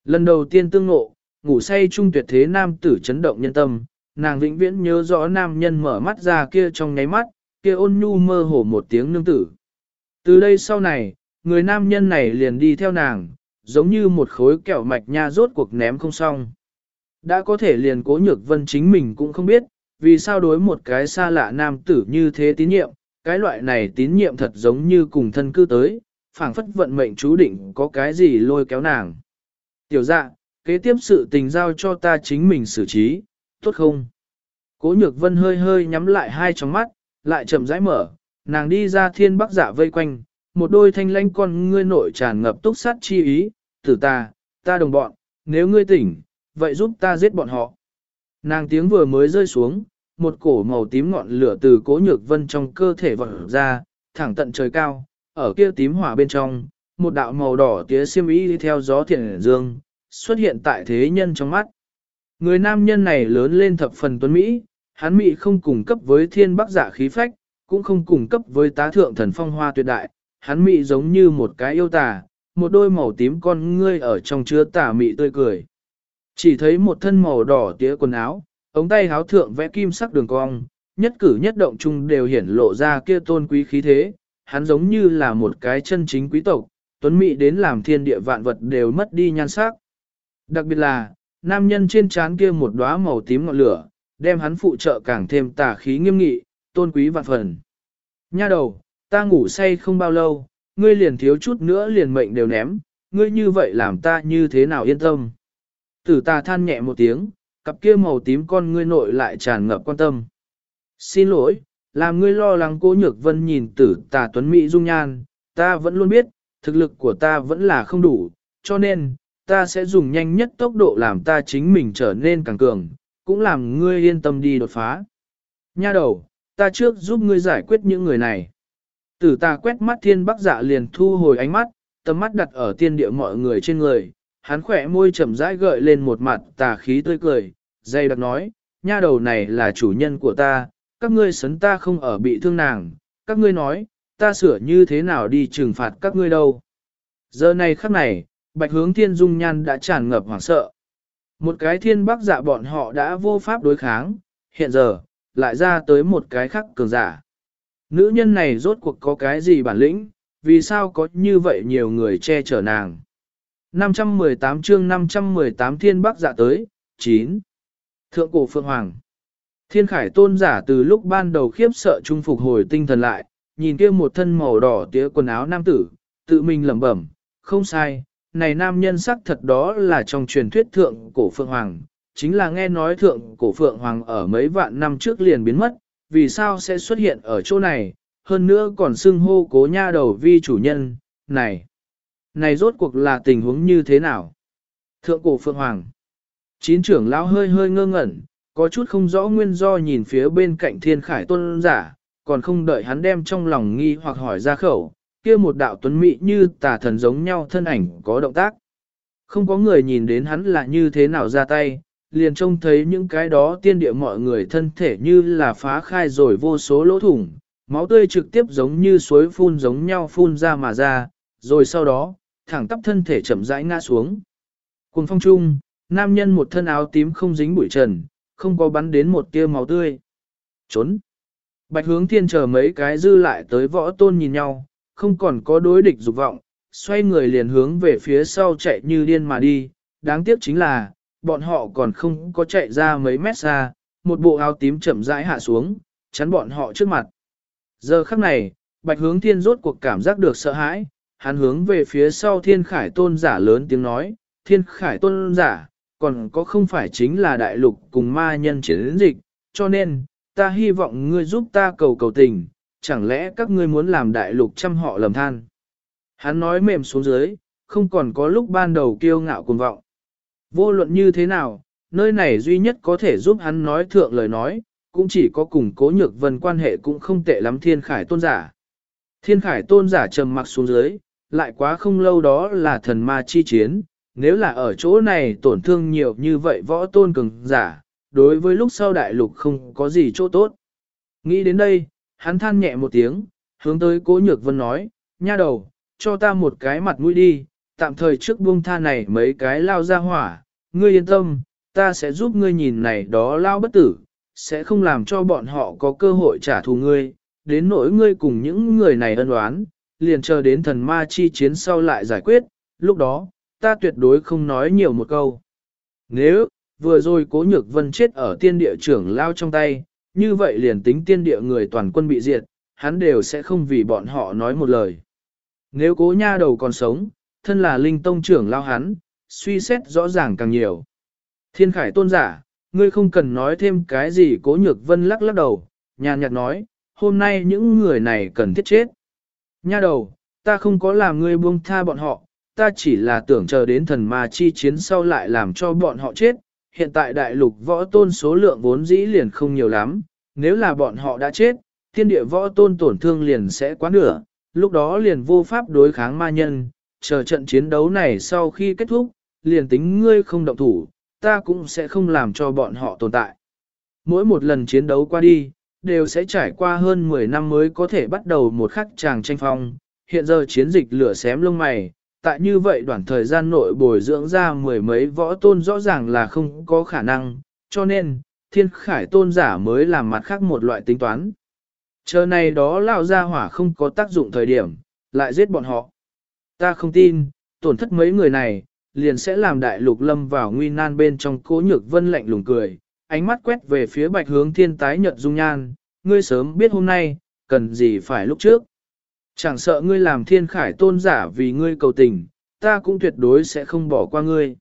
Lần đầu tiên tương ngộ, ngủ say trung tuyệt thế nam tử chấn động nhân tâm, nàng vĩnh viễn nhớ rõ nam nhân mở mắt ra kia trong nháy mắt, kia ôn nhu mơ hồ một tiếng nương tử. Từ đây sau này, người nam nhân này liền đi theo nàng, giống như một khối kẹo mạch nha rốt cuộc ném không xong. Đã có thể liền cố nhược vân chính mình cũng không biết, vì sao đối một cái xa lạ nam tử như thế tín nhiệm, cái loại này tín nhiệm thật giống như cùng thân cư tới, phảng phất vận mệnh chú định có cái gì lôi kéo nàng. Tiểu dạ, kế tiếp sự tình giao cho ta chính mình xử trí, tốt không? Cố nhược vân hơi hơi nhắm lại hai tròng mắt, lại chậm rãi mở, nàng đi ra thiên bắc giả vây quanh, một đôi thanh lanh con ngươi nội tràn ngập túc sát chi ý, tử ta, ta đồng bọn, nếu ngươi tỉnh, vậy giúp ta giết bọn họ. Nàng tiếng vừa mới rơi xuống, một cổ màu tím ngọn lửa từ cố nhược vân trong cơ thể vọt ra, thẳng tận trời cao, ở kia tím hỏa bên trong, một đạo màu đỏ tía xiêm y đi theo gió thiện dương, xuất hiện tại thế nhân trong mắt. Người nam nhân này lớn lên thập phần tuấn Mỹ, hắn Mỹ không cùng cấp với thiên bắc giả khí phách, cũng không cùng cấp với tá thượng thần phong hoa tuyệt đại, hắn Mỹ giống như một cái yêu tà, một đôi màu tím con ngươi ở trong chứa tà mỹ tươi cười. Chỉ thấy một thân màu đỏ tía quần áo, ống tay háo thượng vẽ kim sắc đường cong, nhất cử nhất động chung đều hiển lộ ra kia tôn quý khí thế, hắn giống như là một cái chân chính quý tộc, tuấn mỹ đến làm thiên địa vạn vật đều mất đi nhan sắc. Đặc biệt là, nam nhân trên trán kia một đóa màu tím ngọn lửa, đem hắn phụ trợ càng thêm tà khí nghiêm nghị, tôn quý vạn phần. Nha đầu, ta ngủ say không bao lâu, ngươi liền thiếu chút nữa liền mệnh đều ném, ngươi như vậy làm ta như thế nào yên tâm. Tử ta than nhẹ một tiếng, cặp kia màu tím con ngươi nội lại tràn ngập quan tâm. Xin lỗi, làm ngươi lo lắng cố nhược vân nhìn tử tà tuấn Mỹ dung nhan, ta vẫn luôn biết, thực lực của ta vẫn là không đủ, cho nên, ta sẽ dùng nhanh nhất tốc độ làm ta chính mình trở nên càng cường, cũng làm ngươi yên tâm đi đột phá. Nha đầu, ta trước giúp ngươi giải quyết những người này. Tử ta quét mắt thiên bắc dạ liền thu hồi ánh mắt, tầm mắt đặt ở tiên địa mọi người trên người, hắn khỏe môi chậm rãi gợi lên một mặt tà khí tươi cười, dây đặc nói, nha đầu này là chủ nhân của ta, các ngươi sấn ta không ở bị thương nàng, các ngươi nói, ta sửa như thế nào đi trừng phạt các ngươi đâu. Giờ này khắc này, bạch hướng thiên dung nhan đã tràn ngập hoảng sợ. Một cái thiên bắc dạ bọn họ đã vô pháp đối kháng, hiện giờ, lại ra tới một cái khác cường giả. Nữ nhân này rốt cuộc có cái gì bản lĩnh, vì sao có như vậy nhiều người che chở nàng. 518 chương 518 thiên bắc dạ tới, 9. Thượng cổ Phượng Hoàng Thiên khải tôn giả từ lúc ban đầu khiếp sợ trung phục hồi tinh thần lại, nhìn kia một thân màu đỏ tía quần áo nam tử, tự mình lẩm bẩm, không sai, này nam nhân sắc thật đó là trong truyền thuyết thượng cổ Phượng Hoàng, chính là nghe nói thượng cổ Phượng Hoàng ở mấy vạn năm trước liền biến mất, vì sao sẽ xuất hiện ở chỗ này, hơn nữa còn xưng hô cố nha đầu vi chủ nhân, này, này rốt cuộc là tình huống như thế nào? Thượng cổ Phượng Hoàng Chín trưởng lão hơi hơi ngơ ngẩn, có chút không rõ nguyên do nhìn phía bên cạnh thiên khải tôn giả, còn không đợi hắn đem trong lòng nghi hoặc hỏi ra khẩu, kia một đạo tuấn mỹ như tà thần giống nhau thân ảnh có động tác. Không có người nhìn đến hắn là như thế nào ra tay, liền trông thấy những cái đó tiên địa mọi người thân thể như là phá khai rồi vô số lỗ thủng, máu tươi trực tiếp giống như suối phun giống nhau phun ra mà ra, rồi sau đó, thẳng tắp thân thể chậm rãi ngã xuống. Cùng phong trung, nam nhân một thân áo tím không dính bụi trần, không có bắn đến một tia máu tươi. Trốn. Bạch hướng thiên chờ mấy cái dư lại tới võ tôn nhìn nhau, không còn có đối địch dục vọng, xoay người liền hướng về phía sau chạy như điên mà đi. Đáng tiếc chính là, bọn họ còn không có chạy ra mấy mét xa, một bộ áo tím chậm rãi hạ xuống, chắn bọn họ trước mặt. Giờ khắc này, bạch hướng thiên rốt cuộc cảm giác được sợ hãi, hắn hướng về phía sau thiên khải tôn giả lớn tiếng nói, thiên khải tôn giả, còn có không phải chính là đại lục cùng ma nhân chiến dịch, cho nên, ta hy vọng ngươi giúp ta cầu cầu tình, chẳng lẽ các ngươi muốn làm đại lục trăm họ lầm than. Hắn nói mềm xuống dưới, không còn có lúc ban đầu kiêu ngạo cuồng vọng. Vô luận như thế nào, nơi này duy nhất có thể giúp hắn nói thượng lời nói, cũng chỉ có cùng cố nhược vân quan hệ cũng không tệ lắm thiên khải tôn giả. Thiên khải tôn giả trầm mặc xuống dưới, lại quá không lâu đó là thần ma chi chiến, nếu là ở chỗ này tổn thương nhiều như vậy võ tôn cường giả, đối với lúc sau đại lục không có gì chỗ tốt. Nghĩ đến đây, hắn than nhẹ một tiếng, hướng tới cố nhược vân nói, nha đầu, cho ta một cái mặt mũi đi, tạm thời trước buông tha này mấy cái lao ra hỏa, ngươi yên tâm, ta sẽ giúp ngươi nhìn này đó lao bất tử, sẽ không làm cho bọn họ có cơ hội trả thù ngươi, đến nỗi ngươi cùng những người này ân oán, liền chờ đến thần ma chi chiến sau lại giải quyết, lúc đó, ta tuyệt đối không nói nhiều một câu. Nếu, vừa rồi cố nhược vân chết ở tiên địa trưởng lao trong tay, như vậy liền tính tiên địa người toàn quân bị diệt, hắn đều sẽ không vì bọn họ nói một lời. Nếu cố nha đầu còn sống, thân là linh tông trưởng lao hắn, suy xét rõ ràng càng nhiều. Thiên khải tôn giả, ngươi không cần nói thêm cái gì cố nhược vân lắc lắc đầu, nhàn nhạt nói, hôm nay những người này cần thiết chết. Nha đầu, ta không có làm ngươi buông tha bọn họ, ta chỉ là tưởng chờ đến thần ma chi chiến sau lại làm cho bọn họ chết. Hiện tại đại lục võ tôn số lượng vốn dĩ liền không nhiều lắm, nếu là bọn họ đã chết, thiên địa võ tôn tổn thương liền sẽ quá nửa, lúc đó liền vô pháp đối kháng ma nhân, chờ trận chiến đấu này sau khi kết thúc, liền tính ngươi không động thủ, ta cũng sẽ không làm cho bọn họ tồn tại. Mỗi một lần chiến đấu qua đi, đều sẽ trải qua hơn 10 năm mới có thể bắt đầu một khắc tràng tranh phong. Hiện giờ chiến dịch lửa xém lông mày, tại như vậy đoạn thời gian nội bồi dưỡng ra mười mấy võ tôn rõ ràng là không có khả năng, cho nên, thiên khải tôn giả mới làm mặt khác một loại tính toán. Chờ này đó lao ra hỏa không có tác dụng thời điểm, lại giết bọn họ. Ta không tin, tổn thất mấy người này, liền sẽ làm đại lục lâm vào nguy nan bên trong cố nhược vân lạnh lùng cười, ánh mắt quét về phía bạch hướng thiên tái nhợt dung nhan, ngươi sớm biết hôm nay, cần gì phải lúc trước. Chẳng sợ ngươi làm thiên khải tôn giả vì ngươi cầu tình, ta cũng tuyệt đối sẽ không bỏ qua ngươi.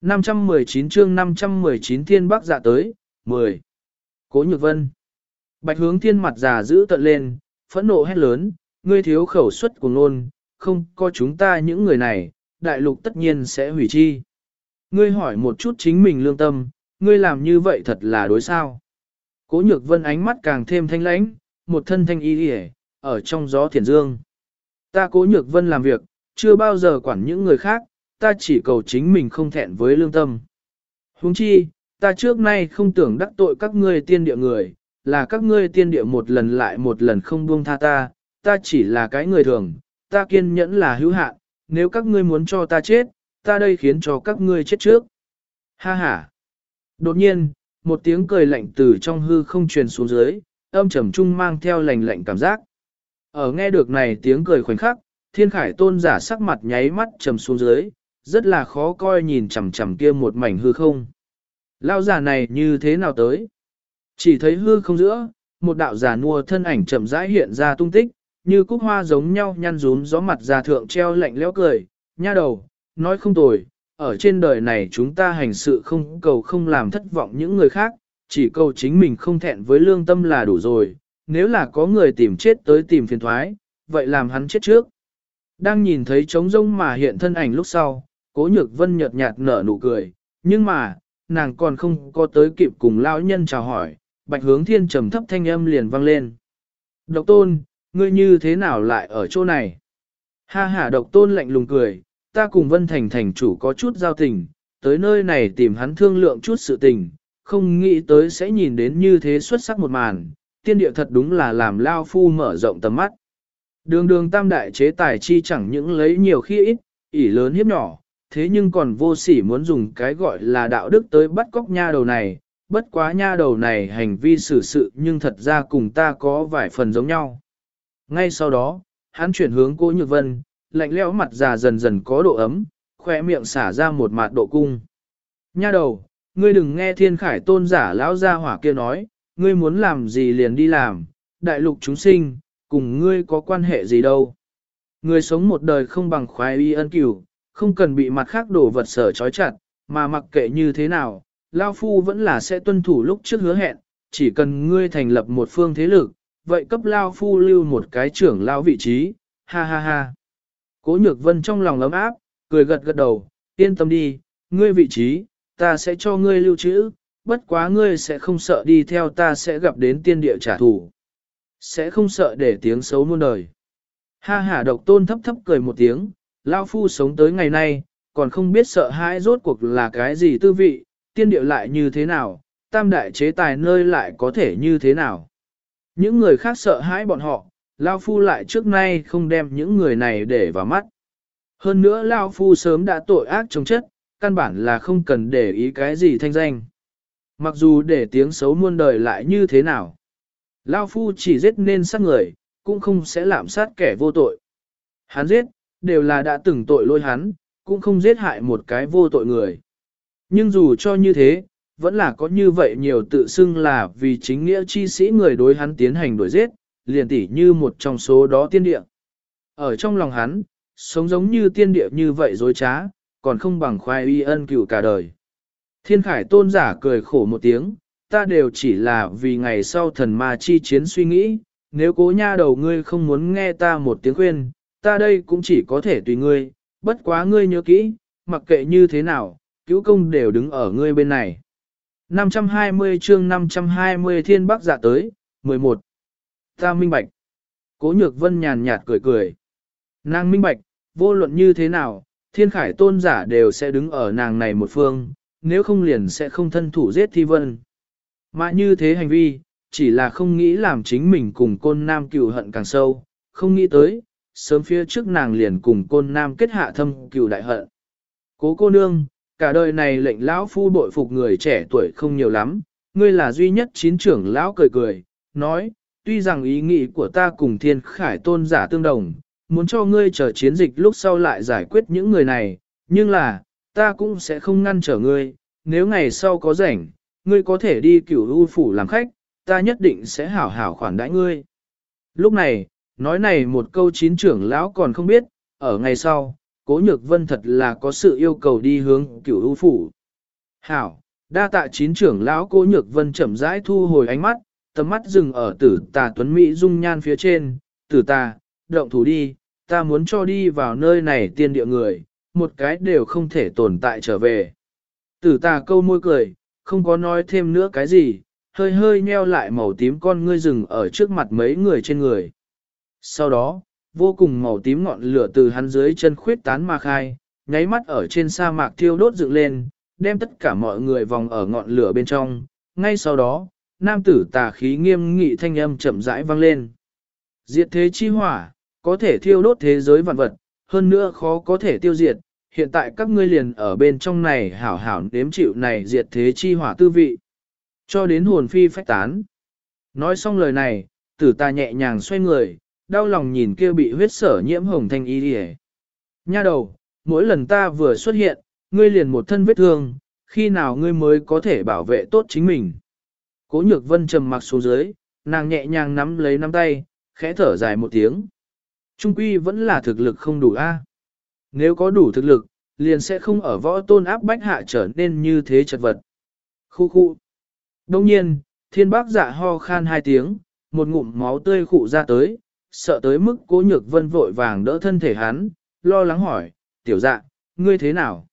519 chương 519 thiên bắc dạ tới, 10. Cố nhược vân. Bạch hướng thiên mặt già giữ tận lên, phẫn nộ hét lớn, ngươi thiếu khẩu suất của ngôn, không có chúng ta những người này, đại lục tất nhiên sẽ hủy chi. Ngươi hỏi một chút chính mình lương tâm, ngươi làm như vậy thật là đối sao. Cố nhược vân ánh mắt càng thêm thanh lãnh, một thân thanh y hề, ở trong gió thiền dương. Ta cố nhược vân làm việc, chưa bao giờ quản những người khác, ta chỉ cầu chính mình không thẹn với lương tâm. Huống chi, ta trước nay không tưởng đắc tội các ngươi tiên địa người, là các ngươi tiên địa một lần lại một lần không buông tha ta, ta chỉ là cái người thường, ta kiên nhẫn là hữu hạn, nếu các ngươi muốn cho ta chết, ta đây khiến cho các ngươi chết trước. Ha ha. Đột nhiên, một tiếng cười lạnh từ trong hư không truyền xuống dưới, âm trầm trung mang theo lạnh lạnh cảm giác. Ở nghe được này tiếng cười khoảnh khắc, thiên khải tôn giả sắc mặt nháy mắt trầm xuống dưới, rất là khó coi nhìn chằm chằm kia một mảnh hư không. Lao giả này như thế nào tới? Chỉ thấy hư không giữa, một đạo giả nua thân ảnh chậm rãi hiện ra tung tích, như cúc hoa giống nhau nhăn rún gió mặt già thượng treo lạnh lẽo cười, nha đầu, nói không tồi, ở trên đời này chúng ta hành sự không cầu không làm thất vọng những người khác, chỉ cầu chính mình không thẹn với lương tâm là đủ rồi, nếu là có người tìm chết tới tìm phiền thoái, vậy làm hắn chết trước. Đang nhìn thấy trống rông mà hiện thân ảnh lúc sau, cố nhược vân nhợt nhạt nở nụ cười, nhưng mà, nàng còn không có tới kịp cùng lão nhân chào hỏi, bạch hướng thiên trầm thấp thanh âm liền vang lên. Độc tôn, ngươi như thế nào lại ở chỗ này? Ha ha độc tôn lạnh lùng cười, ta cùng Vân Thành thành chủ có chút giao tình, tới nơi này tìm hắn thương lượng chút sự tình, không nghĩ tới sẽ nhìn đến như thế xuất sắc một màn, tiên địa thật đúng là làm lao phu mở rộng tầm mắt. Đường đường tam đại chế tài chi chẳng những lấy nhiều khi ít, ỉ lớn hiếp nhỏ, thế nhưng còn vô sỉ muốn dùng cái gọi là đạo đức tới bắt cóc nha đầu này, bất quá nha đầu này hành vi xử sự nhưng thật ra cùng ta có vài phần giống nhau. Ngay sau đó, hắn chuyển hướng cô Nhược Vân, lạnh lẽo mặt già dần dần có độ ấm, khỏe miệng xả ra một mạt độ cung. Nha đầu, ngươi đừng nghe thiên khải tôn giả lão gia hỏa kia nói, ngươi muốn làm gì liền đi làm, đại lục chúng sinh, cùng ngươi có quan hệ gì đâu. Ngươi sống một đời không bằng khoái y ân cửu, không cần bị mặt khác đổ vật sở trói chặt, mà mặc kệ như thế nào, Lao Phu vẫn là sẽ tuân thủ lúc trước hứa hẹn, chỉ cần ngươi thành lập một phương thế lực, vậy cấp Lao Phu lưu một cái trưởng Lao vị trí, ha ha ha. Cố nhược vân trong lòng ấm áp, cười gật gật đầu, yên tâm đi, ngươi vị trí, ta sẽ cho ngươi lưu trữ, bất quá ngươi sẽ không sợ đi theo ta sẽ gặp đến tiên địa trả thù. Sẽ không sợ để tiếng xấu muôn đời. Ha ha độc tôn thấp thấp cười một tiếng, Lao Phu sống tới ngày nay, còn không biết sợ hãi rốt cuộc là cái gì tư vị, tiên địa lại như thế nào, tam đại chế tài nơi lại có thể như thế nào. Những người khác sợ hãi bọn họ, Lao Phu lại trước nay không đem những người này để vào mắt. Hơn nữa Lao Phu sớm đã tội ác trong chất, căn bản là không cần để ý cái gì thanh danh. Mặc dù để tiếng xấu muôn đời lại như thế nào. Lao Phu chỉ giết nên sát người, cũng không sẽ lạm sát kẻ vô tội. Hắn giết, đều là đã từng tội lỗi hắn, cũng không giết hại một cái vô tội người. Nhưng dù cho như thế, vẫn là có như vậy nhiều tự xưng là vì chính nghĩa chi sĩ người đối hắn tiến hành đuổi giết, liền tỉ như một trong số đó tiên địa. Ở trong lòng hắn, sống giống như tiên địa như vậy dối trá, còn không bằng khoai y ân cửu cả đời. Thiên khải tôn giả cười khổ một tiếng, ta đều chỉ là vì ngày sau thần ma chi chiến suy nghĩ, nếu cố nha đầu ngươi không muốn nghe ta một tiếng khuyên, ta đây cũng chỉ có thể tùy ngươi, bất quá ngươi nhớ kỹ, mặc kệ như thế nào, cứu công đều đứng ở ngươi bên này. 520 chương 520 thiên bắc giả tới, 11. Ta minh bạch. Cố nhược vân nhàn nhạt cười cười. Nàng minh bạch, vô luận như thế nào, thiên khải tôn giả đều sẽ đứng ở nàng này một phương, nếu không liền sẽ không thân thủ giết thi vân. Mà như thế hành vi, chỉ là không nghĩ làm chính mình cùng côn nam cựu hận càng sâu, không nghĩ tới, sớm phía trước nàng liền cùng côn nam kết hạ thâm cựu đại hận. Cố cô nương, cả đời này lệnh lão phu bội phục người trẻ tuổi không nhiều lắm, ngươi là duy nhất chín trưởng lão cười cười, nói, tuy rằng ý nghĩ của ta cùng thiên khải tôn giả tương đồng, muốn cho ngươi chờ chiến dịch lúc sau lại giải quyết những người này, nhưng là, ta cũng sẽ không ngăn trở ngươi, nếu ngày sau có rảnh, ngươi có thể đi cửu u phủ làm khách, ta nhất định sẽ hảo hảo khoản đãi ngươi. Lúc này, nói này một câu chín trưởng lão còn không biết, ở ngày sau, cố nhược vân thật là có sự yêu cầu đi hướng cửu u phủ. Hảo, đa tạ chín trưởng lão cố nhược vân chậm rãi thu hồi ánh mắt, tầm mắt dừng ở tử tà tuấn Mỹ dung nhan phía trên, tử tà, động thủ đi, ta muốn cho đi vào nơi này tiên địa người, một cái đều không thể tồn tại trở về. Tử tà câu môi cười, không có nói thêm nữa cái gì, hơi hơi nheo lại màu tím con ngươi rừng ở trước mặt mấy người trên người. Sau đó, vô cùng màu tím ngọn lửa từ hắn dưới chân khuyết tán mà khai, nháy mắt ở trên sa mạc thiêu đốt dựng lên, đem tất cả mọi người vòng ở ngọn lửa bên trong. Ngay sau đó, nam tử tà khí nghiêm nghị thanh âm chậm rãi vang lên. Diệt thế chi hỏa, có thể thiêu đốt thế giới vạn vật, hơn nữa khó có thể tiêu diệt. Hiện tại các ngươi liền ở bên trong này hảo hảo nếm chịu này diệt thế chi hỏa tư vị. Cho đến hồn phi phách tán. Nói xong lời này, tử ta nhẹ nhàng xoay người, đau lòng nhìn kia bị huyết sở nhiễm hồng thanh y đi Nha đầu, mỗi lần ta vừa xuất hiện, ngươi liền một thân vết thương, khi nào ngươi mới có thể bảo vệ tốt chính mình. Cố nhược vân trầm mặc xuống dưới, nàng nhẹ nhàng nắm lấy nắm tay, khẽ thở dài một tiếng. Trung quy vẫn là thực lực không đủ a. Nếu có đủ thực lực, liền sẽ không ở võ tôn áp bách hạ trở nên như thế chật vật. Khu khu. Đông nhiên, thiên bác dạ ho khan hai tiếng, một ngụm máu tươi khụ ra tới, sợ tới mức cố nhược vân vội vàng đỡ thân thể hắn, lo lắng hỏi, tiểu dạ, ngươi thế nào?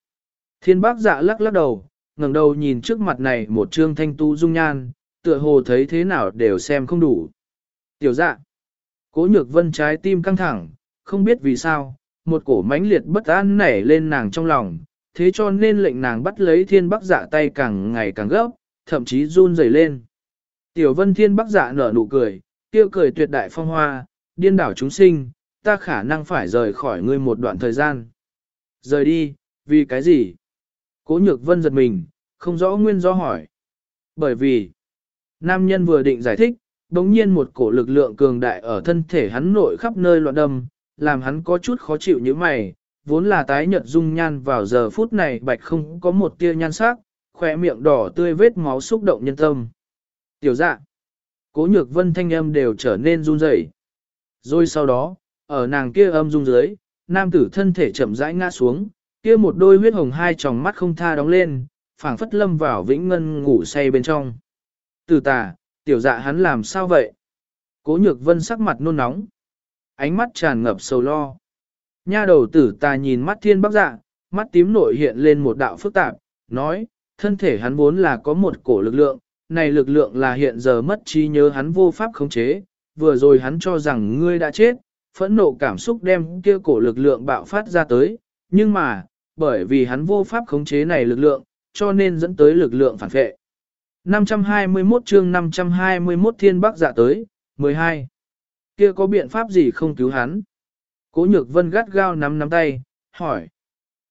Thiên bác dạ lắc lắc đầu, ngẩng đầu nhìn trước mặt này một trương thanh tu dung nhan, tựa hồ thấy thế nào đều xem không đủ. Tiểu dạ, cố nhược vân trái tim căng thẳng, không biết vì sao, một cổ mãnh liệt bất an nảy lên nàng trong lòng, thế cho nên lệnh nàng bắt lấy thiên bác dạ tay càng ngày càng gấp, thậm chí run rẩy lên. Tiểu vân thiên bác dạ nở nụ cười, tiêu cười tuyệt đại phong hoa, điên đảo chúng sinh, ta khả năng phải rời khỏi ngươi một đoạn thời gian. Rời đi, vì cái gì? Cố nhược vân giật mình, không rõ nguyên do hỏi. Bởi vì, nam nhân vừa định giải thích, đống nhiên một cổ lực lượng cường đại ở thân thể hắn nội khắp nơi loạn đâm, làm hắn có chút khó chịu như mày, vốn là tái nhợt dung nhan vào giờ phút này bạch không có một tia nhan sắc, khỏe miệng đỏ tươi vết máu xúc động nhân tâm. Tiểu dạ, cố nhược vân thanh âm đều trở nên run rẩy. Rồi sau đó, ở nàng kia âm rung dưới, nam tử thân thể chậm rãi ngã xuống, kia một đôi huyết hồng hai tròng mắt không tha đóng lên, phảng phất lâm vào vĩnh ngân ngủ say bên trong. Từ tà, tiểu dạ hắn làm sao vậy? Cố nhược vân sắc mặt nôn nóng. Ánh mắt tràn ngập sầu lo. Nha đầu tử tà nhìn mắt thiên bắc dạ, mắt tím nội hiện lên một đạo phức tạp, nói, thân thể hắn vốn là có một cổ lực lượng, này lực lượng là hiện giờ mất trí nhớ hắn vô pháp khống chế, vừa rồi hắn cho rằng ngươi đã chết, phẫn nộ cảm xúc đem kia cổ lực lượng bạo phát ra tới, nhưng mà, bởi vì hắn vô pháp khống chế này lực lượng, cho nên dẫn tới lực lượng phản vệ. 521 chương 521 thiên bắc dạ tới, 12. Kia có biện pháp gì không cứu hắn? Cố nhược vân gắt gao nắm nắm tay, hỏi.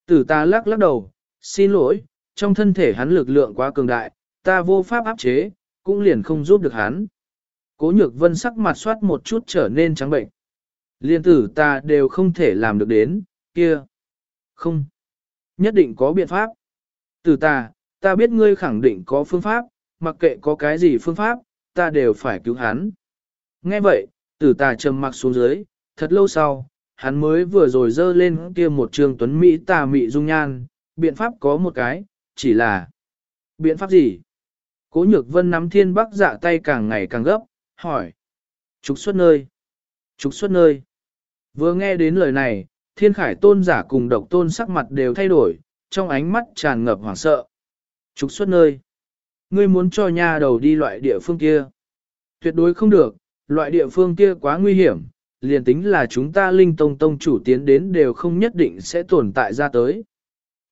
Tử ta lắc lắc đầu, xin lỗi, trong thân thể hắn lực lượng quá cường đại, ta vô pháp áp chế, cũng liền không giúp được hắn. Cố nhược vân sắc mặt soát một chút trở nên trắng bệnh. Liên tử ta đều không thể làm được đến, kia. Không. Nhất định có biện pháp. Tử ta, ta biết ngươi khẳng định có phương pháp, mặc kệ có cái gì phương pháp, ta đều phải cứu hắn. Nghe vậy, tử ta trầm mặc xuống dưới, thật lâu sau, hắn mới vừa rồi dơ lên kia một trường tuấn Mỹ tà mị dung nhan, biện pháp có một cái, chỉ là biện pháp gì? Cố nhược vân nắm thiên bắc dạ tay càng ngày càng gấp, hỏi. Trục xuất nơi. Trục xuất nơi. Vừa nghe đến lời này, thiên khải tôn giả cùng độc tôn sắc mặt đều thay đổi, trong ánh mắt tràn ngập hoảng sợ. Trục xuất nơi. Ngươi muốn cho nha đầu đi loại địa phương kia. Tuyệt đối không được, loại địa phương kia quá nguy hiểm, liền tính là chúng ta linh tông tông chủ tiến đến đều không nhất định sẽ tồn tại ra tới.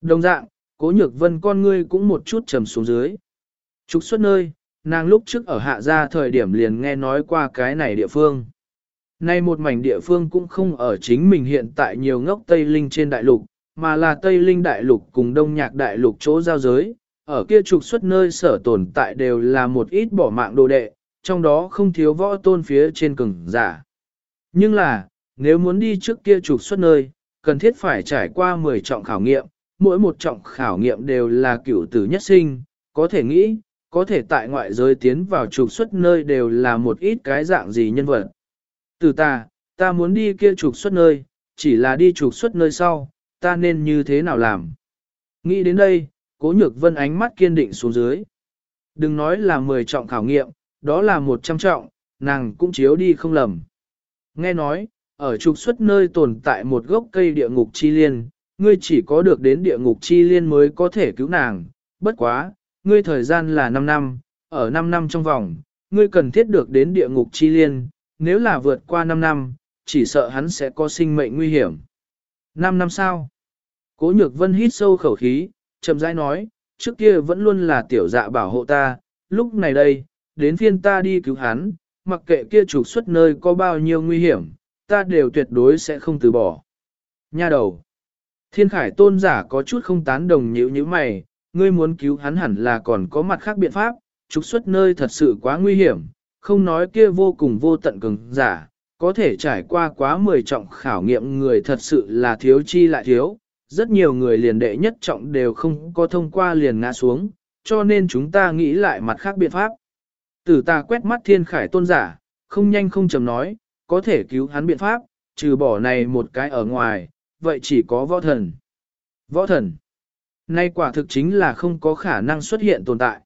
Đồng dạng, cố nhược vân con ngươi cũng một chút trầm xuống dưới. Trục xuất nơi, nàng lúc trước ở hạ gia thời điểm liền nghe nói qua cái này địa phương. Nay một mảnh địa phương cũng không ở chính mình hiện tại nhiều ngốc Tây Linh trên đại lục, mà là Tây Linh đại lục cùng Đông Nhạc đại lục chỗ giao giới, ở kia trục xuất nơi sở tồn tại đều là một ít bỏ mạng đồ đệ, trong đó không thiếu võ tôn phía trên cường giả. Nhưng là, nếu muốn đi trước kia trục xuất nơi, cần thiết phải trải qua 10 trọng khảo nghiệm, mỗi một trọng khảo nghiệm đều là cửu tử nhất sinh, có thể nghĩ, có thể tại ngoại giới tiến vào trục xuất nơi đều là một ít cái dạng gì nhân vật. Từ ta, ta muốn đi kia trục xuất nơi, chỉ là đi trục xuất nơi sau, ta nên như thế nào làm. Nghĩ đến đây, cố nhược vân ánh mắt kiên định xuống dưới. Đừng nói là 10 trọng khảo nghiệm, đó là 100 trọng, nàng cũng chiếu đi không lầm. Nghe nói, ở trục xuất nơi tồn tại một gốc cây địa ngục chi liên, ngươi chỉ có được đến địa ngục chi liên mới có thể cứu nàng, bất quá, ngươi thời gian là 5 năm, ở 5 năm trong vòng, ngươi cần thiết được đến địa ngục chi liên, nếu là vượt qua 5 năm, chỉ sợ hắn sẽ có sinh mệnh nguy hiểm. 5 năm sau, cố nhược vân hít sâu khẩu khí, chậm rãi nói, trước kia vẫn luôn là tiểu dạ bảo hộ ta, lúc này đây, đến phiên ta đi cứu hắn, mặc kệ kia trục xuất nơi có bao nhiêu nguy hiểm, ta đều tuyệt đối sẽ không từ bỏ. Nha đầu. Thiên khải tôn giả có chút không tán đồng nhữ như mày, ngươi muốn cứu hắn hẳn là còn có mặt khác biện pháp, trục xuất nơi thật sự quá nguy hiểm, không nói kia vô cùng vô tận cường giả, có thể trải qua quá 10 trọng khảo nghiệm người thật sự là thiếu chi lại thiếu, rất nhiều người liền đệ nhất trọng đều không có thông qua liền ngã xuống, cho nên chúng ta nghĩ lại mặt khác biện pháp. Tử ta quét mắt thiên khải tôn giả, không nhanh không chầm nói, có thể cứu hắn biện pháp, trừ bỏ này một cái ở ngoài, vậy chỉ có võ thần. Võ thần. Nay quả thực chính là không có khả năng xuất hiện tồn tại.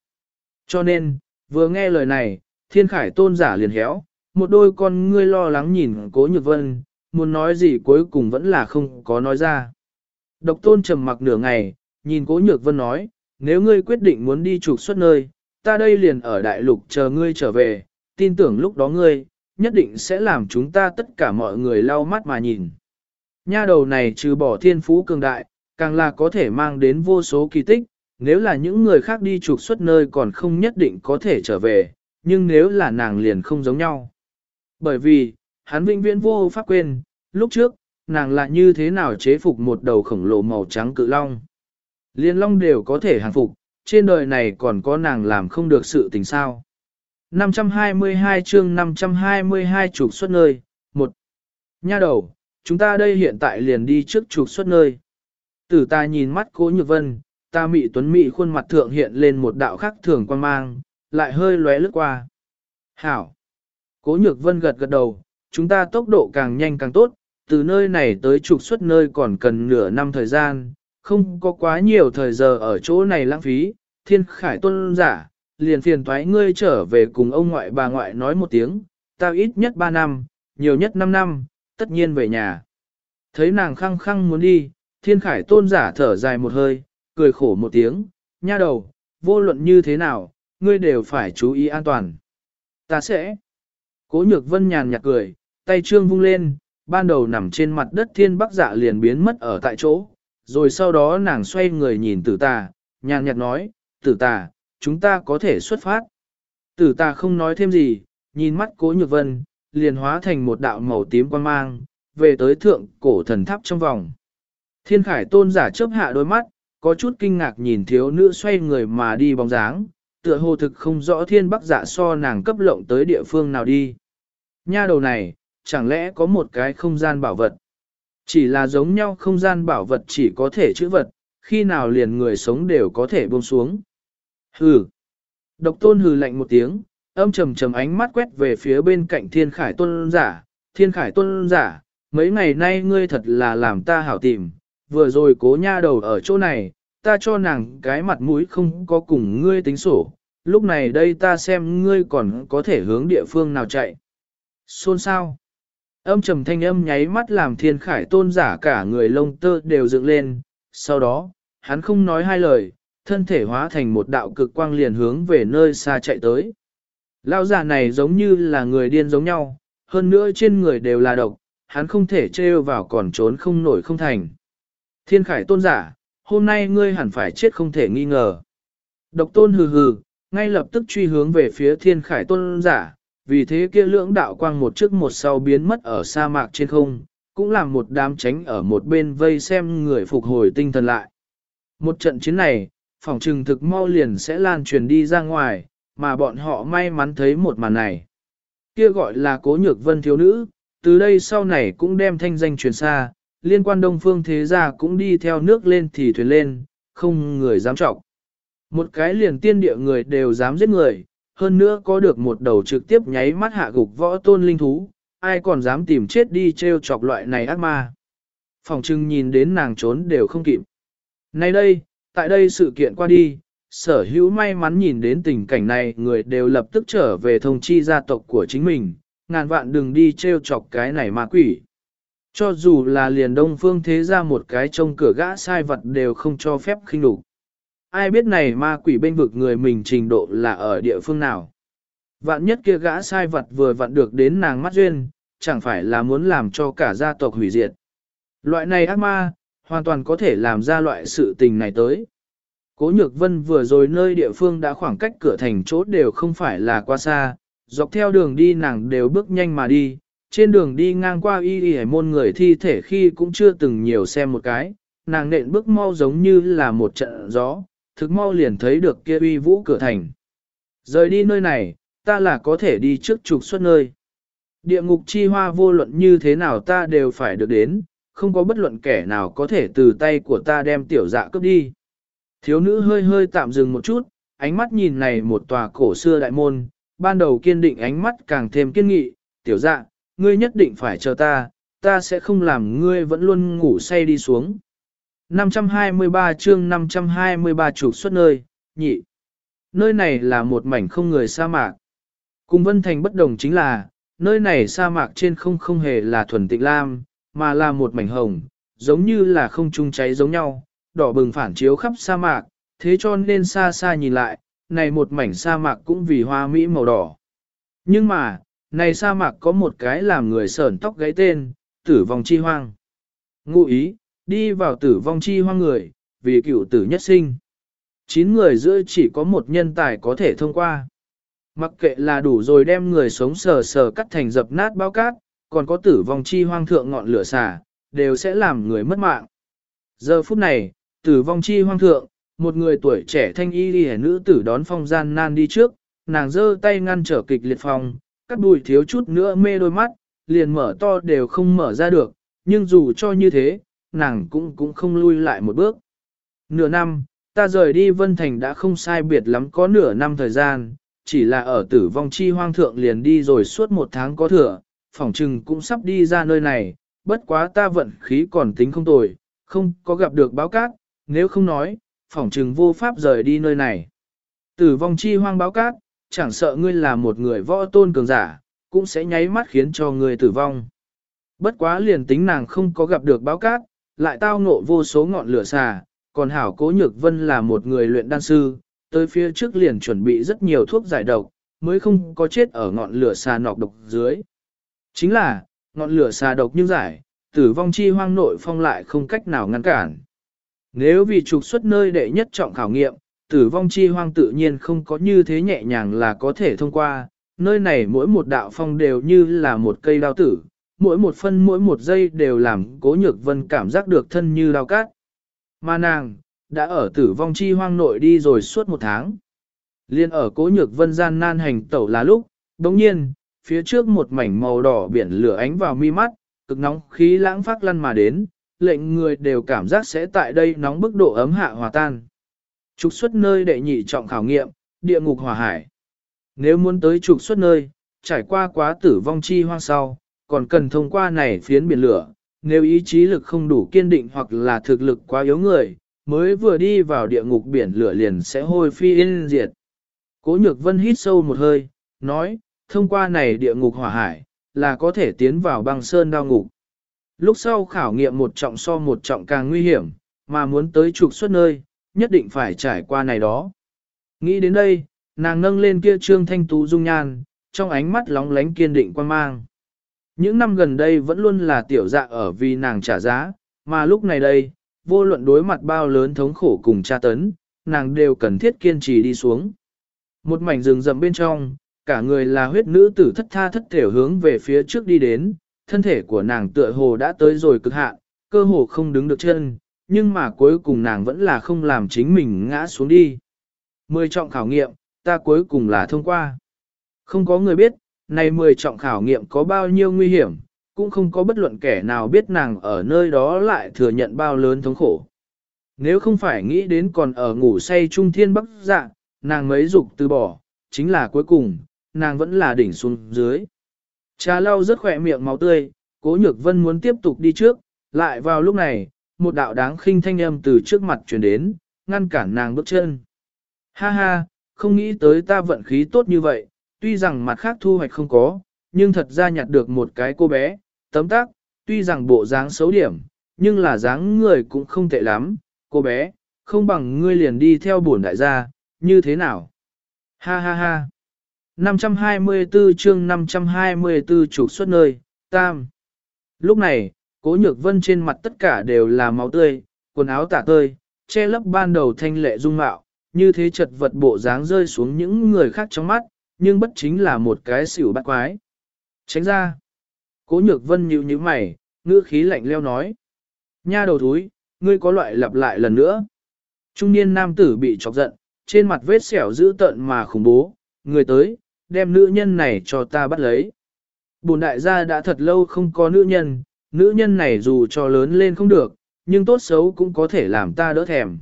Cho nên, vừa nghe lời này, thiên khải tôn giả liền héo, một đôi con ngươi lo lắng nhìn cố nhược vân, muốn nói gì cuối cùng vẫn là không có nói ra. Độc tôn trầm mặc nửa ngày, nhìn cố nhược vân nói, nếu ngươi quyết định muốn đi trục xuất nơi, ta đây liền ở đại lục chờ ngươi trở về, tin tưởng lúc đó ngươi, nhất định sẽ làm chúng ta tất cả mọi người lau mắt mà nhìn. Nha đầu này trừ bỏ thiên phú cường đại, càng là có thể mang đến vô số kỳ tích, nếu là những người khác đi trục xuất nơi còn không nhất định có thể trở về, nhưng nếu là nàng liền không giống nhau. Bởi vì, hắn vĩnh viễn vô pháp quên, lúc trước, nàng là như thế nào chế phục một đầu khổng lồ màu trắng cự long. Liên long đều có thể hàng phục, trên đời này còn có nàng làm không được sự tình sao. 522 chương 522 trục xuất nơi, một Nha đầu, chúng ta đây hiện tại liền đi trước trục xuất nơi. Tử ta nhìn mắt cố nhược vân, ta mị tuấn mị khuôn mặt thượng hiện lên một đạo khắc thường quan mang, lại hơi lóe lướt qua. Hảo! Cố nhược vân gật gật đầu, chúng ta tốc độ càng nhanh càng tốt, từ nơi này tới trục xuất nơi còn cần nửa năm thời gian, không có quá nhiều thời giờ ở chỗ này lãng phí, thiên khải tôn giả, liền phiền thoái ngươi trở về cùng ông ngoại bà ngoại nói một tiếng, tao ít nhất 3 năm, nhiều nhất 5 năm, tất nhiên về nhà. Thấy nàng khăng khăng muốn đi, thiên khải tôn giả thở dài một hơi, cười khổ một tiếng, nha đầu, vô luận như thế nào, ngươi đều phải chú ý an toàn. Ta sẽ. Cố nhược vân nhàn nhạt cười, tay trương vung lên, ban đầu nằm trên mặt đất thiên bắc dạ liền biến mất ở tại chỗ, rồi sau đó nàng xoay người nhìn tử tà, nhàn nhạt nói, tử tà, chúng ta có thể xuất phát. Tử tà không nói thêm gì, nhìn mắt cố nhược vân, liền hóa thành một đạo màu tím quan mang, về tới thượng cổ thần tháp trong vòng. Thiên khải tôn giả chớp hạ đôi mắt, có chút kinh ngạc nhìn thiếu nữ xoay người mà đi bóng dáng, tựa hồ thực không rõ thiên bắc dạ so nàng cấp lộng tới địa phương nào đi. Nha đầu này, chẳng lẽ có một cái không gian bảo vật? Chỉ là giống nhau không gian bảo vật chỉ có thể chữ vật, khi nào liền người sống đều có thể buông xuống. Hừ. Độc tôn hừ lạnh một tiếng, âm trầm trầm ánh mắt quét về phía bên cạnh thiên khải tôn giả. Thiên khải tôn giả, mấy ngày nay ngươi thật là làm ta hảo tìm, vừa rồi cố nha đầu ở chỗ này, ta cho nàng cái mặt mũi không có cùng ngươi tính sổ, lúc này đây ta xem ngươi còn có thể hướng địa phương nào chạy. Xôn sao? Âm trầm thanh âm nháy mắt làm thiên khải tôn giả cả người lông tơ đều dựng lên, sau đó, hắn không nói hai lời, thân thể hóa thành một đạo cực quang liền hướng về nơi xa chạy tới. Lão giả này giống như là người điên giống nhau, hơn nữa trên người đều là độc, hắn không thể trêu vào còn trốn không nổi không thành. Thiên khải tôn giả, hôm nay ngươi hẳn phải chết không thể nghi ngờ. Độc tôn hừ hừ, ngay lập tức truy hướng về phía thiên khải tôn giả, vì thế kia lưỡng đạo quang một trước một sau biến mất ở sa mạc trên không, cũng làm một đám tránh ở một bên vây xem người phục hồi tinh thần lại. Một trận chiến này, phòng trừng thực mau liền sẽ lan truyền đi ra ngoài, mà bọn họ may mắn thấy một màn này. Kia gọi là cố nhược vân thiếu nữ, từ đây sau này cũng đem thanh danh truyền xa, liên quan đông phương thế gia cũng đi theo nước lên thì thuyền lên, không người dám trọng. Một cái liền tiên địa người đều dám giết người, hơn nữa có được một đầu trực tiếp nháy mắt hạ gục võ tôn linh thú, ai còn dám tìm chết đi treo chọc loại này ác ma. Phòng trưng nhìn đến nàng trốn đều không kịp. Nay đây, tại đây sự kiện qua đi, sở hữu may mắn nhìn đến tình cảnh này người đều lập tức trở về thông chi gia tộc của chính mình, ngàn vạn đừng đi treo chọc cái này ma quỷ. Cho dù là liền đông phương thế ra một cái trông cửa gã sai vật đều không cho phép khinh đủ. Ai biết này ma quỷ bên vực người mình trình độ là ở địa phương nào. Vạn nhất kia gã sai vật vừa vặn được đến nàng mắt duyên, chẳng phải là muốn làm cho cả gia tộc hủy diệt. Loại này ác ma, hoàn toàn có thể làm ra loại sự tình này tới. Cố Nhược Vân vừa rồi nơi địa phương đã khoảng cách cửa thành chốt đều không phải là quá xa, dọc theo đường đi nàng đều bước nhanh mà đi, trên đường đi ngang qua y y môn người thi thể khi cũng chưa từng nhiều xem một cái, nàng nện bước mau giống như là một trận gió, thực mau liền thấy được kia uy vũ cửa thành. Rời đi nơi này, ta là có thể đi trước trục xuất nơi. Địa ngục chi hoa vô luận như thế nào ta đều phải được đến, không có bất luận kẻ nào có thể từ tay của ta đem tiểu dạ cướp đi. Thiếu nữ hơi hơi tạm dừng một chút, ánh mắt nhìn này một tòa cổ xưa đại môn, ban đầu kiên định ánh mắt càng thêm kiên nghị, tiểu dạ, ngươi nhất định phải chờ ta, ta sẽ không làm ngươi vẫn luôn ngủ say đi xuống. 523 chương 523 trục xuất nơi, nhị. Nơi này là một mảnh không người sa mạc. Cùng Vân Thành bất đồng chính là, nơi này sa mạc trên không không hề là thuần tịnh lam, mà là một mảnh hồng, giống như là không trung cháy giống nhau, đỏ bừng phản chiếu khắp sa mạc, thế cho nên xa xa nhìn lại, này một mảnh sa mạc cũng vì hoa mỹ màu đỏ. Nhưng mà, này sa mạc có một cái làm người sởn tóc gáy tên, tử vong chi hoang. Ngụ ý, đi vào tử vong chi hoang người, vì cựu tử nhất sinh. Chín người giữa chỉ có một nhân tài có thể thông qua. Mặc kệ là đủ rồi đem người sống sờ sờ cắt thành dập nát bao cát, còn có tử vong chi hoang thượng ngọn lửa xả, đều sẽ làm người mất mạng. Giờ phút này, tử vong chi hoang thượng, một người tuổi trẻ thanh y đi nữ tử đón phong gian nan đi trước, nàng giơ tay ngăn trở kịch liệt phong, cắt đùi thiếu chút nữa mê đôi mắt, liền mở to đều không mở ra được, nhưng dù cho như thế, nàng cũng cũng không lui lại một bước. Nửa năm, ta rời đi Vân Thành đã không sai biệt lắm có nửa năm thời gian, chỉ là ở tử vong chi hoang thượng liền đi rồi suốt một tháng có thừa, phỏng trừng cũng sắp đi ra nơi này, bất quá ta vận khí còn tính không tồi, không có gặp được báo cát, nếu không nói, phỏng trừng vô pháp rời đi nơi này. Tử vong chi hoang báo cát, chẳng sợ ngươi là một người võ tôn cường giả, cũng sẽ nháy mắt khiến cho ngươi tử vong. Bất quá liền tính nàng không có gặp được báo cát, lại tao ngộ vô số ngọn lửa xà, còn hảo cố nhược vân là một người luyện đan sư, tới phía trước liền chuẩn bị rất nhiều thuốc giải độc, mới không có chết ở ngọn lửa xà nọc độc dưới. Chính là, ngọn lửa xà độc như giải, tử vong chi hoang nội phong lại không cách nào ngăn cản. Nếu vì trục xuất nơi đệ nhất trọng khảo nghiệm, tử vong chi hoang tự nhiên không có như thế nhẹ nhàng là có thể thông qua, nơi này mỗi một đạo phong đều như là một cây đao tử, mỗi một phân mỗi một giây đều làm cố nhược vân cảm giác được thân như đau cát. Mà nàng, đã ở tử vong chi hoang nội đi rồi suốt một tháng. Liên ở cố nhược vân gian nan hành tẩu là lúc, đồng nhiên, phía trước một mảnh màu đỏ biển lửa ánh vào mi mắt, cực nóng khí lãng phát lăn mà đến, lệnh người đều cảm giác sẽ tại đây nóng bức độ ấm hạ hòa tan. Trục xuất nơi đệ nhị trọng khảo nghiệm, địa ngục hỏa hải. Nếu muốn tới trục xuất nơi, trải qua quá tử vong chi hoang sau, còn cần thông qua này phiến biển lửa, nếu ý chí lực không đủ kiên định hoặc là thực lực quá yếu người, mới vừa đi vào địa ngục biển lửa liền sẽ hôi phi yên diệt. Cố nhược vân hít sâu một hơi, nói, thông qua này địa ngục hỏa hải, là có thể tiến vào băng sơn đao ngục. Lúc sau khảo nghiệm một trọng so một trọng càng nguy hiểm, mà muốn tới trục xuất nơi, nhất định phải trải qua này đó. Nghĩ đến đây, nàng nâng lên kia trương thanh tú dung nhan, trong ánh mắt lóng lánh kiên định quan mang. Những năm gần đây vẫn luôn là tiểu dạ ở vì nàng trả giá, mà lúc này đây, vô luận đối mặt bao lớn thống khổ cùng tra tấn, nàng đều cần thiết kiên trì đi xuống. Một mảnh rừng rậm bên trong, cả người là huyết nữ tử thất tha thất thể hướng về phía trước đi đến, thân thể của nàng tựa hồ đã tới rồi cực hạn, cơ hồ không đứng được chân, nhưng mà cuối cùng nàng vẫn là không làm chính mình ngã xuống đi. Mười trọng khảo nghiệm, ta cuối cùng là thông qua. Không có người biết, này mười trọng khảo nghiệm có bao nhiêu nguy hiểm, cũng không có bất luận kẻ nào biết nàng ở nơi đó lại thừa nhận bao lớn thống khổ. Nếu không phải nghĩ đến còn ở ngủ say trung thiên bắc dạ, nàng mấy dục từ bỏ, chính là cuối cùng, nàng vẫn là đỉnh xuống dưới. Trà lau rất khỏe miệng máu tươi, cố nhược vân muốn tiếp tục đi trước, lại vào lúc này, một đạo đáng khinh thanh âm từ trước mặt truyền đến, ngăn cản nàng bước chân. Ha ha, không nghĩ tới ta vận khí tốt như vậy, tuy rằng mặt khác thu hoạch không có, nhưng thật ra nhặt được một cái cô bé, tấm tắc. tuy rằng bộ dáng xấu điểm, nhưng là dáng người cũng không tệ lắm, cô bé, không bằng ngươi liền đi theo bổn đại gia, như thế nào? Ha ha ha! 524 chương 524 trục xuất nơi, tam. Lúc này, cố nhược vân trên mặt tất cả đều là máu tươi, quần áo tả tơi, che lấp ban đầu thanh lệ dung mạo, như thế chật vật bộ dáng rơi xuống những người khác trong mắt, nhưng bất chính là một cái xỉu bắt quái. Tránh ra. Cố nhược vân nhíu nhíu mày, ngữ khí lạnh leo nói. Nha đầu thúi, ngươi có loại lặp lại lần nữa. Trung niên nam tử bị chọc giận, trên mặt vết sẹo dữ tợn mà khủng bố, người tới, đem nữ nhân này cho ta bắt lấy. Bồn đại gia đã thật lâu không có nữ nhân, nữ nhân này dù cho lớn lên không được, nhưng tốt xấu cũng có thể làm ta đỡ thèm.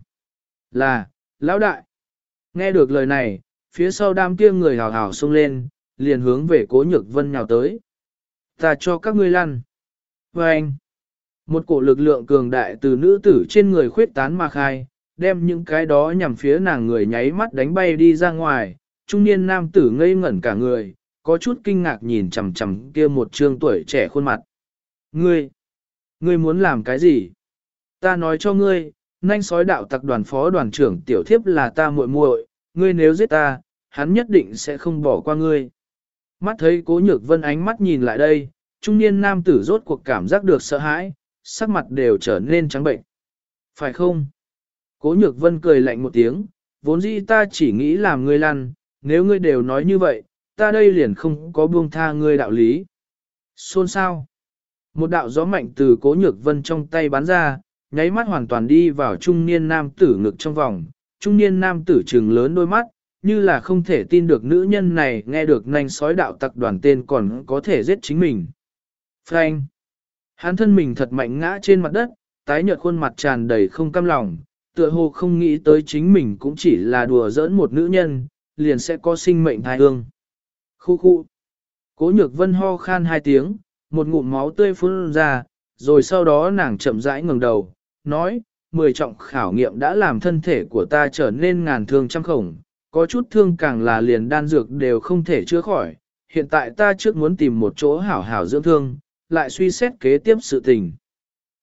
Là, lão đại. Nghe được lời này, phía sau đám kia người hào hào xông lên, liền hướng về cố nhược vân nhào tới. Ta cho các ngươi lăn. Và anh, một cổ lực lượng cường đại từ nữ tử trên người khuyết tán mà khai, đem những cái đó nhằm phía nàng người nháy mắt đánh bay đi ra ngoài, trung niên nam tử ngây ngẩn cả người, có chút kinh ngạc nhìn chằm chằm kia một trương tuổi trẻ khuôn mặt. Ngươi, ngươi muốn làm cái gì? Ta nói cho ngươi, nhanh sói đạo tặc đoàn phó đoàn trưởng tiểu thiếp là ta muội muội, ngươi nếu giết ta, hắn nhất định sẽ không bỏ qua ngươi. Mắt thấy cố nhược vân ánh mắt nhìn lại đây, trung niên nam tử rốt cuộc cảm giác được sợ hãi, sắc mặt đều trở nên trắng bệnh. Phải không? Cố nhược vân cười lạnh một tiếng, vốn dĩ ta chỉ nghĩ làm ngươi lăn, nếu ngươi đều nói như vậy, ta đây liền không có buông tha ngươi đạo lý. Xôn sao? Một đạo gió mạnh từ cố nhược vân trong tay bắn ra, nháy mắt hoàn toàn đi vào trung niên nam tử ngực trong vòng. Trung niên nam tử trừng lớn đôi mắt, như là không thể tin được nữ nhân này nghe được nanh sói đạo tặc đoàn tên còn có thể giết chính mình. Frank! Hắn thân mình thật mạnh ngã trên mặt đất, tái nhợt khuôn mặt tràn đầy không cam lòng, tựa hồ không nghĩ tới chính mình cũng chỉ là đùa giỡn một nữ nhân, liền sẽ có sinh mệnh thai ương. Khu khu! Cố nhược vân ho khan hai tiếng, một ngụm máu tươi phun ra, rồi sau đó nàng chậm rãi ngẩng đầu, nói, mười trọng khảo nghiệm đã làm thân thể của ta trở nên ngàn thương trăm khổng, có chút thương càng là liền đan dược đều không thể chữa khỏi, hiện tại ta trước muốn tìm một chỗ hảo hảo dưỡng thương, lại suy xét kế tiếp sự tình.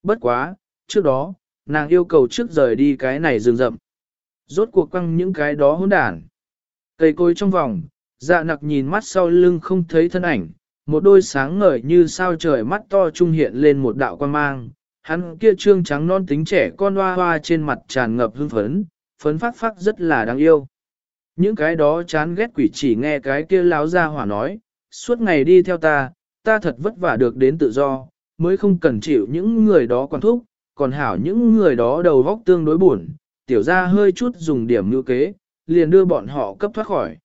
Bất quá, trước đó, nàng yêu cầu trước rời đi cái này rừng rậm. Rốt cuộc quăng những cái đó hỗn đản. Cây cối trong vòng, dạ nặc nhìn mắt sau lưng không thấy thân ảnh, một đôi sáng ngời như sao trời mắt to trung hiện lên một đạo quan mang. Hắn kia trương trắng non tính trẻ con hoa hoa trên mặt tràn ngập hưng phấn, phấn phát phát rất là đáng yêu. Những cái đó chán ghét quỷ chỉ nghe cái kia láo ra hỏa nói, suốt ngày đi theo ta, ta thật vất vả được đến tự do, mới không cần chịu những người đó quan thúc, còn hảo những người đó đầu vóc tương đối buồn, tiểu ra hơi chút dùng điểm ngữ kế, liền đưa bọn họ cấp thoát khỏi.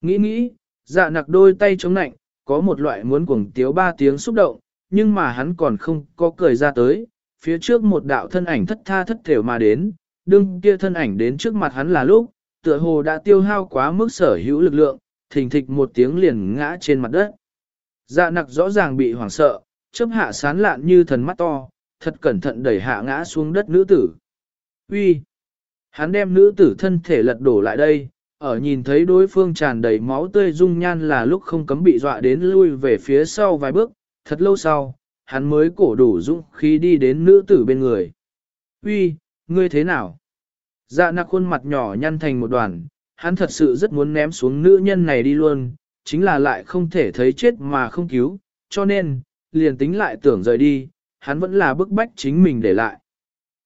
Nghĩ nghĩ, dạ nặc đôi tay chống nạnh, có một loại muốn cuồng tiếu ba tiếng xúc động, nhưng mà hắn còn không có cười ra tới, phía trước một đạo thân ảnh thất tha thất thểu mà đến, đương kia thân ảnh đến trước mặt hắn là lúc, tựa hồ đã tiêu hao quá mức sở hữu lực lượng, thình thịch một tiếng liền ngã trên mặt đất. Dạ nặc rõ ràng bị hoảng sợ, chớp hạ sán lạn như thần mắt to, thật cẩn thận đẩy hạ ngã xuống đất nữ tử. Uy, Hắn đem nữ tử thân thể lật đổ lại đây, ở nhìn thấy đối phương tràn đầy máu tươi dung nhan là lúc không cấm bị dọa đến lui về phía sau vài bước, thật lâu sau, hắn mới cổ đủ dũng khí đi đến nữ tử bên người. Uy, ngươi thế nào? Dạ nạc khuôn mặt nhỏ nhăn thành một đoàn, hắn thật sự rất muốn ném xuống nữ nhân này đi luôn, chính là lại không thể thấy chết mà không cứu, cho nên, liền tính lại tưởng rời đi, hắn vẫn là bức bách chính mình để lại.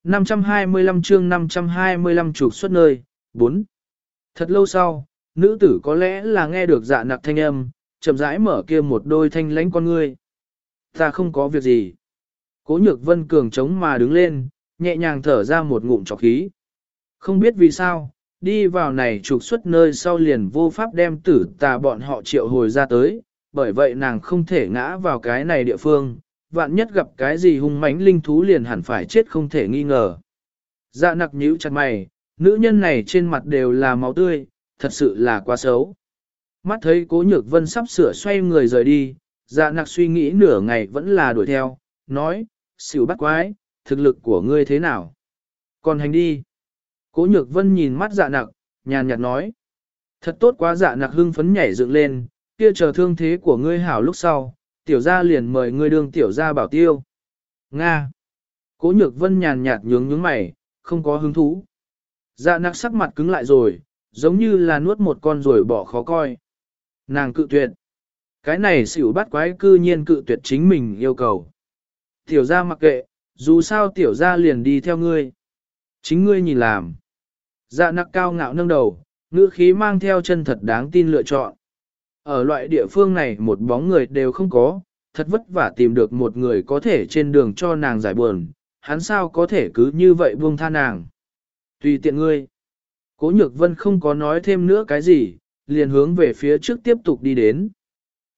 525 chương 525 trục xuất nơi, 4. Thật lâu sau, nữ tử có lẽ là nghe được dạ nặc thanh âm, chậm rãi mở kia một đôi thanh lánh con ngươi. Ta không có việc gì. Cố nhược vân cường trống mà đứng lên, nhẹ nhàng thở ra một ngụm trọc khí. Không biết vì sao, đi vào này trục xuất nơi sau liền vô pháp đem tử tà bọn họ triệu hồi ra tới, bởi vậy nàng không thể ngã vào cái này địa phương, vạn nhất gặp cái gì hung mãnh linh thú liền hẳn phải chết không thể nghi ngờ. Dạ nặc nhíu chặt mày, nữ nhân này trên mặt đều là máu tươi, thật sự là quá xấu. Mắt thấy cố nhược vân sắp sửa xoay người rời đi, dạ nặc suy nghĩ nửa ngày vẫn là đuổi theo, nói, xỉu bắt quái, thực lực của ngươi thế nào? Còn hành đi. Cố nhược vân nhìn mắt dạ nặc, nhàn nhạt nói. Thật tốt quá dạ nặc hưng phấn nhảy dựng lên, kia chờ thương thế của ngươi hảo lúc sau, tiểu gia liền mời ngươi đương tiểu gia bảo tiêu. Nga. Cố nhược vân nhàn nhạt nhướng nhướng mày, không có hứng thú. Dạ nặc sắc mặt cứng lại rồi, giống như là nuốt một con rồi bỏ khó coi. Nàng cự tuyệt. Cái này xỉu bắt quái cư nhiên cự tuyệt chính mình yêu cầu. Tiểu gia mặc kệ, dù sao tiểu gia liền đi theo ngươi. Chính ngươi nhìn làm. Dạ nặc cao ngạo nâng đầu, ngữ khí mang theo chân thật đáng tin lựa chọn. Ở loại địa phương này một bóng người đều không có, thật vất vả tìm được một người có thể trên đường cho nàng giải buồn, hắn sao có thể cứ như vậy buông tha nàng. Tùy tiện ngươi. Cố nhược vân không có nói thêm nữa cái gì, liền hướng về phía trước tiếp tục đi đến.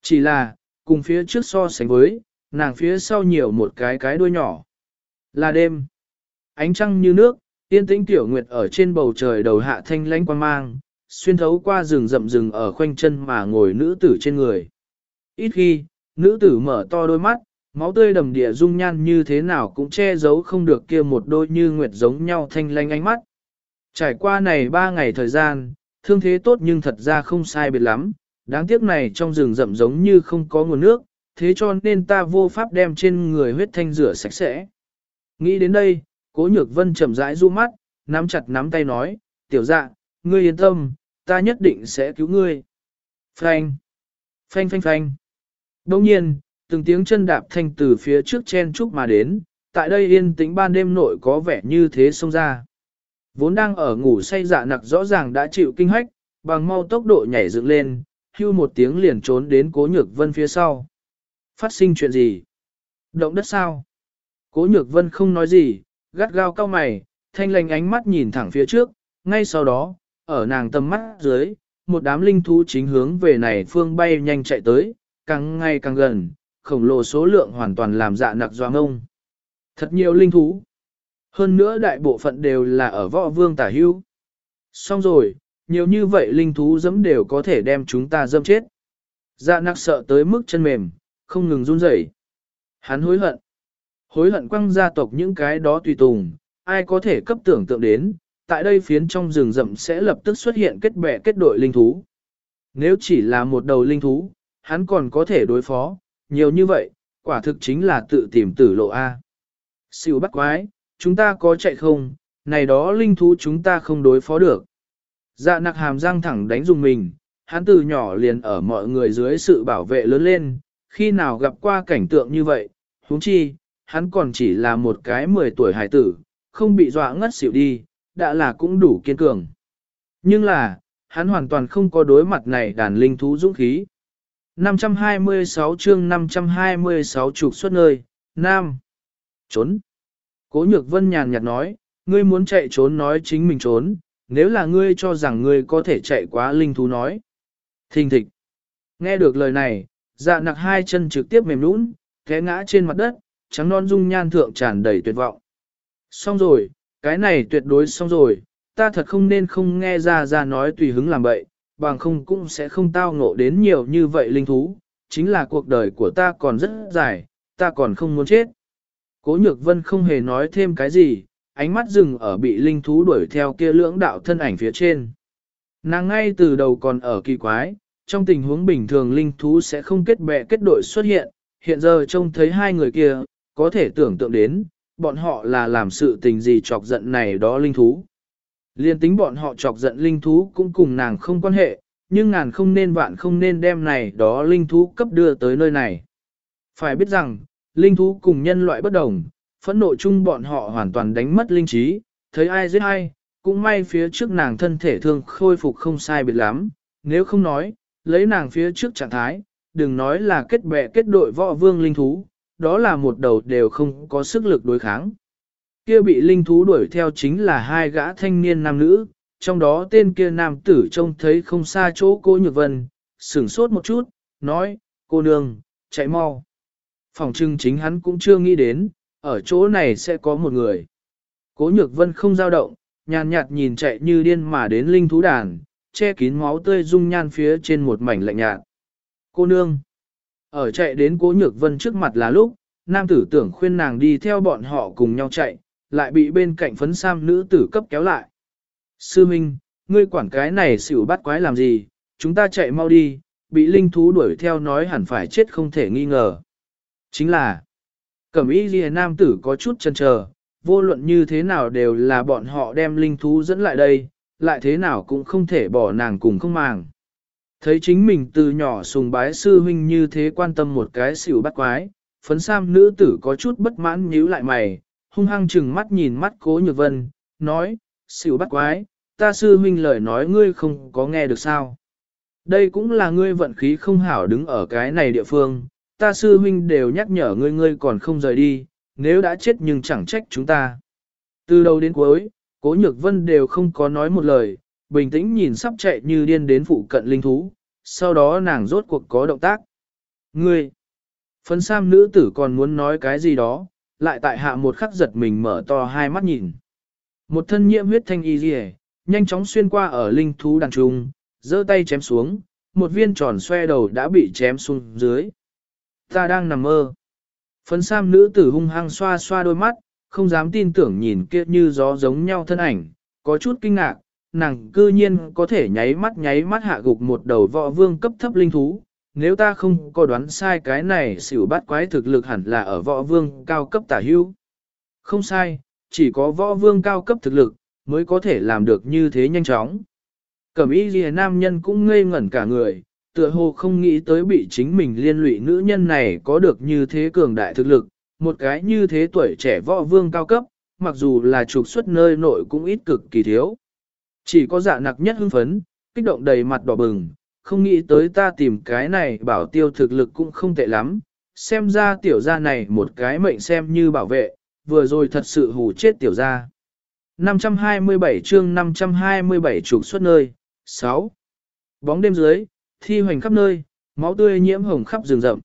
Chỉ là, cùng phía trước so sánh với, nàng phía sau nhiều một cái cái đuôi nhỏ. Là đêm. Ánh trăng như nước, tiên tĩnh tiểu nguyệt ở trên bầu trời đầu hạ thanh lãnh quang mang, xuyên thấu qua rừng rậm rừng ở khoanh chân mà ngồi nữ tử trên người. Ít khi, nữ tử mở to đôi mắt, máu tươi đầm địa dung nhan như thế nào cũng che giấu không được kia một đôi như nguyệt giống nhau thanh lanh ánh mắt. Trải qua này ba ngày thời gian, thương thế tốt nhưng thật ra không sai biệt lắm, đáng tiếc này trong rừng rậm giống như không có nguồn nước, thế cho nên ta vô pháp đem trên người huyết thanh rửa sạch sẽ. Nghĩ đến đây, cố nhược vân chậm rãi du mắt, nắm chặt nắm tay nói, tiểu dạ, ngươi yên tâm, ta nhất định sẽ cứu ngươi. Phanh, phanh phanh phanh. Đồng nhiên, từng tiếng chân đạp thanh từ phía trước chen trúc mà đến, tại đây yên tĩnh ban đêm nội có vẻ như thế xông ra. Vốn đang ở ngủ say dạ nặc rõ ràng đã chịu kinh hách, bằng mau tốc độ nhảy dựng lên, hưu một tiếng liền trốn đến cố nhược vân phía sau. Phát sinh chuyện gì? Động đất sao? Cố nhược vân không nói gì, gắt gao cao mày, thanh lành ánh mắt nhìn thẳng phía trước, ngay sau đó, ở nàng tầm mắt dưới, một đám linh thú chính hướng về này phương bay nhanh chạy tới, càng ngày càng gần, khổng lồ số lượng hoàn toàn làm dạ nặc doa ông. Thật nhiều linh thú. Hơn nữa đại bộ phận đều là ở võ vương tả hưu. Xong rồi, nhiều như vậy linh thú dẫm đều có thể đem chúng ta dâm chết. Dạ nặc sợ tới mức chân mềm, không ngừng run rẩy. Hắn hối hận. Hối hận quăng gia tộc những cái đó tùy tùng, ai có thể cấp tưởng tượng đến, tại đây phiến trong rừng rậm sẽ lập tức xuất hiện kết bè kết đội linh thú. Nếu chỉ là một đầu linh thú, hắn còn có thể đối phó, nhiều như vậy, quả thực chính là tự tìm tử lộ A. Siêu bắt quái, chúng ta có chạy không, này đó linh thú chúng ta không đối phó được. Dạ nặc hàm răng thẳng đánh dùng mình, hắn từ nhỏ liền ở mọi người dưới sự bảo vệ lớn lên, khi nào gặp qua cảnh tượng như vậy, huống chi, hắn còn chỉ là một cái 10 tuổi hải tử, không bị dọa ngất xỉu đi, đã là cũng đủ kiên cường. Nhưng là, hắn hoàn toàn không có đối mặt này đàn linh thú dũng khí. 526 chương 526 trục xuất nơi, Nam. Trốn. Cố nhược vân nhàn nhạt nói, ngươi muốn chạy trốn nói chính mình trốn, nếu là ngươi cho rằng ngươi có thể chạy quá linh thú nói. Thình thịch. Nghe được lời này, dạ nặc hai chân trực tiếp mềm nũng, té ngã trên mặt đất, trắng non dung nhan thượng tràn đầy tuyệt vọng. Xong rồi, cái này tuyệt đối xong rồi, ta thật không nên không nghe ra ra nói tùy hứng làm bậy, bằng không cũng sẽ không tao ngộ đến nhiều như vậy linh thú, chính là cuộc đời của ta còn rất dài, ta còn không muốn chết. Cố nhược vân không hề nói thêm cái gì, ánh mắt dừng ở bị linh thú đuổi theo kia lưỡng đạo thân ảnh phía trên. Nàng ngay từ đầu còn ở kỳ quái, trong tình huống bình thường linh thú sẽ không kết bè kết đội xuất hiện, hiện giờ trông thấy hai người kia, có thể tưởng tượng đến, bọn họ là làm sự tình gì chọc giận này đó linh thú. Liên tính bọn họ chọc giận linh thú cũng cùng nàng không quan hệ, nhưng ngàn không nên vạn không nên đem này đó linh thú cấp đưa tới nơi này. Phải biết rằng, linh thú cùng nhân loại bất đồng, phẫn nộ chung bọn họ hoàn toàn đánh mất linh trí, thấy ai giết ai, cũng may phía trước nàng thân thể thương khôi phục không sai biệt lắm, nếu không nói, lấy nàng phía trước trạng thái, đừng nói là kết bè kết đội võ vương linh thú, đó là một đầu đều không có sức lực đối kháng. Kia bị linh thú đuổi theo chính là hai gã thanh niên nam nữ, trong đó tên kia nam tử trông thấy không xa chỗ cô Nhược Vân, sửng sốt một chút, nói, cô nương, chạy mau. Phòng trưng chính hắn cũng chưa nghĩ đến, ở chỗ này sẽ có một người. Cố Nhược Vân không dao động, nhàn nhạt nhìn chạy như điên mà đến linh thú đàn, che kín máu tươi dung nhan phía trên một mảnh lạnh nhạt. Cô nương, ở chạy đến Cố Nhược Vân trước mặt là lúc, nam tử tưởng khuyên nàng đi theo bọn họ cùng nhau chạy, lại bị bên cạnh phấn sam nữ tử cấp kéo lại. Sư Minh, ngươi quản cái này xỉu bắt quái làm gì, chúng ta chạy mau đi, bị linh thú đuổi theo nói hẳn phải chết không thể nghi ngờ. Chính là, cẩm ý ghi nam tử có chút chần chờ, vô luận như thế nào đều là bọn họ đem linh thú dẫn lại đây, lại thế nào cũng không thể bỏ nàng cùng không màng. Thấy chính mình từ nhỏ sùng bái sư huynh như thế quan tâm một cái xỉu bắt quái, phấn sam nữ tử có chút bất mãn nhíu lại mày, hung hăng chừng mắt nhìn mắt cố nhược vân, nói, xỉu bắt quái, ta sư huynh lời nói ngươi không có nghe được sao. Đây cũng là ngươi vận khí không hảo đứng ở cái này địa phương, ta sư huynh đều nhắc nhở ngươi ngươi còn không rời đi, nếu đã chết nhưng chẳng trách chúng ta. Từ đầu đến cuối, cố nhược vân đều không có nói một lời, bình tĩnh nhìn sắp chạy như điên đến phụ cận linh thú, sau đó nàng rốt cuộc có động tác. Ngươi, phấn sam nữ tử còn muốn nói cái gì đó, lại tại hạ một khắc giật mình mở to hai mắt nhìn. Một thân nhiễm huyết thanh y rìa, nhanh chóng xuyên qua ở linh thú đàn trung, giơ tay chém xuống, một viên tròn xoe đầu đã bị chém xuống dưới. Ta đang nằm mơ. Phấn sam nữ tử hung hăng xoa xoa đôi mắt, không dám tin tưởng nhìn kia như gió giống nhau thân ảnh, có chút kinh ngạc, nàng cư nhiên có thể nháy mắt nháy mắt hạ gục một đầu võ vương cấp thấp linh thú. Nếu ta không có đoán sai cái này xỉu bắt quái thực lực hẳn là ở võ vương cao cấp tả hưu. Không sai, chỉ có võ vương cao cấp thực lực, mới có thể làm được như thế nhanh chóng. Cẩm y ghi nam nhân cũng ngây ngẩn cả người, tựa hồ không nghĩ tới bị chính mình liên lụy nữ nhân này có được như thế cường đại thực lực, một cái như thế tuổi trẻ võ vương cao cấp, mặc dù là trục xuất nơi nội cũng ít cực kỳ thiếu. Chỉ có dạ nặc nhất hưng phấn, kích động đầy mặt đỏ bừng, không nghĩ tới ta tìm cái này bảo tiêu thực lực cũng không tệ lắm, xem ra tiểu gia này một cái mệnh xem như bảo vệ, vừa rồi thật sự hù chết tiểu gia. 527 chương 527 trục xuất nơi, 6. Bóng đêm dưới, thi hoành khắp nơi, máu tươi nhiễm hồng khắp rừng rậm.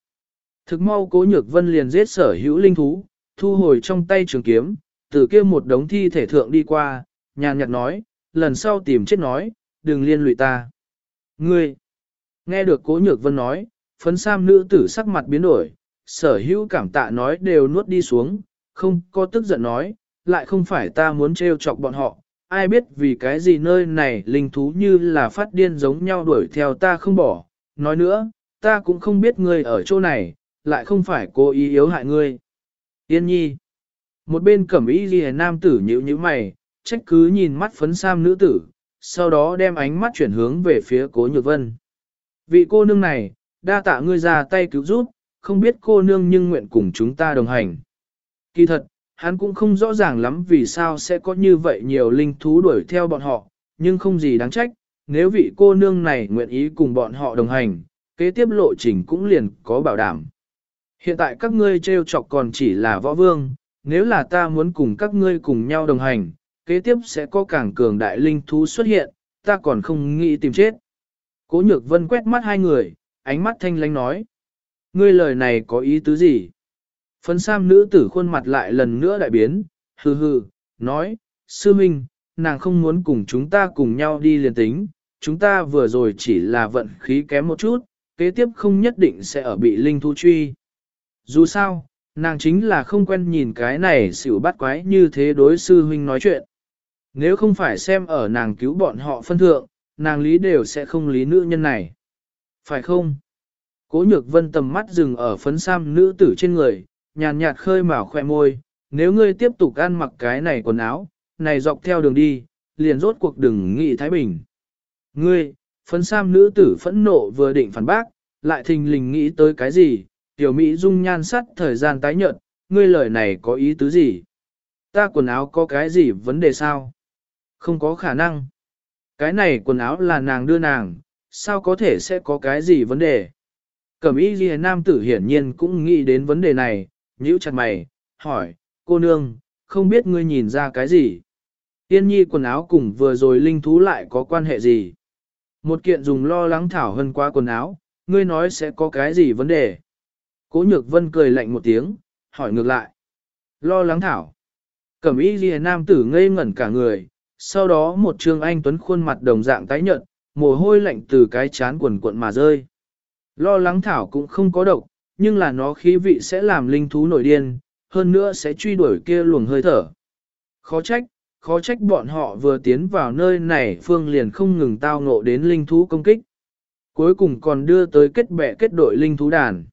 Thực mau cố nhược vân liền giết sở hữu linh thú, thu hồi trong tay trường kiếm, từ kia một đống thi thể thượng đi qua, nhàn nhạt nói, lần sau tìm chết nói, đừng liên lụy ta. Ngươi, nghe được cố nhược vân nói, phấn sam nữ tử sắc mặt biến đổi, sở hữu cảm tạ nói đều nuốt đi xuống, không có tức giận nói, lại không phải ta muốn trêu chọc bọn họ, ai biết vì cái gì nơi này linh thú như là phát điên giống nhau đuổi theo ta không bỏ. Nói nữa, ta cũng không biết ngươi ở chỗ này, lại không phải cố ý yếu hại ngươi. Yên nhi. Một bên cẩm ý ghi nam tử nhữ như mày, trách cứ nhìn mắt phấn sam nữ tử, sau đó đem ánh mắt chuyển hướng về phía cố nhược vân. Vị cô nương này, đa tạ ngươi ra tay cứu giúp, không biết cô nương nhưng nguyện cùng chúng ta đồng hành. Kỳ thật, hắn cũng không rõ ràng lắm vì sao sẽ có như vậy nhiều linh thú đuổi theo bọn họ, nhưng không gì đáng trách, nếu vị cô nương này nguyện ý cùng bọn họ đồng hành, kế tiếp lộ trình cũng liền có bảo đảm. Hiện tại các ngươi trêu chọc còn chỉ là võ vương, nếu là ta muốn cùng các ngươi cùng nhau đồng hành, kế tiếp sẽ có càng cường đại linh thú xuất hiện, ta còn không nghĩ tìm chết. Cố nhược vân quét mắt hai người, ánh mắt thanh lánh nói. Ngươi lời này có ý tứ gì? Phấn sam nữ tử khuôn mặt lại lần nữa đại biến, hừ hừ, nói, sư minh, nàng không muốn cùng chúng ta cùng nhau đi liền tính, chúng ta vừa rồi chỉ là vận khí kém một chút, kế tiếp không nhất định sẽ ở bị linh thú truy. Dù sao, nàng chính là không quen nhìn cái này xỉu bắt quái như thế đối sư huynh nói chuyện. Nếu không phải xem ở nàng cứu bọn họ phân thượng, nàng lý đều sẽ không lý nữ nhân này. Phải không? Cố nhược vân tầm mắt dừng ở phấn sam nữ tử trên người, nhàn nhạt khơi mào khoe môi, nếu ngươi tiếp tục ăn mặc cái này quần áo, này dọc theo đường đi, liền rốt cuộc đừng nghị Thái Bình. Ngươi, phấn sam nữ tử phẫn nộ vừa định phản bác, lại thình lình nghĩ tới cái gì, tiểu Mỹ dung nhan sắt thời gian tái nhợt, ngươi lời này có ý tứ gì? Ta quần áo có cái gì vấn đề sao? Không có khả năng. Cái này quần áo là nàng đưa nàng, sao có thể sẽ có cái gì vấn đề? Cẩm y ghi nam tử hiển nhiên cũng nghĩ đến vấn đề này, nhíu chặt mày, hỏi, cô nương, không biết ngươi nhìn ra cái gì? Tiên nhi quần áo cùng vừa rồi linh thú lại có quan hệ gì? Một kiện dùng lo lắng thảo hơn qua quần áo, ngươi nói sẽ có cái gì vấn đề? Cố nhược vân cười lạnh một tiếng, hỏi ngược lại. Lo lắng thảo. Cẩm y ghi nam tử ngây ngẩn cả người, sau đó một trương anh tuấn khuôn mặt đồng dạng tái nhợt, mồ hôi lạnh từ cái chán quần cuộn mà rơi. Lo lắng thảo cũng không có độc, nhưng là nó khí vị sẽ làm linh thú nổi điên, hơn nữa sẽ truy đuổi kia luồng hơi thở. Khó trách, khó trách bọn họ vừa tiến vào nơi này phương liền không ngừng tao ngộ đến linh thú công kích. Cuối cùng còn đưa tới kết bè kết đội linh thú đàn.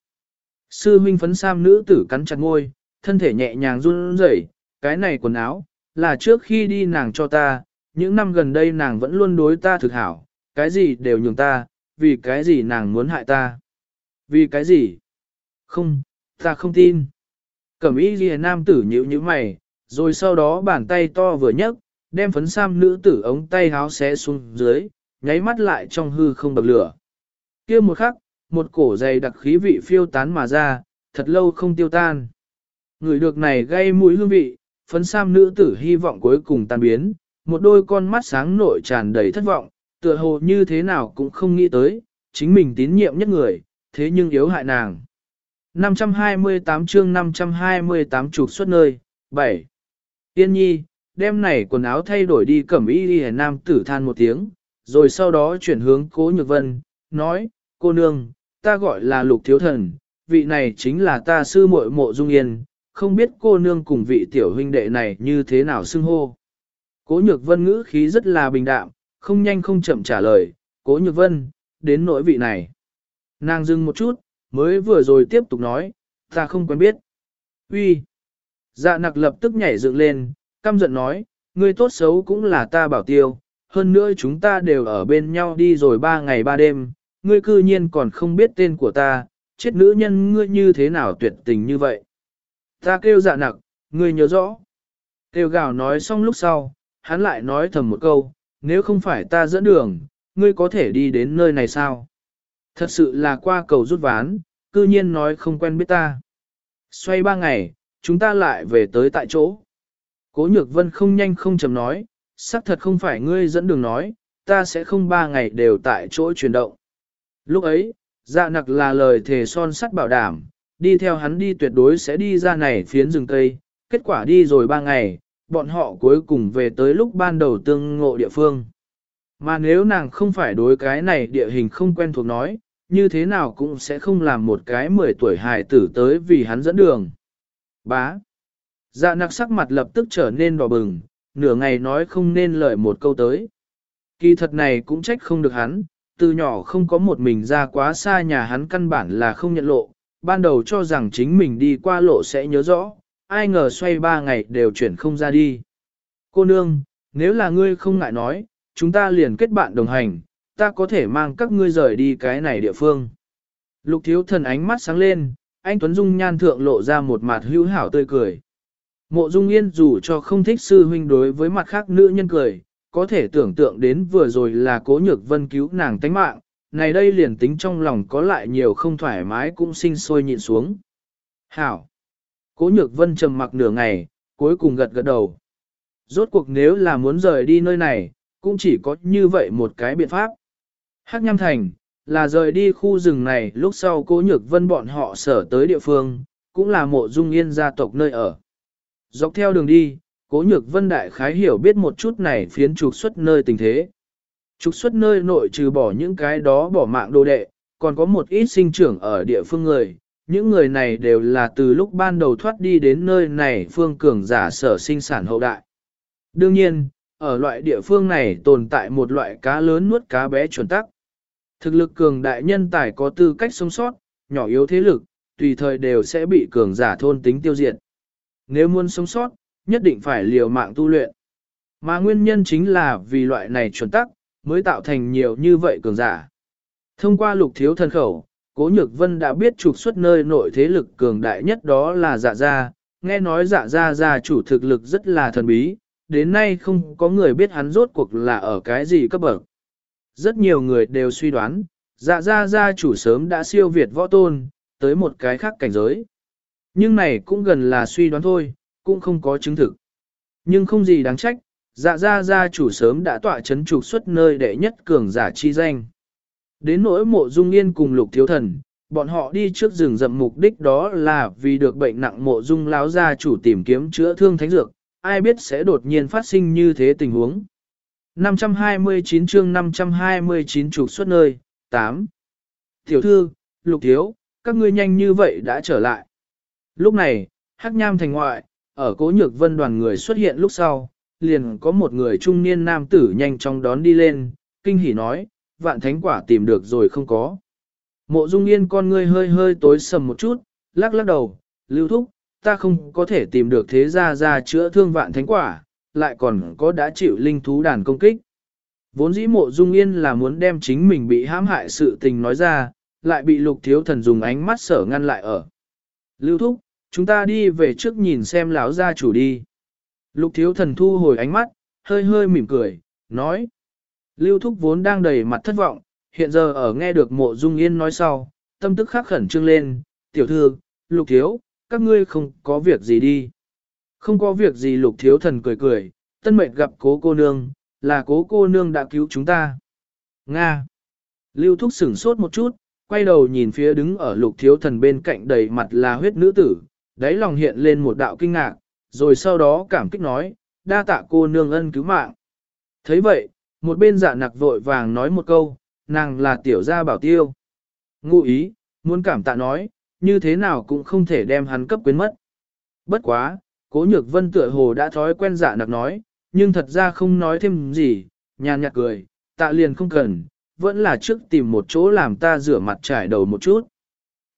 Sư huynh phấn sam nữ tử cắn chặt ngôi, thân thể nhẹ nhàng run rẩy, cái này quần áo, là trước khi đi nàng cho ta, những năm gần đây nàng vẫn luôn đối ta thực hảo, cái gì đều nhường ta, vì cái gì nàng muốn hại ta. Vì cái gì? Không, ta không tin. Cẩm y ghi nam tử nhíu như mày, rồi sau đó bàn tay to vừa nhấc, đem phấn sam nữ tử ống tay háo xé xuống dưới, nháy mắt lại trong hư không bậc lửa. kia một khắc, một cổ dày đặc khí vị phiêu tán mà ra, thật lâu không tiêu tan. Người được này gây mũi hương vị, phấn sam nữ tử hy vọng cuối cùng tan biến, một đôi con mắt sáng nội tràn đầy thất vọng, tựa hồ như thế nào cũng không nghĩ tới, chính mình tín nhiệm nhất người, thế nhưng yếu hại nàng. 528 chương 528 trục xuất nơi, 7. Tiên nhi, đem này quần áo thay đổi đi cẩm y đi nam tử than một tiếng, rồi sau đó chuyển hướng cố nhược vân, nói, cô nương, ta gọi là lục thiếu thần, vị này chính là ta sư muội mộ dung yên, không biết cô nương cùng vị tiểu huynh đệ này như thế nào xưng hô. Cố nhược vân ngữ khí rất là bình đạm, không nhanh không chậm trả lời, cố nhược vân, đến nỗi vị này. Nàng dừng một chút, mới vừa rồi tiếp tục nói, ta không quen biết. Uy. Dạ nặc lập tức nhảy dựng lên, căm giận nói, ngươi tốt xấu cũng là ta bảo tiêu, hơn nữa chúng ta đều ở bên nhau đi rồi ba ngày ba đêm, ngươi cư nhiên còn không biết tên của ta, chết nữ nhân ngươi như thế nào tuyệt tình như vậy. Ta kêu dạ nặc, ngươi nhớ rõ. Kêu gào nói xong lúc sau, hắn lại nói thầm một câu, nếu không phải ta dẫn đường, ngươi có thể đi đến nơi này sao? Thật sự là qua cầu rút ván, cư nhiên nói không quen biết ta. Xoay ba ngày, chúng ta lại về tới tại chỗ. Cố nhược vân không nhanh không chậm nói, xác thật không phải ngươi dẫn đường nói, ta sẽ không ba ngày đều tại chỗ chuyển động. Lúc ấy, dạ nặc là lời thề son sắt bảo đảm, đi theo hắn đi tuyệt đối sẽ đi ra này phiến rừng cây, kết quả đi rồi ba ngày, bọn họ cuối cùng về tới lúc ban đầu tương ngộ địa phương. Mà nếu nàng không phải đối cái này địa hình không quen thuộc nói, như thế nào cũng sẽ không làm một cái 10 tuổi hài tử tới vì hắn dẫn đường. Bá. Dạ nặc sắc mặt lập tức trở nên đỏ bừng, nửa ngày nói không nên lời một câu tới. Kỳ thật này cũng trách không được hắn, từ nhỏ không có một mình ra quá xa nhà hắn căn bản là không nhận lộ, ban đầu cho rằng chính mình đi qua lộ sẽ nhớ rõ, ai ngờ xoay ba ngày đều chuyển không ra đi. Cô nương, nếu là ngươi không ngại nói, chúng ta liền kết bạn đồng hành, ta có thể mang các ngươi rời đi cái này địa phương. Lục thiếu thần ánh mắt sáng lên, anh Tuấn Dung nhan thượng lộ ra một mặt hữu hảo tươi cười. Mộ Dung Yên dù cho không thích sư huynh đối với mặt khác nữ nhân cười, có thể tưởng tượng đến vừa rồi là cố nhược vân cứu nàng tánh mạng, này đây liền tính trong lòng có lại nhiều không thoải mái cũng sinh sôi nhịn xuống. Hảo! Cố nhược vân trầm mặc nửa ngày, cuối cùng gật gật đầu. Rốt cuộc nếu là muốn rời đi nơi này, cũng chỉ có như vậy một cái biện pháp. Hắc Nham Thành, là rời đi khu rừng này lúc sau cố nhược vân bọn họ sở tới địa phương, cũng là mộ dung yên gia tộc nơi ở. Dọc theo đường đi, cố nhược vân đại khái hiểu biết một chút này phiến trục xuất nơi tình thế. Trục xuất nơi nội trừ bỏ những cái đó bỏ mạng đồ đệ, còn có một ít sinh trưởng ở địa phương người. Những người này đều là từ lúc ban đầu thoát đi đến nơi này phương cường giả sở sinh sản hậu đại. Đương nhiên, ở loại địa phương này tồn tại một loại cá lớn nuốt cá bé chuẩn tắc. Thực lực cường đại nhân tài có tư cách sống sót, nhỏ yếu thế lực, tùy thời đều sẽ bị cường giả thôn tính tiêu diệt. Nếu muốn sống sót, nhất định phải liều mạng tu luyện. Mà nguyên nhân chính là vì loại này chuẩn tắc, mới tạo thành nhiều như vậy cường giả. Thông qua lục thiếu thần khẩu, Cố Nhược Vân đã biết trục xuất nơi nội thế lực cường đại nhất đó là dạ gia, nghe nói dạ gia gia chủ thực lực rất là thần bí, đến nay không có người biết hắn rốt cuộc là ở cái gì cấp bậc. Rất nhiều người đều suy đoán, dạ gia gia chủ sớm đã siêu việt võ tôn, tới một cái khác cảnh giới. Nhưng này cũng gần là suy đoán thôi, cũng không có chứng thực. Nhưng không gì đáng trách, dạ gia gia chủ sớm đã tọa chấn trục xuất nơi đệ nhất cường giả chi danh. Đến nỗi mộ dung yên cùng lục thiếu thần, bọn họ đi trước rừng rậm mục đích đó là vì được bệnh nặng mộ dung láo gia chủ tìm kiếm chữa thương thánh dược, ai biết sẽ đột nhiên phát sinh như thế tình huống. 529 chương 529 trục xuất nơi, 8. Tiểu thư, lục thiếu, các ngươi nhanh như vậy đã trở lại. Lúc này, hắc nham thành ngoại, ở cố nhược vân đoàn người xuất hiện lúc sau, liền có một người trung niên nam tử nhanh chóng đón đi lên, kinh hỉ nói, vạn thánh quả tìm được rồi không có. Mộ dung yên con ngươi hơi hơi tối sầm một chút, lắc lắc đầu, lưu thúc, ta không có thể tìm được thế gia ra chữa thương vạn thánh quả, lại còn có đã chịu linh thú đàn công kích. Vốn dĩ mộ dung yên là muốn đem chính mình bị hãm hại sự tình nói ra, lại bị lục thiếu thần dùng ánh mắt sở ngăn lại ở. Lưu thúc, chúng ta đi về trước nhìn xem lão gia chủ đi. Lục thiếu thần thu hồi ánh mắt, hơi hơi mỉm cười, nói. Lưu thúc vốn đang đầy mặt thất vọng, hiện giờ ở nghe được mộ dung yên nói sau, tâm tức khắc khẩn trương lên, tiểu thư, lục thiếu, các ngươi không có việc gì đi. Không có việc gì lục thiếu thần cười cười, tân mệnh gặp cố cô nương, là cố cô nương đã cứu chúng ta. Nga. Lưu thúc sửng sốt một chút, quay đầu nhìn phía đứng ở lục thiếu thần bên cạnh đầy mặt là huyết nữ tử, đáy lòng hiện lên một đạo kinh ngạc, rồi sau đó cảm kích nói, đa tạ cô nương ân cứu mạng. thấy vậy, một bên dạ nặc vội vàng nói một câu, nàng là tiểu gia bảo tiêu. Ngụ ý, muốn cảm tạ nói, như thế nào cũng không thể đem hắn cấp quyến mất. Bất quá, cố nhược vân tựa hồ đã thói quen dạ nặc nói, nhưng thật ra không nói thêm gì, nhàn nhạt cười, tạ liền không cần, vẫn là trước tìm một chỗ làm ta rửa mặt trải đầu một chút.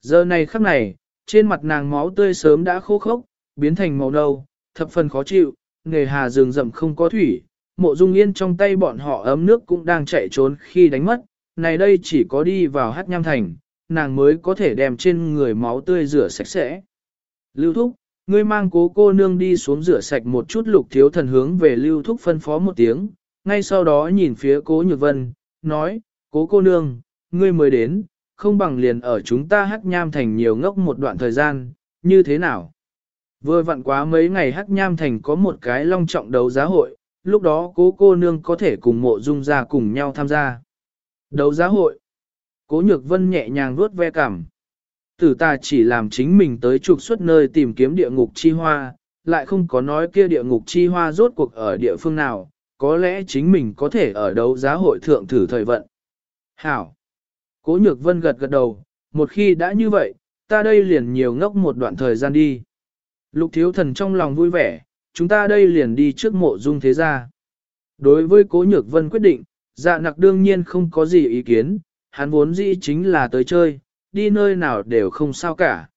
Giờ này khắc này, trên mặt nàng máu tươi sớm đã khô khốc, biến thành màu nâu, thập phần khó chịu, nghề hà rừng rậm không có thủy, mộ dung yên trong tay bọn họ ấm nước cũng đang chạy trốn khi đánh mất, này đây chỉ có đi vào hát nham thành, nàng mới có thể đem trên người máu tươi rửa sạch sẽ. Lưu thúc, ngươi mang cố cô nương đi xuống rửa sạch một chút lục thiếu thần hướng về lưu thúc phân phó một tiếng, ngay sau đó nhìn phía cố nhược vân, nói, cố cô nương, ngươi mới đến, không bằng liền ở chúng ta hắc nham thành nhiều ngốc một đoạn thời gian, như thế nào? Vừa vặn quá mấy ngày hắc nham thành có một cái long trọng đấu giá hội, lúc đó cố cô nương có thể cùng mộ dung ra cùng nhau tham gia. Đấu giá hội. Cố nhược vân nhẹ nhàng vuốt ve cảm. Tử ta chỉ làm chính mình tới trục xuất nơi tìm kiếm địa ngục chi hoa, lại không có nói kia địa ngục chi hoa rốt cuộc ở địa phương nào, có lẽ chính mình có thể ở đấu giá hội thượng thử thời vận. Hảo. Cố nhược vân gật gật đầu, một khi đã như vậy, ta đây liền nhiều ngốc một đoạn thời gian đi. Lục thiếu thần trong lòng vui vẻ, chúng ta đây liền đi trước mộ dung thế gia. Đối với cố nhược vân quyết định, dạ nặc đương nhiên không có gì ý kiến, hắn vốn dĩ chính là tới chơi, đi nơi nào đều không sao cả.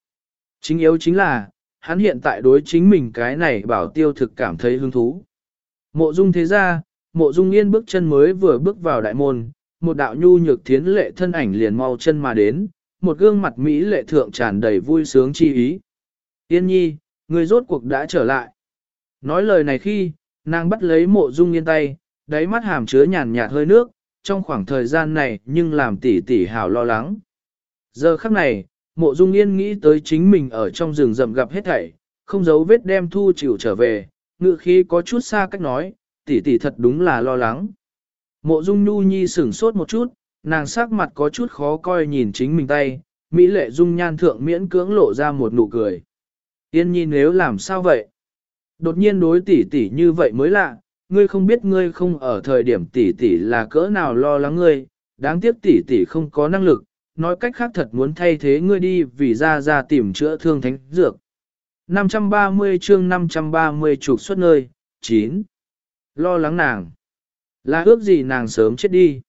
Chính yếu chính là, hắn hiện tại đối chính mình cái này bảo tiêu thực cảm thấy hứng thú. Mộ dung thế gia, mộ dung yên bước chân mới vừa bước vào đại môn, một đạo nhu nhược thiến lệ thân ảnh liền mau chân mà đến, một gương mặt Mỹ lệ thượng tràn đầy vui sướng chi ý. Yên nhi, người rốt cuộc đã trở lại. Nói lời này khi, nàng bắt lấy mộ dung yên tay, đáy mắt hàm chứa nhàn nhạt hơi nước, trong khoảng thời gian này nhưng làm tỷ tỷ hảo lo lắng. Giờ khắc này, mộ dung yên nghĩ tới chính mình ở trong rừng rậm gặp hết thảy, không giấu vết đem thu chịu trở về, ngự khi có chút xa cách nói, tỷ tỷ thật đúng là lo lắng. Mộ dung nhu nhi sửng sốt một chút, nàng sắc mặt có chút khó coi nhìn chính mình tay, Mỹ lệ dung nhan thượng miễn cưỡng lộ ra một nụ cười. Yên nhi nếu làm sao vậy? Đột nhiên đối tỷ tỷ như vậy mới lạ, ngươi không biết ngươi không ở thời điểm tỷ tỷ là cỡ nào lo lắng ngươi, đáng tiếc tỷ tỷ không có năng lực, nói cách khác thật muốn thay thế ngươi đi vì ra ra tìm chữa thương thánh dược. 530 chương 530 trục xuất nơi, 9. Lo lắng nàng. Là ước gì nàng sớm chết đi.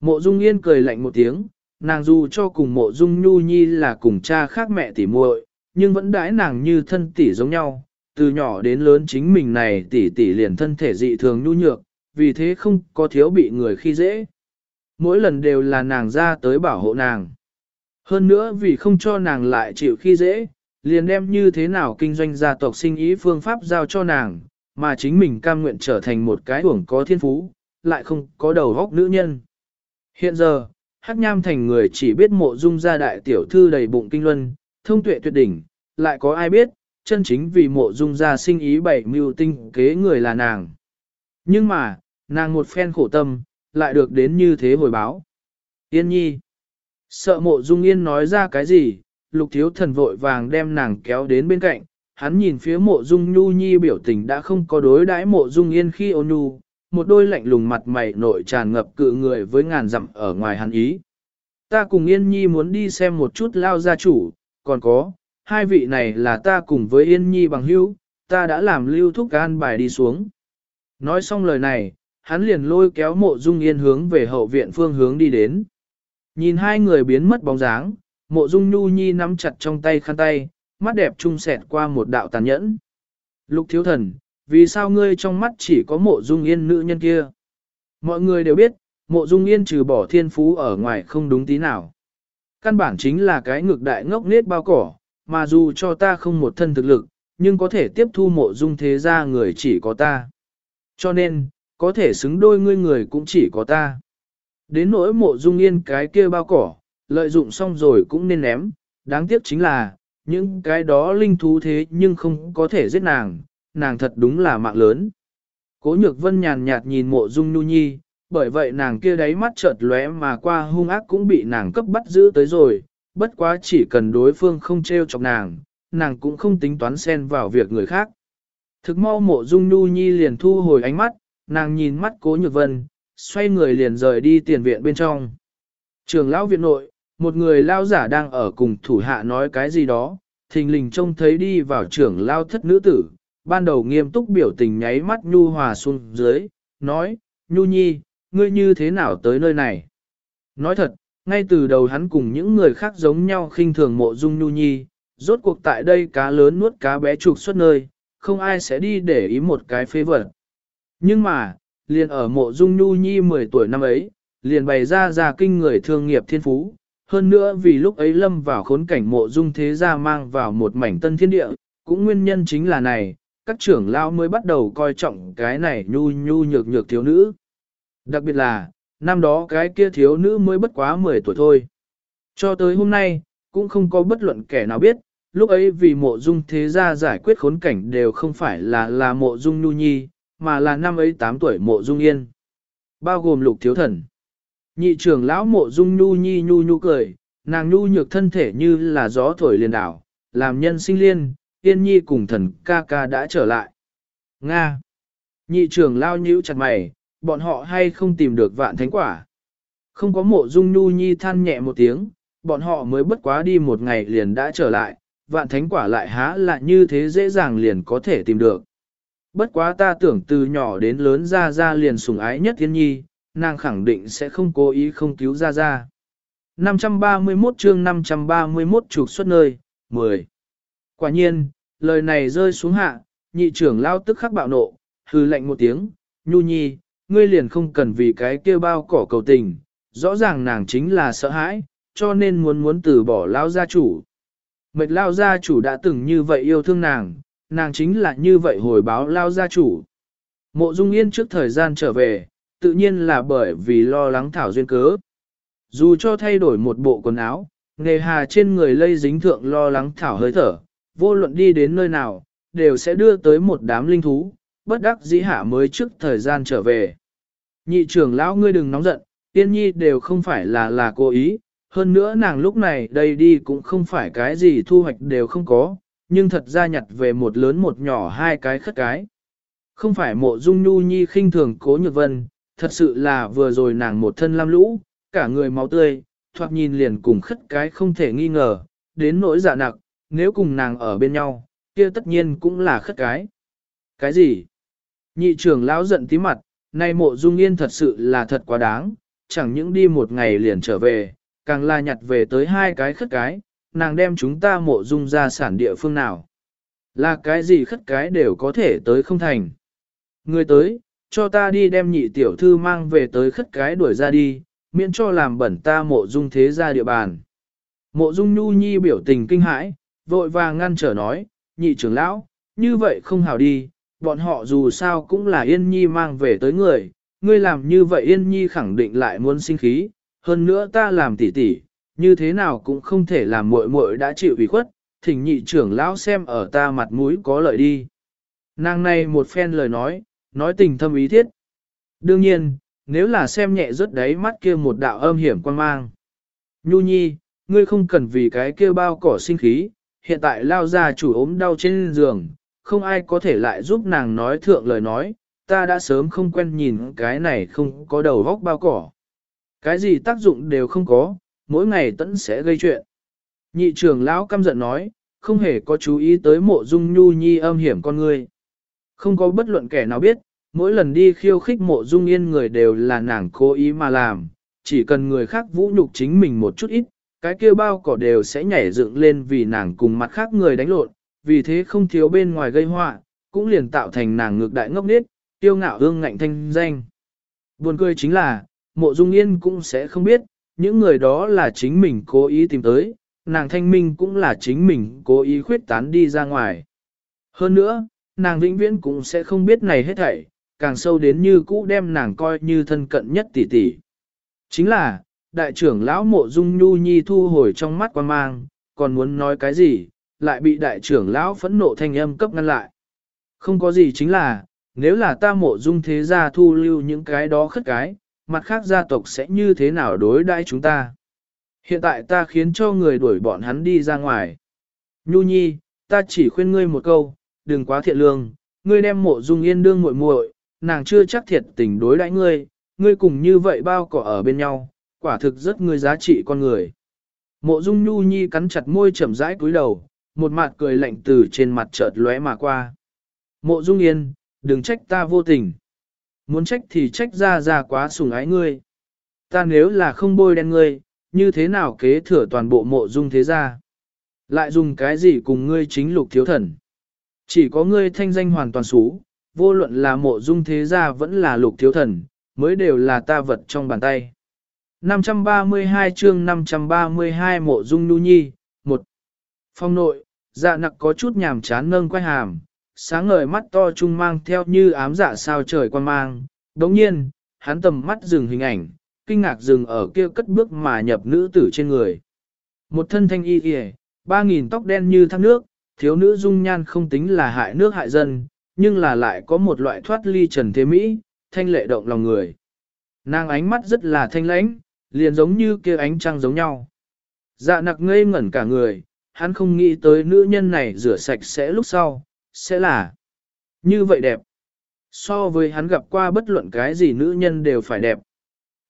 Mộ Dung Yên cười lạnh một tiếng, nàng dù cho cùng mộ Dung Nhu Nhi là cùng cha khác mẹ tỉ muội, nhưng vẫn đãi nàng như thân tỷ giống nhau, từ nhỏ đến lớn chính mình này tỷ tỷ liền thân thể dị thường nhu nhược, vì thế không có thiếu bị người khi dễ. Mỗi lần đều là nàng ra tới bảo hộ nàng. Hơn nữa vì không cho nàng lại chịu khi dễ, liền đem như thế nào kinh doanh gia tộc sinh ý phương pháp giao cho nàng, mà chính mình cam nguyện trở thành một cái uổng có thiên phú, lại không có đầu góc nữ nhân. Hiện giờ, Hắc Nham thành người chỉ biết mộ dung gia đại tiểu thư đầy bụng kinh luân, thông tuệ tuyệt đỉnh, lại có ai biết, chân chính vì mộ dung gia sinh ý bảy mưu tinh kế người là nàng. Nhưng mà, nàng một phen khổ tâm, lại được đến như thế hồi báo. Yên nhi. Sợ mộ dung yên nói ra cái gì, lục thiếu thần vội vàng đem nàng kéo đến bên cạnh, hắn nhìn phía mộ dung nhu nhi biểu tình đã không có đối đãi mộ dung yên khi ôn nhu, một đôi lạnh lùng mặt mày nội tràn ngập cự người với ngàn dặm ở ngoài hắn ý. Ta cùng Yên Nhi muốn đi xem một chút lao gia chủ, còn có, hai vị này là ta cùng với Yên Nhi bằng hữu, ta đã làm lưu thúc gan bài đi xuống. Nói xong lời này, hắn liền lôi kéo mộ dung yên hướng về hậu viện phương hướng đi đến. Nhìn hai người biến mất bóng dáng, mộ dung nhu nhi nắm chặt trong tay khăn tay, mắt đẹp trung sẹt qua một đạo tàn nhẫn. Lục thiếu thần, vì sao ngươi trong mắt chỉ có mộ dung yên nữ nhân kia? Mọi người đều biết, mộ dung yên trừ bỏ thiên phú ở ngoài không đúng tí nào. Căn bản chính là cái ngược đại ngốc nết bao cỏ, mà dù cho ta không một thân thực lực, nhưng có thể tiếp thu mộ dung thế gia người chỉ có ta. Cho nên, có thể xứng đôi ngươi người cũng chỉ có ta. Đến nỗi mộ dung yên cái kia bao cỏ, lợi dụng xong rồi cũng nên ném, đáng tiếc chính là, những cái đó linh thú thế nhưng không có thể giết nàng, nàng thật đúng là mạng lớn. Cố nhược vân nhàn nhạt nhìn mộ dung nu nhi, bởi vậy nàng kia đáy mắt chợt lóe mà qua hung ác cũng bị nàng cấp bắt giữ tới rồi, bất quá chỉ cần đối phương không treo chọc nàng, nàng cũng không tính toán xen vào việc người khác. Thực mau mộ dung nu nhi liền thu hồi ánh mắt, nàng nhìn mắt cố nhược vân, xoay người liền rời đi tiền viện bên trong. Trường lão viện nội, một người lao giả đang ở cùng thủ hạ nói cái gì đó, thình lình trông thấy đi vào trưởng lao thất nữ tử, ban đầu nghiêm túc biểu tình nháy mắt nhu hòa xuống dưới, nói, nhu nhi, ngươi như thế nào tới nơi này? Nói thật, ngay từ đầu hắn cùng những người khác giống nhau khinh thường mộ dung nhu nhi, rốt cuộc tại đây cá lớn nuốt cá bé trục xuất nơi, không ai sẽ đi để ý một cái phê vật. Nhưng mà, liền ở mộ dung nhu nhi 10 tuổi năm ấy, liền bày ra ra kinh người thương nghiệp thiên phú. Hơn nữa vì lúc ấy lâm vào khốn cảnh mộ dung thế gia mang vào một mảnh tân thiên địa, cũng nguyên nhân chính là này, các trưởng lao mới bắt đầu coi trọng cái này nhu nhu nhược nhược thiếu nữ. Đặc biệt là, năm đó cái kia thiếu nữ mới bất quá 10 tuổi thôi. Cho tới hôm nay, cũng không có bất luận kẻ nào biết, lúc ấy vì mộ dung thế gia giải quyết khốn cảnh đều không phải là là mộ dung nhu nhi, mà là năm ấy 8 tuổi mộ dung yên. Bao gồm lục thiếu thần. Nhị trưởng lão mộ dung nhu nhi nhu nhu cười, nàng nhu nhược thân thể như là gió thổi liền đảo, làm nhân sinh liên, yên nhi cùng thần ca ca đã trở lại. Nga. Nhị trưởng lao nhíu chặt mày, bọn họ hay không tìm được vạn thánh quả. Không có mộ dung nhu nhi than nhẹ một tiếng, bọn họ mới bất quá đi một ngày liền đã trở lại, vạn thánh quả lại há là như thế dễ dàng liền có thể tìm được. Bất quá ta tưởng từ nhỏ đến lớn ra ra liền sủng ái nhất thiên nhi, nàng khẳng định sẽ không cố ý không cứu ra ra. 531 chương 531 trục xuất nơi, 10. Quả nhiên, lời này rơi xuống hạ, nhị trưởng lao tức khắc bạo nộ, hư lệnh một tiếng, nhu nhi, ngươi liền không cần vì cái kia bao cỏ cầu tình, rõ ràng nàng chính là sợ hãi, cho nên muốn muốn từ bỏ lao gia chủ. Mệt lao gia chủ đã từng như vậy yêu thương nàng, nàng chính là như vậy hồi báo lao gia chủ. Mộ Dung Yên trước thời gian trở về, tự nhiên là bởi vì lo lắng thảo duyên cớ. Dù cho thay đổi một bộ quần áo, nghề hà trên người lây dính thượng lo lắng thảo hơi thở, vô luận đi đến nơi nào, đều sẽ đưa tới một đám linh thú, bất đắc dĩ hạ mới trước thời gian trở về. Nhị trưởng lão ngươi đừng nóng giận, tiên nhi đều không phải là là cố ý, hơn nữa nàng lúc này đây đi cũng không phải cái gì thu hoạch đều không có, nhưng thật ra nhặt về một lớn một nhỏ hai cái khất cái. Không phải mộ dung nhu nhi khinh thường cố nhược vân, thật sự là vừa rồi nàng một thân lam lũ, cả người máu tươi, thoạt nhìn liền cùng khất cái không thể nghi ngờ, đến nỗi giả nặc, nếu cùng nàng ở bên nhau, kia tất nhiên cũng là khất cái. Cái gì? Nhị trưởng lão giận tí mặt, nay mộ dung yên thật sự là thật quá đáng, chẳng những đi một ngày liền trở về, càng là nhặt về tới hai cái khất cái, nàng đem chúng ta mộ dung ra sản địa phương nào. Là cái gì khất cái đều có thể tới không thành. Người tới, cho ta đi đem nhị tiểu thư mang về tới khất cái đuổi ra đi, miễn cho làm bẩn ta mộ dung thế ra địa bàn. Mộ dung nhu nhi biểu tình kinh hãi, vội vàng ngăn trở nói, nhị trưởng lão, như vậy không hảo đi, bọn họ dù sao cũng là yên nhi mang về tới người, ngươi làm như vậy yên nhi khẳng định lại muốn sinh khí, hơn nữa ta làm tỉ tỉ, như thế nào cũng không thể làm muội muội đã chịu ủy khuất, thỉnh nhị trưởng lão xem ở ta mặt mũi có lợi đi. Nàng này một phen lời nói, nói tình thâm ý thiết. Đương nhiên, nếu là xem nhẹ rớt đáy mắt kia một đạo âm hiểm quan mang. Nhu nhi, ngươi không cần vì cái kia bao cỏ sinh khí, hiện tại lao ra chủ ốm đau trên giường, không ai có thể lại giúp nàng nói thượng lời nói, ta đã sớm không quen nhìn cái này không có đầu vóc bao cỏ. Cái gì tác dụng đều không có, mỗi ngày tẫn sẽ gây chuyện. Nhị trưởng lão căm giận nói, không hề có chú ý tới mộ dung nhu nhi âm hiểm con người. Không có bất luận kẻ nào biết, mỗi lần đi khiêu khích mộ dung yên người đều là nàng cố ý mà làm, chỉ cần người khác vũ nhục chính mình một chút ít, cái kia bao cỏ đều sẽ nhảy dựng lên vì nàng cùng mặt khác người đánh lộn, vì thế không thiếu bên ngoài gây họa, cũng liền tạo thành nàng ngược đại ngốc nết, tiêu ngạo hương ngạnh thanh danh. Buồn cười chính là, mộ dung yên cũng sẽ không biết, những người đó là chính mình cố ý tìm tới, nàng thanh minh cũng là chính mình cố ý khuyết tán đi ra ngoài. Hơn nữa, nàng vĩnh viễn cũng sẽ không biết này hết thảy, càng sâu đến như cũ đem nàng coi như thân cận nhất tỷ tỷ. Chính là, đại trưởng lão mộ dung nhu nhi thu hồi trong mắt quan mang, còn muốn nói cái gì, lại bị đại trưởng lão phẫn nộ thanh âm cấp ngăn lại. Không có gì chính là, nếu là ta mộ dung thế gia thu lưu những cái đó khất cái, mặt khác gia tộc sẽ như thế nào đối đãi chúng ta. Hiện tại ta khiến cho người đuổi bọn hắn đi ra ngoài. Nhu nhi, ta chỉ khuyên ngươi một câu, đừng quá thiện lương, ngươi đem mộ dung yên đương muội muội, nàng chưa chắc thiệt tình đối đãi ngươi, ngươi cùng như vậy bao cỏ ở bên nhau, quả thực rất ngươi giá trị con người. Mộ dung nhu nhi cắn chặt môi chậm rãi cúi đầu, một mặt cười lạnh từ trên mặt chợt lóe mà qua. Mộ dung yên, đừng trách ta vô tình. Muốn trách thì trách ra ra quá sủng ái ngươi. Ta nếu là không bôi đen ngươi, như thế nào kế thừa toàn bộ mộ dung thế gia? Lại dùng cái gì cùng ngươi chính lục thiếu thần? Chỉ có ngươi thanh danh hoàn toàn xú, vô luận là mộ dung thế gia vẫn là lục thiếu thần, mới đều là ta vật trong bàn tay. 532 chương 532 mộ dung nu nhi, Phong nội, dạ nặc có chút nhàm chán nâng quay hàm, sáng ngời mắt to trung mang theo như ám dạ sao trời quan mang. Đồng nhiên, hắn tầm mắt dừng hình ảnh, kinh ngạc dừng ở kia cất bước mà nhập nữ tử trên người. Một thân thanh y kìa, ba nghìn tóc đen như thác nước, thiếu nữ dung nhan không tính là hại nước hại dân, nhưng là lại có một loại thoát ly trần thế mỹ, thanh lệ động lòng người. Nàng ánh mắt rất là thanh lãnh, liền giống như kia ánh trăng giống nhau. Dạ nặc ngây ngẩn cả người, hắn không nghĩ tới nữ nhân này rửa sạch sẽ lúc sau, sẽ là như vậy đẹp. So với hắn gặp qua bất luận cái gì nữ nhân đều phải đẹp.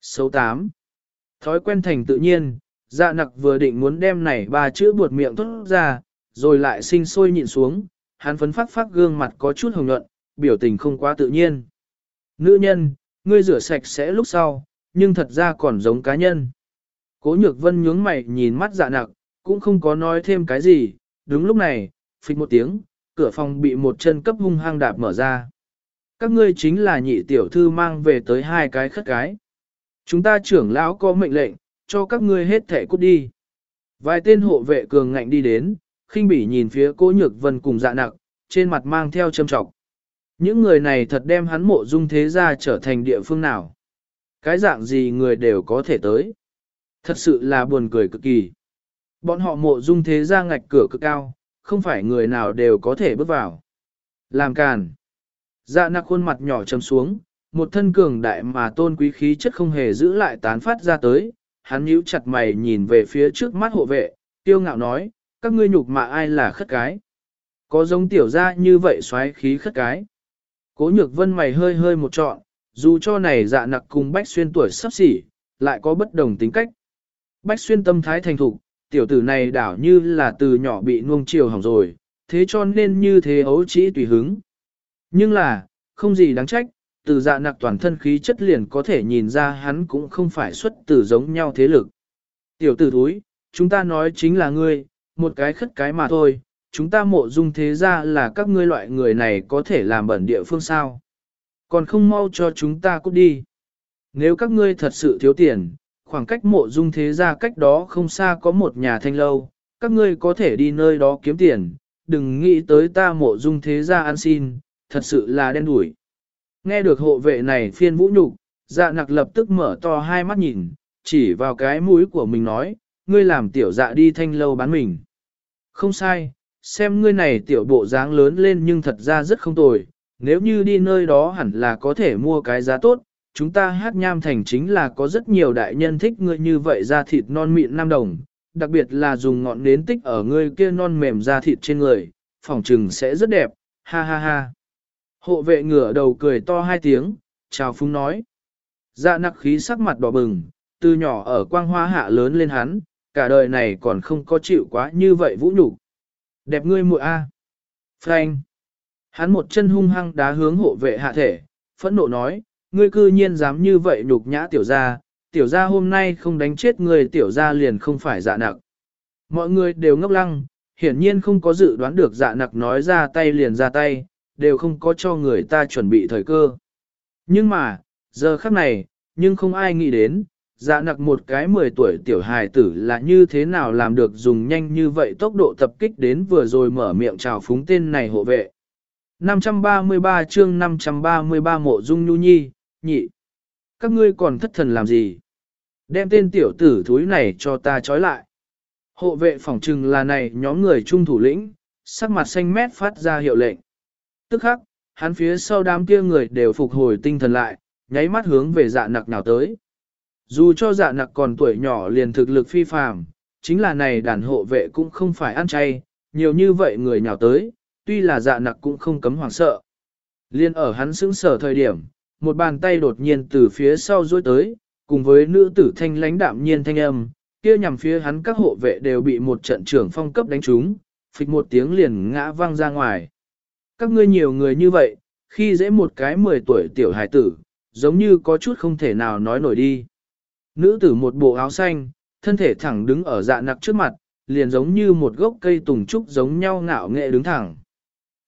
Số 8. Thói quen thành tự nhiên, dạ nặc vừa định muốn đem này ba chữ buột miệng thốt ra, rồi lại sinh sôi nhịn xuống, hắn phấn phát phát gương mặt có chút hồng nhuận, biểu tình không quá tự nhiên. Nữ nhân, ngươi rửa sạch sẽ lúc sau, nhưng thật ra còn giống cá nhân. Cố nhược vân nhướng mày nhìn mắt dạ nặc, cũng không có nói thêm cái gì, đúng lúc này, phịch một tiếng, cửa phòng bị một chân cấp hung hăng đạp mở ra. Các ngươi chính là nhị tiểu thư mang về tới hai cái khất cái. Chúng ta trưởng lão có mệnh lệnh, cho các ngươi hết thẻ cút đi. Vài tên hộ vệ cường ngạnh đi đến, khinh bỉ nhìn phía cố nhược vân cùng dạ nặc, trên mặt mang theo châm trọng. Những người này thật đem hắn mộ dung thế gia trở thành địa phương nào. Cái dạng gì người đều có thể tới. Thật sự là buồn cười cực kỳ. Bọn họ mộ dung thế ra ngạch cửa cực cao, không phải người nào đều có thể bước vào. Làm càn. Dạ nặc khuôn mặt nhỏ trầm xuống, một thân cường đại mà tôn quý khí chất không hề giữ lại tán phát ra tới. Hắn nhíu chặt mày nhìn về phía trước mắt hộ vệ, tiêu ngạo nói, các ngươi nhục mà ai là khất cái. Có giống tiểu ra như vậy xoáy khí khất cái. Cố nhược vân mày hơi hơi một trọn, dù cho này dạ nặc cùng Bách Xuyên tuổi sắp xỉ, lại có bất đồng tính cách. Bách Xuyên tâm thái thành thục, tiểu tử này đảo như là từ nhỏ bị nuông chiều hỏng rồi, thế cho nên như thế ấu trĩ tùy hứng. Nhưng là, không gì đáng trách, từ dạ nặc toàn thân khí chất liền có thể nhìn ra hắn cũng không phải xuất từ giống nhau thế lực. Tiểu tử thúi, chúng ta nói chính là ngươi, một cái khất cái mà thôi, chúng ta mộ dung thế ra là các ngươi loại người này có thể làm bẩn địa phương sao. Còn không mau cho chúng ta cút đi. Nếu các ngươi thật sự thiếu tiền, khoảng cách mộ dung thế ra cách đó không xa có một nhà thanh lâu, các ngươi có thể đi nơi đó kiếm tiền, đừng nghĩ tới ta mộ dung thế ra ăn xin, thật sự là đen đủi. Nghe được hộ vệ này phiên vũ nhục, dạ nặc lập tức mở to hai mắt nhìn, chỉ vào cái mũi của mình nói, ngươi làm tiểu dạ đi thanh lâu bán mình. Không sai, xem ngươi này tiểu bộ dáng lớn lên nhưng thật ra rất không tồi, nếu như đi nơi đó hẳn là có thể mua cái giá tốt, chúng ta hát nham thành chính là có rất nhiều đại nhân thích ngươi như vậy ra thịt non mịn nam đồng, đặc biệt là dùng ngọn nến tích ở ngươi kia non mềm da thịt trên người, phòng trừng sẽ rất đẹp, ha ha ha. Hộ vệ ngửa đầu cười to hai tiếng, chào phúng nói. Dạ nặc khí sắc mặt đỏ bừng, từ nhỏ ở quang hoa hạ lớn lên hắn, cả đời này còn không có chịu quá như vậy vũ nhục Đẹp ngươi muội a. À. Frank. Hắn một chân hung hăng đá hướng hộ vệ hạ thể, phẫn nộ nói, ngươi cư nhiên dám như vậy nhục nhã tiểu gia, tiểu gia hôm nay không đánh chết người tiểu gia liền không phải dạ nặc. Mọi người đều ngốc lăng, hiển nhiên không có dự đoán được dạ nặc nói ra tay liền ra tay, đều không có cho người ta chuẩn bị thời cơ. Nhưng mà, giờ khắc này, nhưng không ai nghĩ đến, dạ nặc một cái 10 tuổi tiểu hài tử là như thế nào làm được dùng nhanh như vậy tốc độ tập kích đến vừa rồi mở miệng chào phúng tên này hộ vệ. 533 chương 533 mộ dung nhu nhi, nhị. Các ngươi còn thất thần làm gì? Đem tên tiểu tử thúi này cho ta trói lại. Hộ vệ phỏng trừng là này nhóm người trung thủ lĩnh, sắc mặt xanh mét phát ra hiệu lệnh. Tức khắc, hắn phía sau đám kia người đều phục hồi tinh thần lại, nháy mắt hướng về dạ nặc nào tới. Dù cho dạ nặc còn tuổi nhỏ liền thực lực phi phàm, chính là này đàn hộ vệ cũng không phải ăn chay, nhiều như vậy người nhào tới, tuy là dạ nặc cũng không cấm hoảng sợ. Liên ở hắn sững sở thời điểm, một bàn tay đột nhiên từ phía sau duỗi tới, cùng với nữ tử thanh lãnh đạm nhiên thanh âm, kia nhằm phía hắn các hộ vệ đều bị một trận trưởng phong cấp đánh trúng, phịch một tiếng liền ngã văng ra ngoài. Các ngươi nhiều người như vậy, khi dễ một cái 10 tuổi tiểu hải tử, giống như có chút không thể nào nói nổi đi. Nữ tử một bộ áo xanh, thân thể thẳng đứng ở dạ nặc trước mặt, liền giống như một gốc cây tùng trúc giống nhau ngạo nghệ đứng thẳng.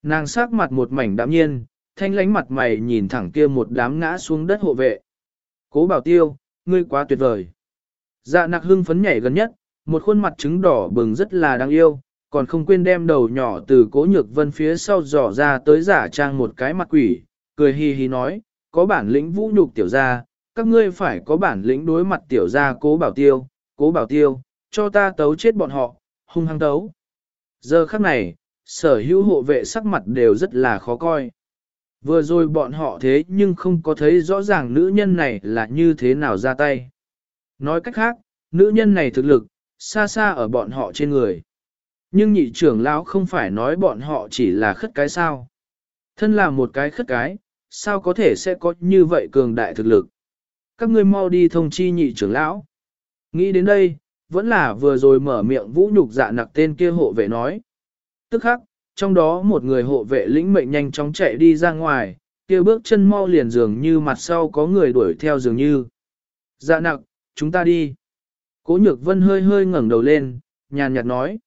Nàng sắc mặt một mảnh đạm nhiên, thanh lánh mặt mày nhìn thẳng kia một đám ngã xuống đất hộ vệ. Cố bảo tiêu, ngươi quá tuyệt vời. Dạ nặc hưng phấn nhảy gần nhất, một khuôn mặt trứng đỏ bừng rất là đáng yêu, còn không quên đem đầu nhỏ từ cố nhược vân phía sau dò ra tới giả trang một cái mặt quỷ, cười hi hi nói, có bản lĩnh vũ nhục tiểu gia, các ngươi phải có bản lĩnh đối mặt tiểu gia cố bảo tiêu, cố bảo tiêu, cho ta tấu chết bọn họ, hung hăng tấu. Giờ khắc này, sở hữu hộ vệ sắc mặt đều rất là khó coi. Vừa rồi bọn họ thế nhưng không có thấy rõ ràng nữ nhân này là như thế nào ra tay. Nói cách khác, nữ nhân này thực lực, xa xa ở bọn họ trên người. Nhưng nhị trưởng lão không phải nói bọn họ chỉ là khất cái sao. Thân là một cái khất cái, sao có thể sẽ có như vậy cường đại thực lực. Các ngươi mau đi thông chi nhị trưởng lão. Nghĩ đến đây, vẫn là vừa rồi mở miệng vũ nhục dạ nặc tên kia hộ vệ nói. Tức khắc, trong đó một người hộ vệ lĩnh mệnh nhanh chóng chạy đi ra ngoài, kia bước chân mau liền dường như mặt sau có người đuổi theo dường như. Dạ nặc, chúng ta đi. Cố nhược vân hơi hơi ngẩng đầu lên, nhàn nhạt nói.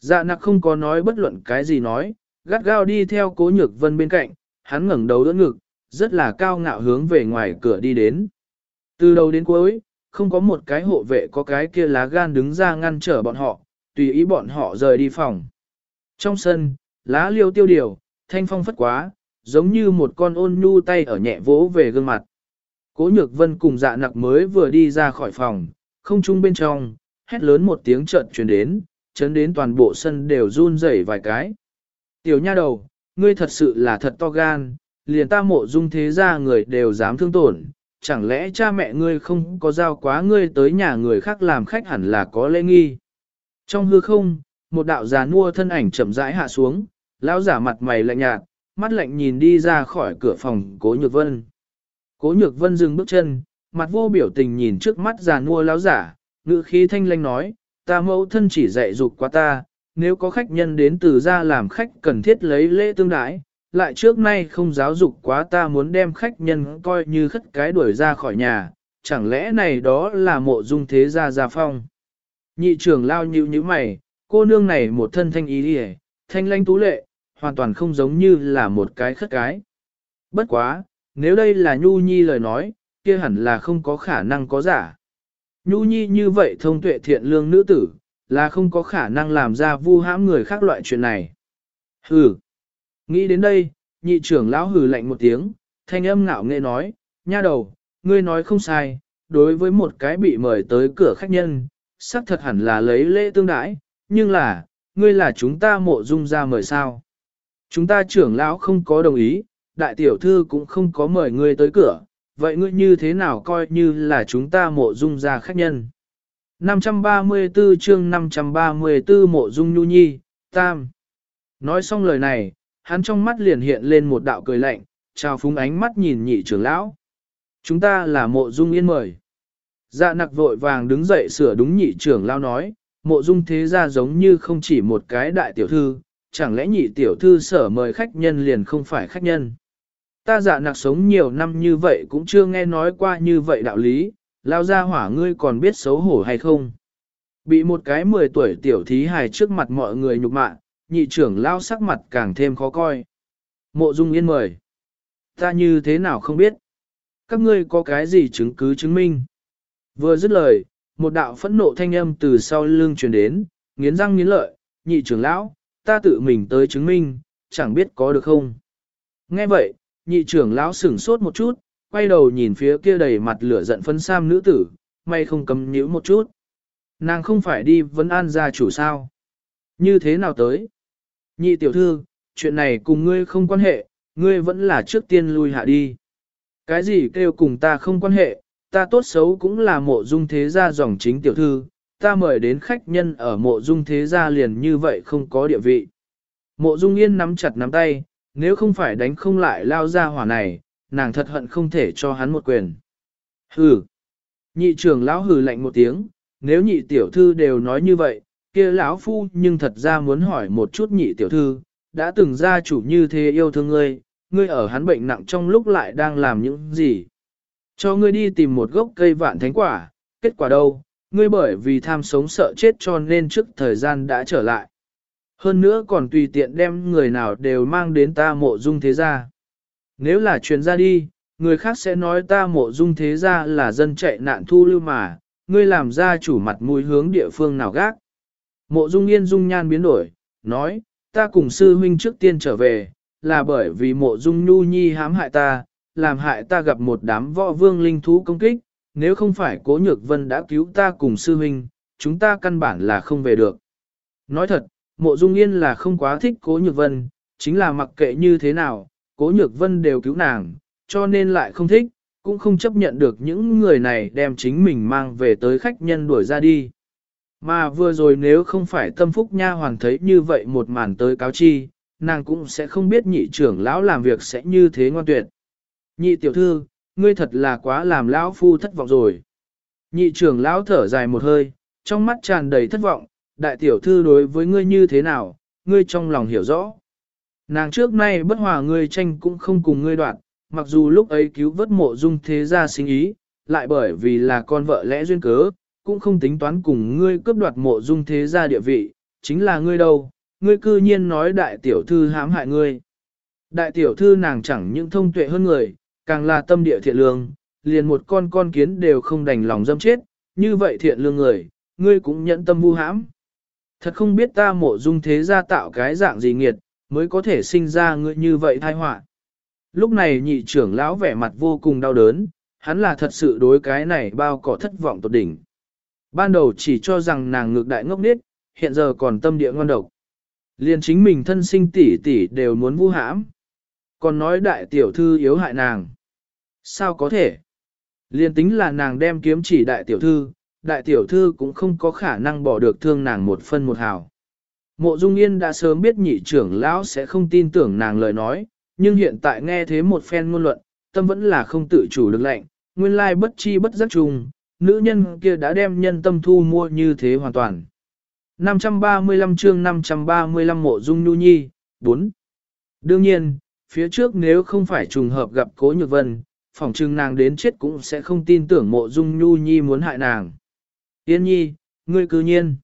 Dạ nặc không có nói bất luận cái gì nói, gắt gao đi theo cố nhược vân bên cạnh, hắn ngẩng đầu đỡ ngực, rất là cao ngạo hướng về ngoài cửa đi đến. Từ đầu đến cuối, không có một cái hộ vệ có cái kia lá gan đứng ra ngăn trở bọn họ, tùy ý bọn họ rời đi phòng. Trong sân, lá liêu tiêu điều, thanh phong phất quá, giống như một con ôn nhu tay ở nhẹ vỗ về gương mặt. Cố nhược vân cùng dạ nặc mới vừa đi ra khỏi phòng, không chung bên trong, hét lớn một tiếng trận truyền đến, chấn đến toàn bộ sân đều run rẩy vài cái. Tiểu nha đầu, ngươi thật sự là thật to gan, liền ta mộ dung thế ra người đều dám thương tổn, chẳng lẽ cha mẹ ngươi không có giao quá ngươi tới nhà người khác làm khách hẳn là có lễ nghi. Trong hư không, một đạo già nua thân ảnh chậm rãi hạ xuống, lão giả mặt mày lạnh nhạt, mắt lạnh nhìn đi ra khỏi cửa phòng cố nhược vân. Cố nhược vân dừng bước chân, mặt vô biểu tình nhìn trước mắt già nua lão giả, ngữ khí thanh lanh nói, ta mẫu thân chỉ dạy dục quá ta, nếu có khách nhân đến từ ra làm khách cần thiết lấy lễ tương đái, lại trước nay không giáo dục quá ta muốn đem khách nhân coi như khất cái đuổi ra khỏi nhà, chẳng lẽ này đó là mộ dung thế gia gia phong. Nhị trưởng lao nhíu nhíu mày, cô nương này một thân thanh ý đi thanh lanh tú lệ, hoàn toàn không giống như là một cái khất cái. Bất quá, nếu đây là Nhu Nhi lời nói, kia hẳn là không có khả năng có giả. Nhu Nhi như vậy thông tuệ thiện lương nữ tử, là không có khả năng làm ra vu hãm người khác loại chuyện này. Hừ. Nghĩ đến đây, nhị trưởng lão hừ lạnh một tiếng, thanh âm ngạo nghệ nói, nha đầu, ngươi nói không sai, đối với một cái bị mời tới cửa khách nhân, xác thật hẳn là lấy lễ tương đãi, nhưng là, ngươi là chúng ta mộ dung ra mời sao. Chúng ta trưởng lão không có đồng ý, đại tiểu thư cũng không có mời ngươi tới cửa, vậy ngươi như thế nào coi như là chúng ta mộ dung ra khách nhân. 534 chương 534 mộ dung nhu nhi, tam. Nói xong lời này, hắn trong mắt liền hiện lên một đạo cười lạnh, trao phúng ánh mắt nhìn nhị trưởng lão. Chúng ta là mộ dung yên mời. Dạ nặc vội vàng đứng dậy sửa đúng nhị trưởng lão nói, mộ dung thế ra giống như không chỉ một cái đại tiểu thư, chẳng lẽ nhị tiểu thư sở mời khách nhân liền không phải khách nhân. Ta dạ nạc sống nhiều năm như vậy cũng chưa nghe nói qua như vậy đạo lý, lao ra hỏa ngươi còn biết xấu hổ hay không. Bị một cái 10 tuổi tiểu thí hài trước mặt mọi người nhục mạ, nhị trưởng lao sắc mặt càng thêm khó coi. Mộ Dung Yên mời. Ta như thế nào không biết. Các ngươi có cái gì chứng cứ chứng minh. Vừa dứt lời, một đạo phẫn nộ thanh âm từ sau lưng truyền đến, nghiến răng nghiến lợi, nhị trưởng lão, ta tự mình tới chứng minh, chẳng biết có được không. Nghe vậy, nhị trưởng lão sửng sốt một chút, quay đầu nhìn phía kia đầy mặt lửa giận phân sam nữ tử, may không cấm nhíu một chút. Nàng không phải đi vấn an gia chủ sao. Như thế nào tới? Nhị tiểu thư, chuyện này cùng ngươi không quan hệ, ngươi vẫn là trước tiên lui hạ đi. Cái gì kêu cùng ta không quan hệ, ta tốt xấu cũng là mộ dung thế gia dòng chính tiểu thư, ta mời đến khách nhân ở mộ dung thế gia liền như vậy không có địa vị. Mộ dung yên nắm chặt nắm tay, nếu không phải đánh không lại lao ra hỏa này, nàng thật hận không thể cho hắn một quyền. Hừ. Nhị trưởng lão hừ lạnh một tiếng, nếu nhị tiểu thư đều nói như vậy, kia lão phu nhưng thật ra muốn hỏi một chút nhị tiểu thư, đã từng gia chủ như thế yêu thương ngươi, ngươi ở hắn bệnh nặng trong lúc lại đang làm những gì? Cho ngươi đi tìm một gốc cây vạn thánh quả, kết quả đâu? Ngươi bởi vì tham sống sợ chết cho nên trước thời gian đã trở lại. Hơn nữa còn tùy tiện đem người nào đều mang đến ta mộ dung thế gia. Nếu là truyền ra đi, người khác sẽ nói ta mộ dung thế gia là dân chạy nạn thu lưu mà, ngươi làm ra chủ mặt mũi hướng địa phương nào gác. Mộ dung yên dung nhan biến đổi, nói, ta cùng sư huynh trước tiên trở về, là bởi vì mộ dung nhu nhi hãm hại ta, làm hại ta gặp một đám võ vương linh thú công kích, nếu không phải cố nhược vân đã cứu ta cùng sư huynh, chúng ta căn bản là không về được. Nói thật, mộ dung yên là không quá thích cố nhược vân, chính là mặc kệ như thế nào, cố nhược vân đều cứu nàng, cho nên lại không thích, cũng không chấp nhận được những người này đem chính mình mang về tới khách nhân đuổi ra đi. Mà vừa rồi nếu không phải tâm phúc nha hoàng thấy như vậy một màn tới cáo chi, nàng cũng sẽ không biết nhị trưởng lão làm việc sẽ như thế ngoan tuyệt. Nhị tiểu thư, ngươi thật là quá làm lão phu thất vọng rồi. Nhị trưởng lão thở dài một hơi, trong mắt tràn đầy thất vọng, đại tiểu thư đối với ngươi như thế nào, ngươi trong lòng hiểu rõ. Nàng trước nay bất hòa ngươi tranh cũng không cùng ngươi đoạn, mặc dù lúc ấy cứu vớt mộ dung thế gia sinh ý, lại bởi vì là con vợ lẽ duyên cớ, cũng không tính toán cùng ngươi cướp đoạt mộ dung thế gia địa vị, chính là ngươi đâu, ngươi cư nhiên nói đại tiểu thư hãm hại ngươi. Đại tiểu thư nàng chẳng những thông tuệ hơn người, càng là tâm địa thiện lương, liền một con con kiến đều không đành lòng dâm chết, như vậy thiện lương người, ngươi cũng nhẫn tâm vu hãm. Thật không biết ta mộ dung thế gia tạo cái dạng gì nghiệt, mới có thể sinh ra ngươi như vậy thai họa. Lúc này nhị trưởng lão vẻ mặt vô cùng đau đớn, hắn là thật sự đối cái này bao cỏ thất vọng tột đỉnh. Ban đầu chỉ cho rằng nàng ngược đại ngốc nết, hiện giờ còn tâm địa ngon độc. Liền chính mình thân sinh tỷ tỷ đều muốn vu hãm. Còn nói đại tiểu thư yếu hại nàng. Sao có thể? Liên tính là nàng đem kiếm chỉ đại tiểu thư, đại tiểu thư cũng không có khả năng bỏ được thương nàng một phân một hào. Mộ Dung Yên đã sớm biết nhị trưởng lão sẽ không tin tưởng nàng lời nói, nhưng hiện tại nghe thế một phen ngôn luận, tâm vẫn là không tự chủ được lệnh, nguyên lai bất chi bất giác trùng, nữ nhân kia đã đem nhân tâm thu mua như thế hoàn toàn. 535 chương 535 Mộ Dung Nhu Nhi, 4. Đương nhiên, phía trước nếu không phải trùng hợp gặp Cố Nhược Vân, phỏng chừng nàng đến chết cũng sẽ không tin tưởng Mộ Dung Nhu Nhi muốn hại nàng. Yên nhi, ngươi cư nhiên.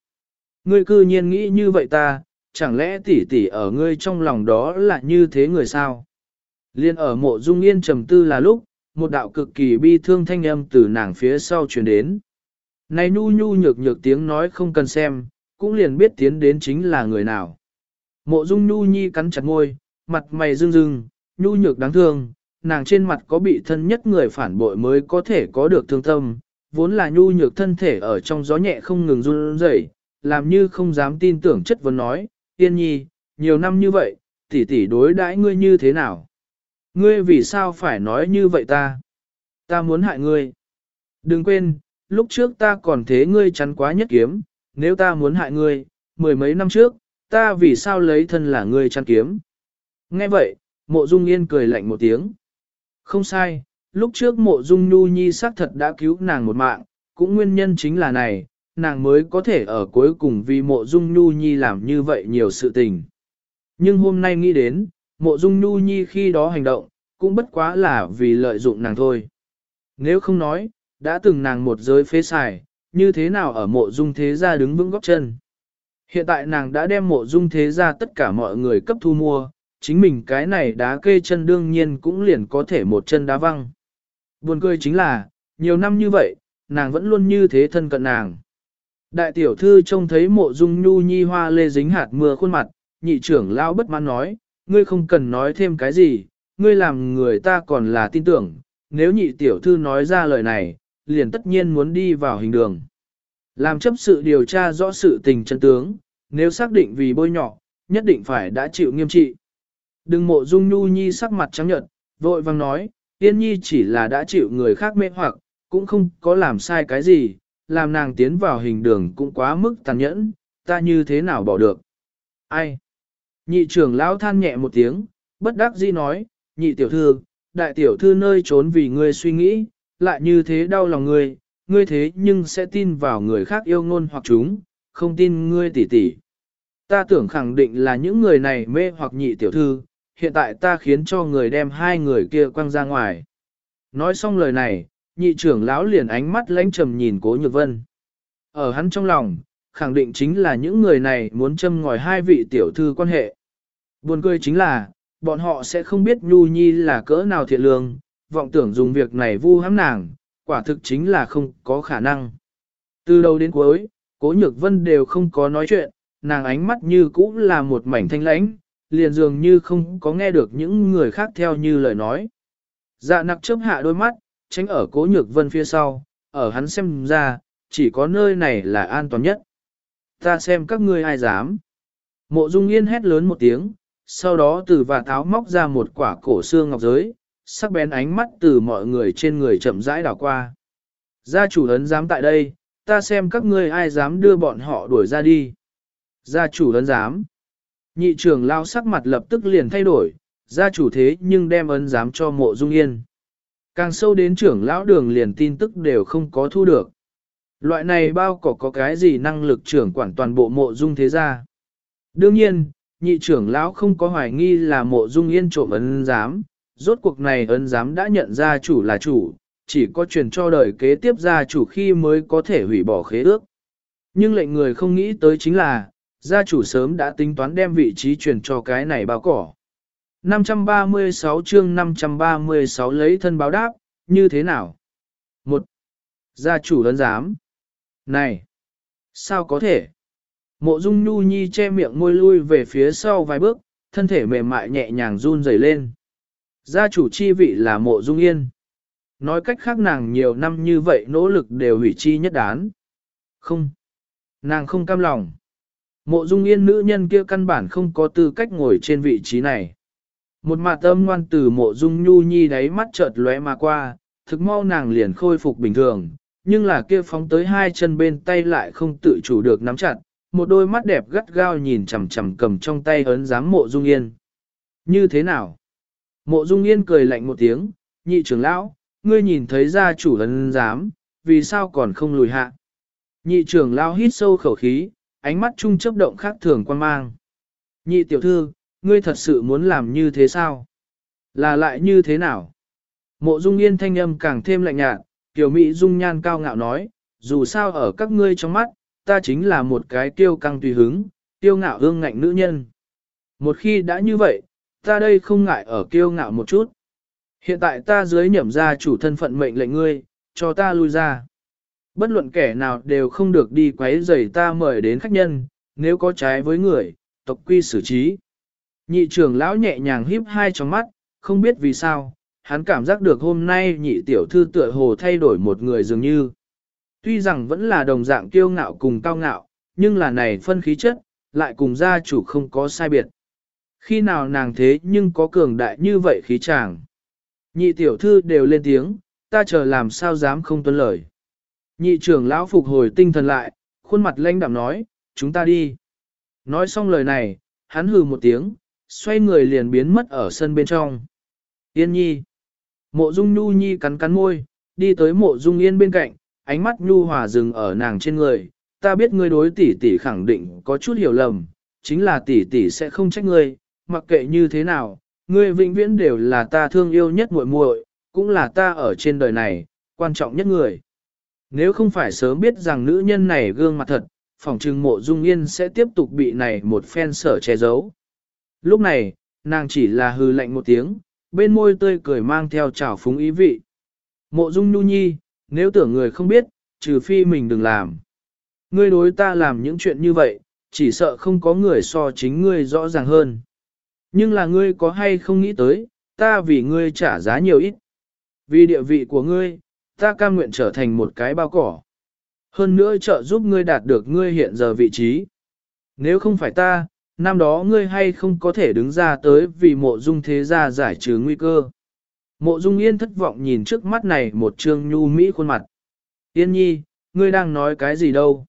Ngươi cư nhiên nghĩ như vậy ta, chẳng lẽ tỷ tỷ ở ngươi trong lòng đó là như thế người sao? Liên ở mộ dung yên trầm tư là lúc, một đạo cực kỳ bi thương thanh âm từ nàng phía sau truyền đến. Này nhu nhu nhược nhược tiếng nói không cần xem, cũng liền biết tiến đến chính là người nào. Mộ dung nhu nhi cắn chặt ngôi, mặt mày rưng rưng, nhu nhược đáng thương, nàng trên mặt có bị thân nhất người phản bội mới có thể có được thương tâm, vốn là nhu nhược thân thể ở trong gió nhẹ không ngừng run rẩy, làm như không dám tin tưởng chất vấn nói, yên nhi, nhiều năm như vậy, tỷ tỷ đối đãi ngươi như thế nào? Ngươi vì sao phải nói như vậy ta? Ta muốn hại ngươi. Đừng quên, lúc trước ta còn thế ngươi chắn quá nhất kiếm, nếu ta muốn hại ngươi, mười mấy năm trước, ta vì sao lấy thân là ngươi chắn kiếm? Nghe vậy, mộ dung yên cười lạnh một tiếng. Không sai, lúc trước mộ dung nhu nhi xác thật đã cứu nàng một mạng, cũng nguyên nhân chính là này, nàng mới có thể ở cuối cùng vì mộ dung nhu nhi làm như vậy nhiều sự tình. Nhưng hôm nay nghĩ đến, mộ dung nhu nhi khi đó hành động, cũng bất quá là vì lợi dụng nàng thôi. Nếu không nói, đã từng nàng một giới phế xài, như thế nào ở mộ dung thế gia đứng vững góc chân. Hiện tại nàng đã đem mộ dung thế gia tất cả mọi người cấp thu mua, chính mình cái này đá kê chân đương nhiên cũng liền có thể một chân đá văng. Buồn cười chính là, nhiều năm như vậy, nàng vẫn luôn như thế thân cận nàng. Đại tiểu thư trông thấy mộ dung nhu nhi hoa lê dính hạt mưa khuôn mặt, nhị trưởng lao bất mãn nói, ngươi không cần nói thêm cái gì, ngươi làm người ta còn là tin tưởng, nếu nhị tiểu thư nói ra lời này, liền tất nhiên muốn đi vào hình đường. Làm chấp sự điều tra rõ sự tình chân tướng, nếu xác định vì bôi nhỏ, nhất định phải đã chịu nghiêm trị. Đừng mộ dung nhu nhi sắc mặt trắng nhợt, vội vang nói, Yên Nhi chỉ là đã chịu người khác mê hoặc, cũng không có làm sai cái gì, làm nàng tiến vào hình đường cũng quá mức tàn nhẫn, ta như thế nào bỏ được. Ai? Nhị trưởng lão than nhẹ một tiếng, bất đắc dĩ nói, nhị tiểu thư, đại tiểu thư nơi trốn vì ngươi suy nghĩ, lại như thế đau lòng ngươi, ngươi thế nhưng sẽ tin vào người khác yêu ngôn hoặc chúng, không tin ngươi tỉ tỉ. Ta tưởng khẳng định là những người này mê hoặc nhị tiểu thư, hiện tại ta khiến cho người đem hai người kia quăng ra ngoài. Nói xong lời này, nhị trưởng lão liền ánh mắt lãnh trầm nhìn cố nhược vân. Ở hắn trong lòng, khẳng định chính là những người này muốn châm ngòi hai vị tiểu thư quan hệ. Buồn cười chính là, bọn họ sẽ không biết Nhu Nhi là cỡ nào thiện lương, vọng tưởng dùng việc này vu hãm nàng, quả thực chính là không có khả năng. Từ đầu đến cuối, cố nhược vân đều không có nói chuyện, nàng ánh mắt như cũ là một mảnh thanh lãnh, liền dường như không có nghe được những người khác theo như lời nói. Dạ nặc chớp hạ đôi mắt, tránh ở cố nhược vân phía sau, ở hắn xem ra, chỉ có nơi này là an toàn nhất. Ta xem các ngươi ai dám. Mộ Dung Yên hét lớn một tiếng, sau đó từ và tháo móc ra một quả cổ xương ngọc giới, sắc bén ánh mắt từ mọi người trên người chậm rãi đảo qua. Gia chủ ấn dám tại đây, ta xem các ngươi ai dám đưa bọn họ đuổi ra đi. Gia chủ ấn dám. Nhị trưởng lao sắc mặt lập tức liền thay đổi, gia chủ thế nhưng đem ấn giám cho mộ dung yên. Càng sâu đến trưởng lão đường liền tin tức đều không có thu được. Loại này bao cỏ có cái gì năng lực trưởng quản toàn bộ mộ dung thế gia. Đương nhiên, nhị trưởng lão không có hoài nghi là mộ dung yên trộm ấn giám, rốt cuộc này ấn giám đã nhận ra chủ là chủ, chỉ có truyền cho đời kế tiếp gia chủ khi mới có thể hủy bỏ khế ước. Nhưng lệnh người không nghĩ tới chính là, gia chủ sớm đã tính toán đem vị trí chuyển cho cái này bao cỏ. 536 chương 536 lấy thân báo đáp, như thế nào? Một, Gia chủ lớn dám. Này! Sao có thể? Mộ dung nhu nhi che miệng môi lui về phía sau vài bước, thân thể mềm mại nhẹ nhàng run rẩy lên. Gia chủ chi vị là mộ dung yên. Nói cách khác nàng nhiều năm như vậy nỗ lực đều hủy chi nhất đán. Không. Nàng không cam lòng. Mộ dung yên nữ nhân kia căn bản không có tư cách ngồi trên vị trí này. Một mặt âm ngoan từ mộ dung nhu nhi đáy mắt chợt lóe mà qua, thực mau nàng liền khôi phục bình thường, nhưng là kia phóng tới hai chân bên tay lại không tự chủ được nắm chặt, một đôi mắt đẹp gắt gao nhìn chằm chằm cầm trong tay ấn giám mộ dung yên. Như thế nào? Mộ dung yên cười lạnh một tiếng, nhị trưởng lão, ngươi nhìn thấy gia chủ ấn giám, vì sao còn không lùi hạ? Nhị trưởng lão hít sâu khẩu khí, ánh mắt trung chấp động khác thường quan mang. Nhị tiểu thư, ngươi thật sự muốn làm như thế sao? Là lại như thế nào? Mộ dung yên thanh âm càng thêm lạnh nhạt, tiểu mỹ dung nhan cao ngạo nói, dù sao ở các ngươi trong mắt, ta chính là một cái tiêu căng tùy hứng, tiêu ngạo ương ngạnh nữ nhân. Một khi đã như vậy, ta đây không ngại ở kiêu ngạo một chút. Hiện tại ta dưới nhậm ra chủ thân phận mệnh lệnh ngươi, cho ta lui ra. Bất luận kẻ nào đều không được đi quấy rầy ta mời đến khách nhân, nếu có trái với người, tộc quy xử trí. Nhị trưởng lão nhẹ nhàng híp hai tròng mắt, không biết vì sao, hắn cảm giác được hôm nay nhị tiểu thư tựa hồ thay đổi một người dường như. Tuy rằng vẫn là đồng dạng kiêu ngạo cùng cao ngạo, nhưng là này phân khí chất, lại cùng gia chủ không có sai biệt. Khi nào nàng thế nhưng có cường đại như vậy khí chàng. Nhị tiểu thư đều lên tiếng, ta chờ làm sao dám không tuân lời. Nhị trưởng lão phục hồi tinh thần lại, khuôn mặt lanh đạm nói, chúng ta đi. Nói xong lời này, hắn hừ một tiếng, xoay người liền biến mất ở sân bên trong. Yên nhi. Mộ dung nhu nhi cắn cắn môi, đi tới mộ dung yên bên cạnh, ánh mắt nhu hòa dừng ở nàng trên người. Ta biết ngươi đối tỷ tỷ khẳng định có chút hiểu lầm, chính là tỷ tỷ sẽ không trách ngươi, mặc kệ như thế nào, ngươi vĩnh viễn đều là ta thương yêu nhất muội muội, cũng là ta ở trên đời này, quan trọng nhất người. Nếu không phải sớm biết rằng nữ nhân này gương mặt thật, phòng trừng mộ dung yên sẽ tiếp tục bị này một phen sở che giấu. Lúc này, nàng chỉ là hư lạnh một tiếng, bên môi tươi cười mang theo trào phúng ý vị. Mộ dung nhu nhi, nếu tưởng người không biết, trừ phi mình đừng làm. Ngươi đối ta làm những chuyện như vậy, chỉ sợ không có người so chính ngươi rõ ràng hơn. Nhưng là ngươi có hay không nghĩ tới, ta vì ngươi trả giá nhiều ít. Vì địa vị của ngươi, ta cam nguyện trở thành một cái bao cỏ. Hơn nữa trợ giúp ngươi đạt được ngươi hiện giờ vị trí. Nếu không phải ta, năm đó ngươi hay không có thể đứng ra tới vì mộ dung thế gia giải trừ nguy cơ. Mộ dung yên thất vọng nhìn trước mắt này một trương nhu mỹ khuôn mặt. Yên nhi, ngươi đang nói cái gì đâu?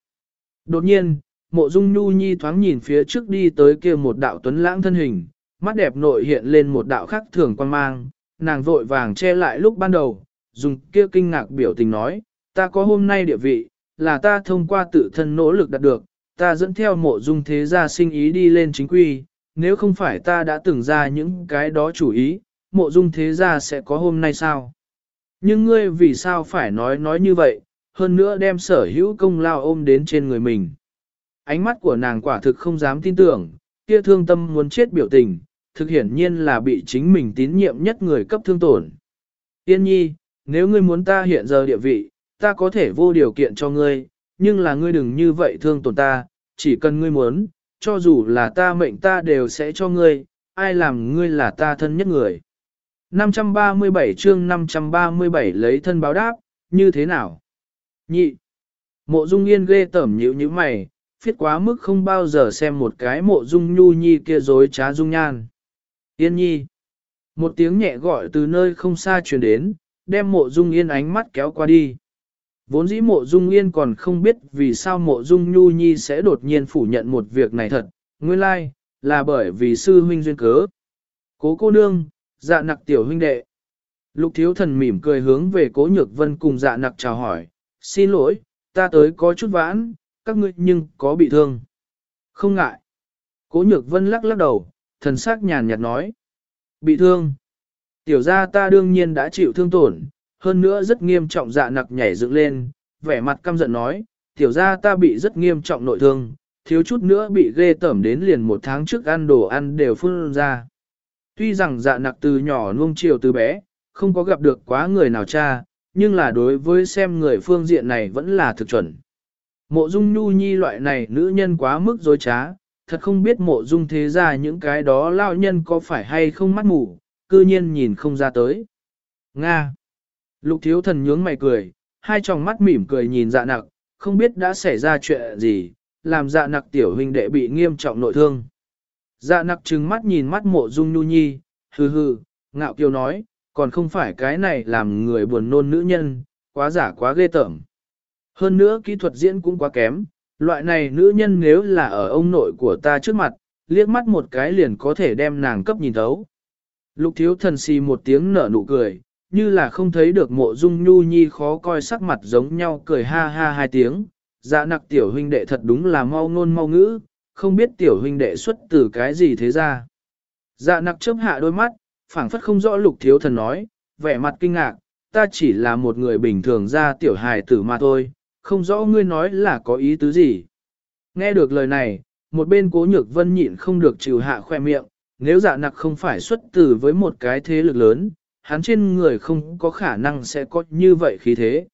Đột nhiên, mộ dung nhu nhi thoáng nhìn phía trước đi tới kia một đạo tuấn lãng thân hình, mắt đẹp nội hiện lên một đạo khắc thường quan mang, nàng vội vàng che lại lúc ban đầu, dùng kia kinh ngạc biểu tình nói, ta có hôm nay địa vị, là ta thông qua tự thân nỗ lực đạt được, ta dẫn theo mộ dung thế gia sinh ý đi lên chính quy, nếu không phải ta đã từng ra những cái đó chủ ý, mộ dung thế gia sẽ có hôm nay sao? Nhưng ngươi vì sao phải nói nói như vậy, hơn nữa đem sở hữu công lao ôm đến trên người mình. Ánh mắt của nàng quả thực không dám tin tưởng, kia thương tâm muốn chết biểu tình, thực hiển nhiên là bị chính mình tín nhiệm nhất người cấp thương tổn. Tiên nhi, nếu ngươi muốn ta hiện giờ địa vị, ta có thể vô điều kiện cho ngươi, nhưng là ngươi đừng như vậy thương tổn ta, chỉ cần ngươi muốn, cho dù là ta mệnh ta đều sẽ cho ngươi, ai làm ngươi là ta thân nhất người. 537 chương 537 lấy thân báo đáp, như thế nào? Nhị. Mộ dung yên ghê tẩm nhíu nhíu mày, phiết quá mức không bao giờ xem một cái mộ dung nhu nhi kia dối trá dung nhan. Yên nhi. Một tiếng nhẹ gọi từ nơi không xa truyền đến, đem mộ dung yên ánh mắt kéo qua đi. Vốn dĩ mộ dung yên còn không biết vì sao mộ dung nhu nhi sẽ đột nhiên phủ nhận một việc này thật, nguyên lai, like, là bởi vì sư huynh duyên cớ. Cố cô nương, dạ nặc tiểu huynh đệ. Lục thiếu thần mỉm cười hướng về cố nhược vân cùng dạ nặc chào hỏi, xin lỗi, ta tới có chút vãn, các ngươi nhưng có bị thương. Không ngại. Cố nhược vân lắc lắc đầu, thần sắc nhàn nhạt nói. Bị thương. Tiểu gia ta đương nhiên đã chịu thương tổn, hơn nữa rất nghiêm trọng dạ nặc nhảy dựng lên, vẻ mặt căm giận nói, tiểu gia ta bị rất nghiêm trọng nội thương, thiếu chút nữa bị ghê tẩm đến liền một tháng trước ăn đồ ăn đều phun ra. Tuy rằng dạ nặc từ nhỏ nuông chiều từ bé, không có gặp được quá người nào cha, nhưng là đối với xem người phương diện này vẫn là thực chuẩn. Mộ dung nhu nhi loại này nữ nhân quá mức dối trá, thật không biết mộ dung thế ra những cái đó lao nhân có phải hay không mắt mù, cư nhiên nhìn không ra tới. Nga. Lục thiếu thần nhướng mày cười, hai tròng mắt mỉm cười nhìn dạ nặc, không biết đã xảy ra chuyện gì, làm dạ nặc tiểu huynh đệ bị nghiêm trọng nội thương. Dạ nặc trừng mắt nhìn mắt mộ dung nhu nhi, hừ hừ, ngạo kiều nói, còn không phải cái này làm người buồn nôn nữ nhân, quá giả quá ghê tởm. Hơn nữa kỹ thuật diễn cũng quá kém, loại này nữ nhân nếu là ở ông nội của ta trước mặt, liếc mắt một cái liền có thể đem nàng cấp nhìn thấu. Lục thiếu thần xì một tiếng nở nụ cười, như là không thấy được mộ dung nhu nhi khó coi sắc mặt giống nhau cười ha ha hai tiếng. Dạ nặc tiểu huynh đệ thật đúng là mau ngôn mau ngữ, không biết tiểu huynh đệ xuất từ cái gì thế ra. Dạ nặc chớp hạ đôi mắt, phảng phất không rõ lục thiếu thần nói, vẻ mặt kinh ngạc, ta chỉ là một người bình thường ra tiểu hài tử mà thôi, không rõ ngươi nói là có ý tứ gì. Nghe được lời này, một bên cố nhược vân nhịn không được chịu hạ khoe miệng, nếu dạ nặc không phải xuất từ với một cái thế lực lớn, hắn trên người không có khả năng sẽ có như vậy khí thế.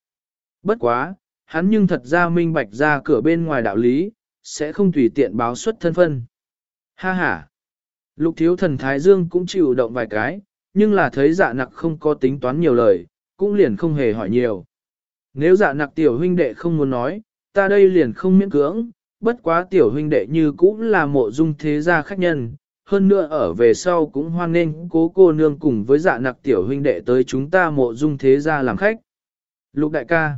Bất quá, hắn nhưng thật ra minh bạch ra cửa bên ngoài đạo lý, sẽ không tùy tiện báo xuất thân phân. Ha ha! Lục thiếu thần Thái Dương cũng chịu động vài cái, nhưng là thấy dạ nặc không có tính toán nhiều lời, cũng liền không hề hỏi nhiều. Nếu dạ nặc tiểu huynh đệ không muốn nói, ta đây liền không miễn cưỡng, bất quá tiểu huynh đệ như cũng là mộ dung thế gia khách nhân, hơn nữa ở về sau cũng hoan nghênh cố cô nương cùng với dạ nặc tiểu huynh đệ tới chúng ta mộ dung thế gia làm khách. Lục đại ca,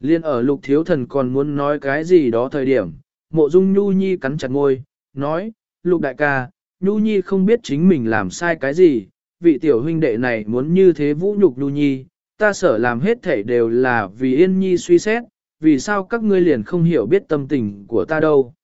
liên ở lục thiếu thần còn muốn nói cái gì đó thời điểm, mộ dung nhu nhi cắn chặt ngôi, nói, lục đại ca, nhu nhi không biết chính mình làm sai cái gì, vị tiểu huynh đệ này muốn như thế vũ nhục nhu nhi, ta sở làm hết thể đều là vì yên nhi suy xét, vì sao các ngươi liền không hiểu biết tâm tình của ta đâu.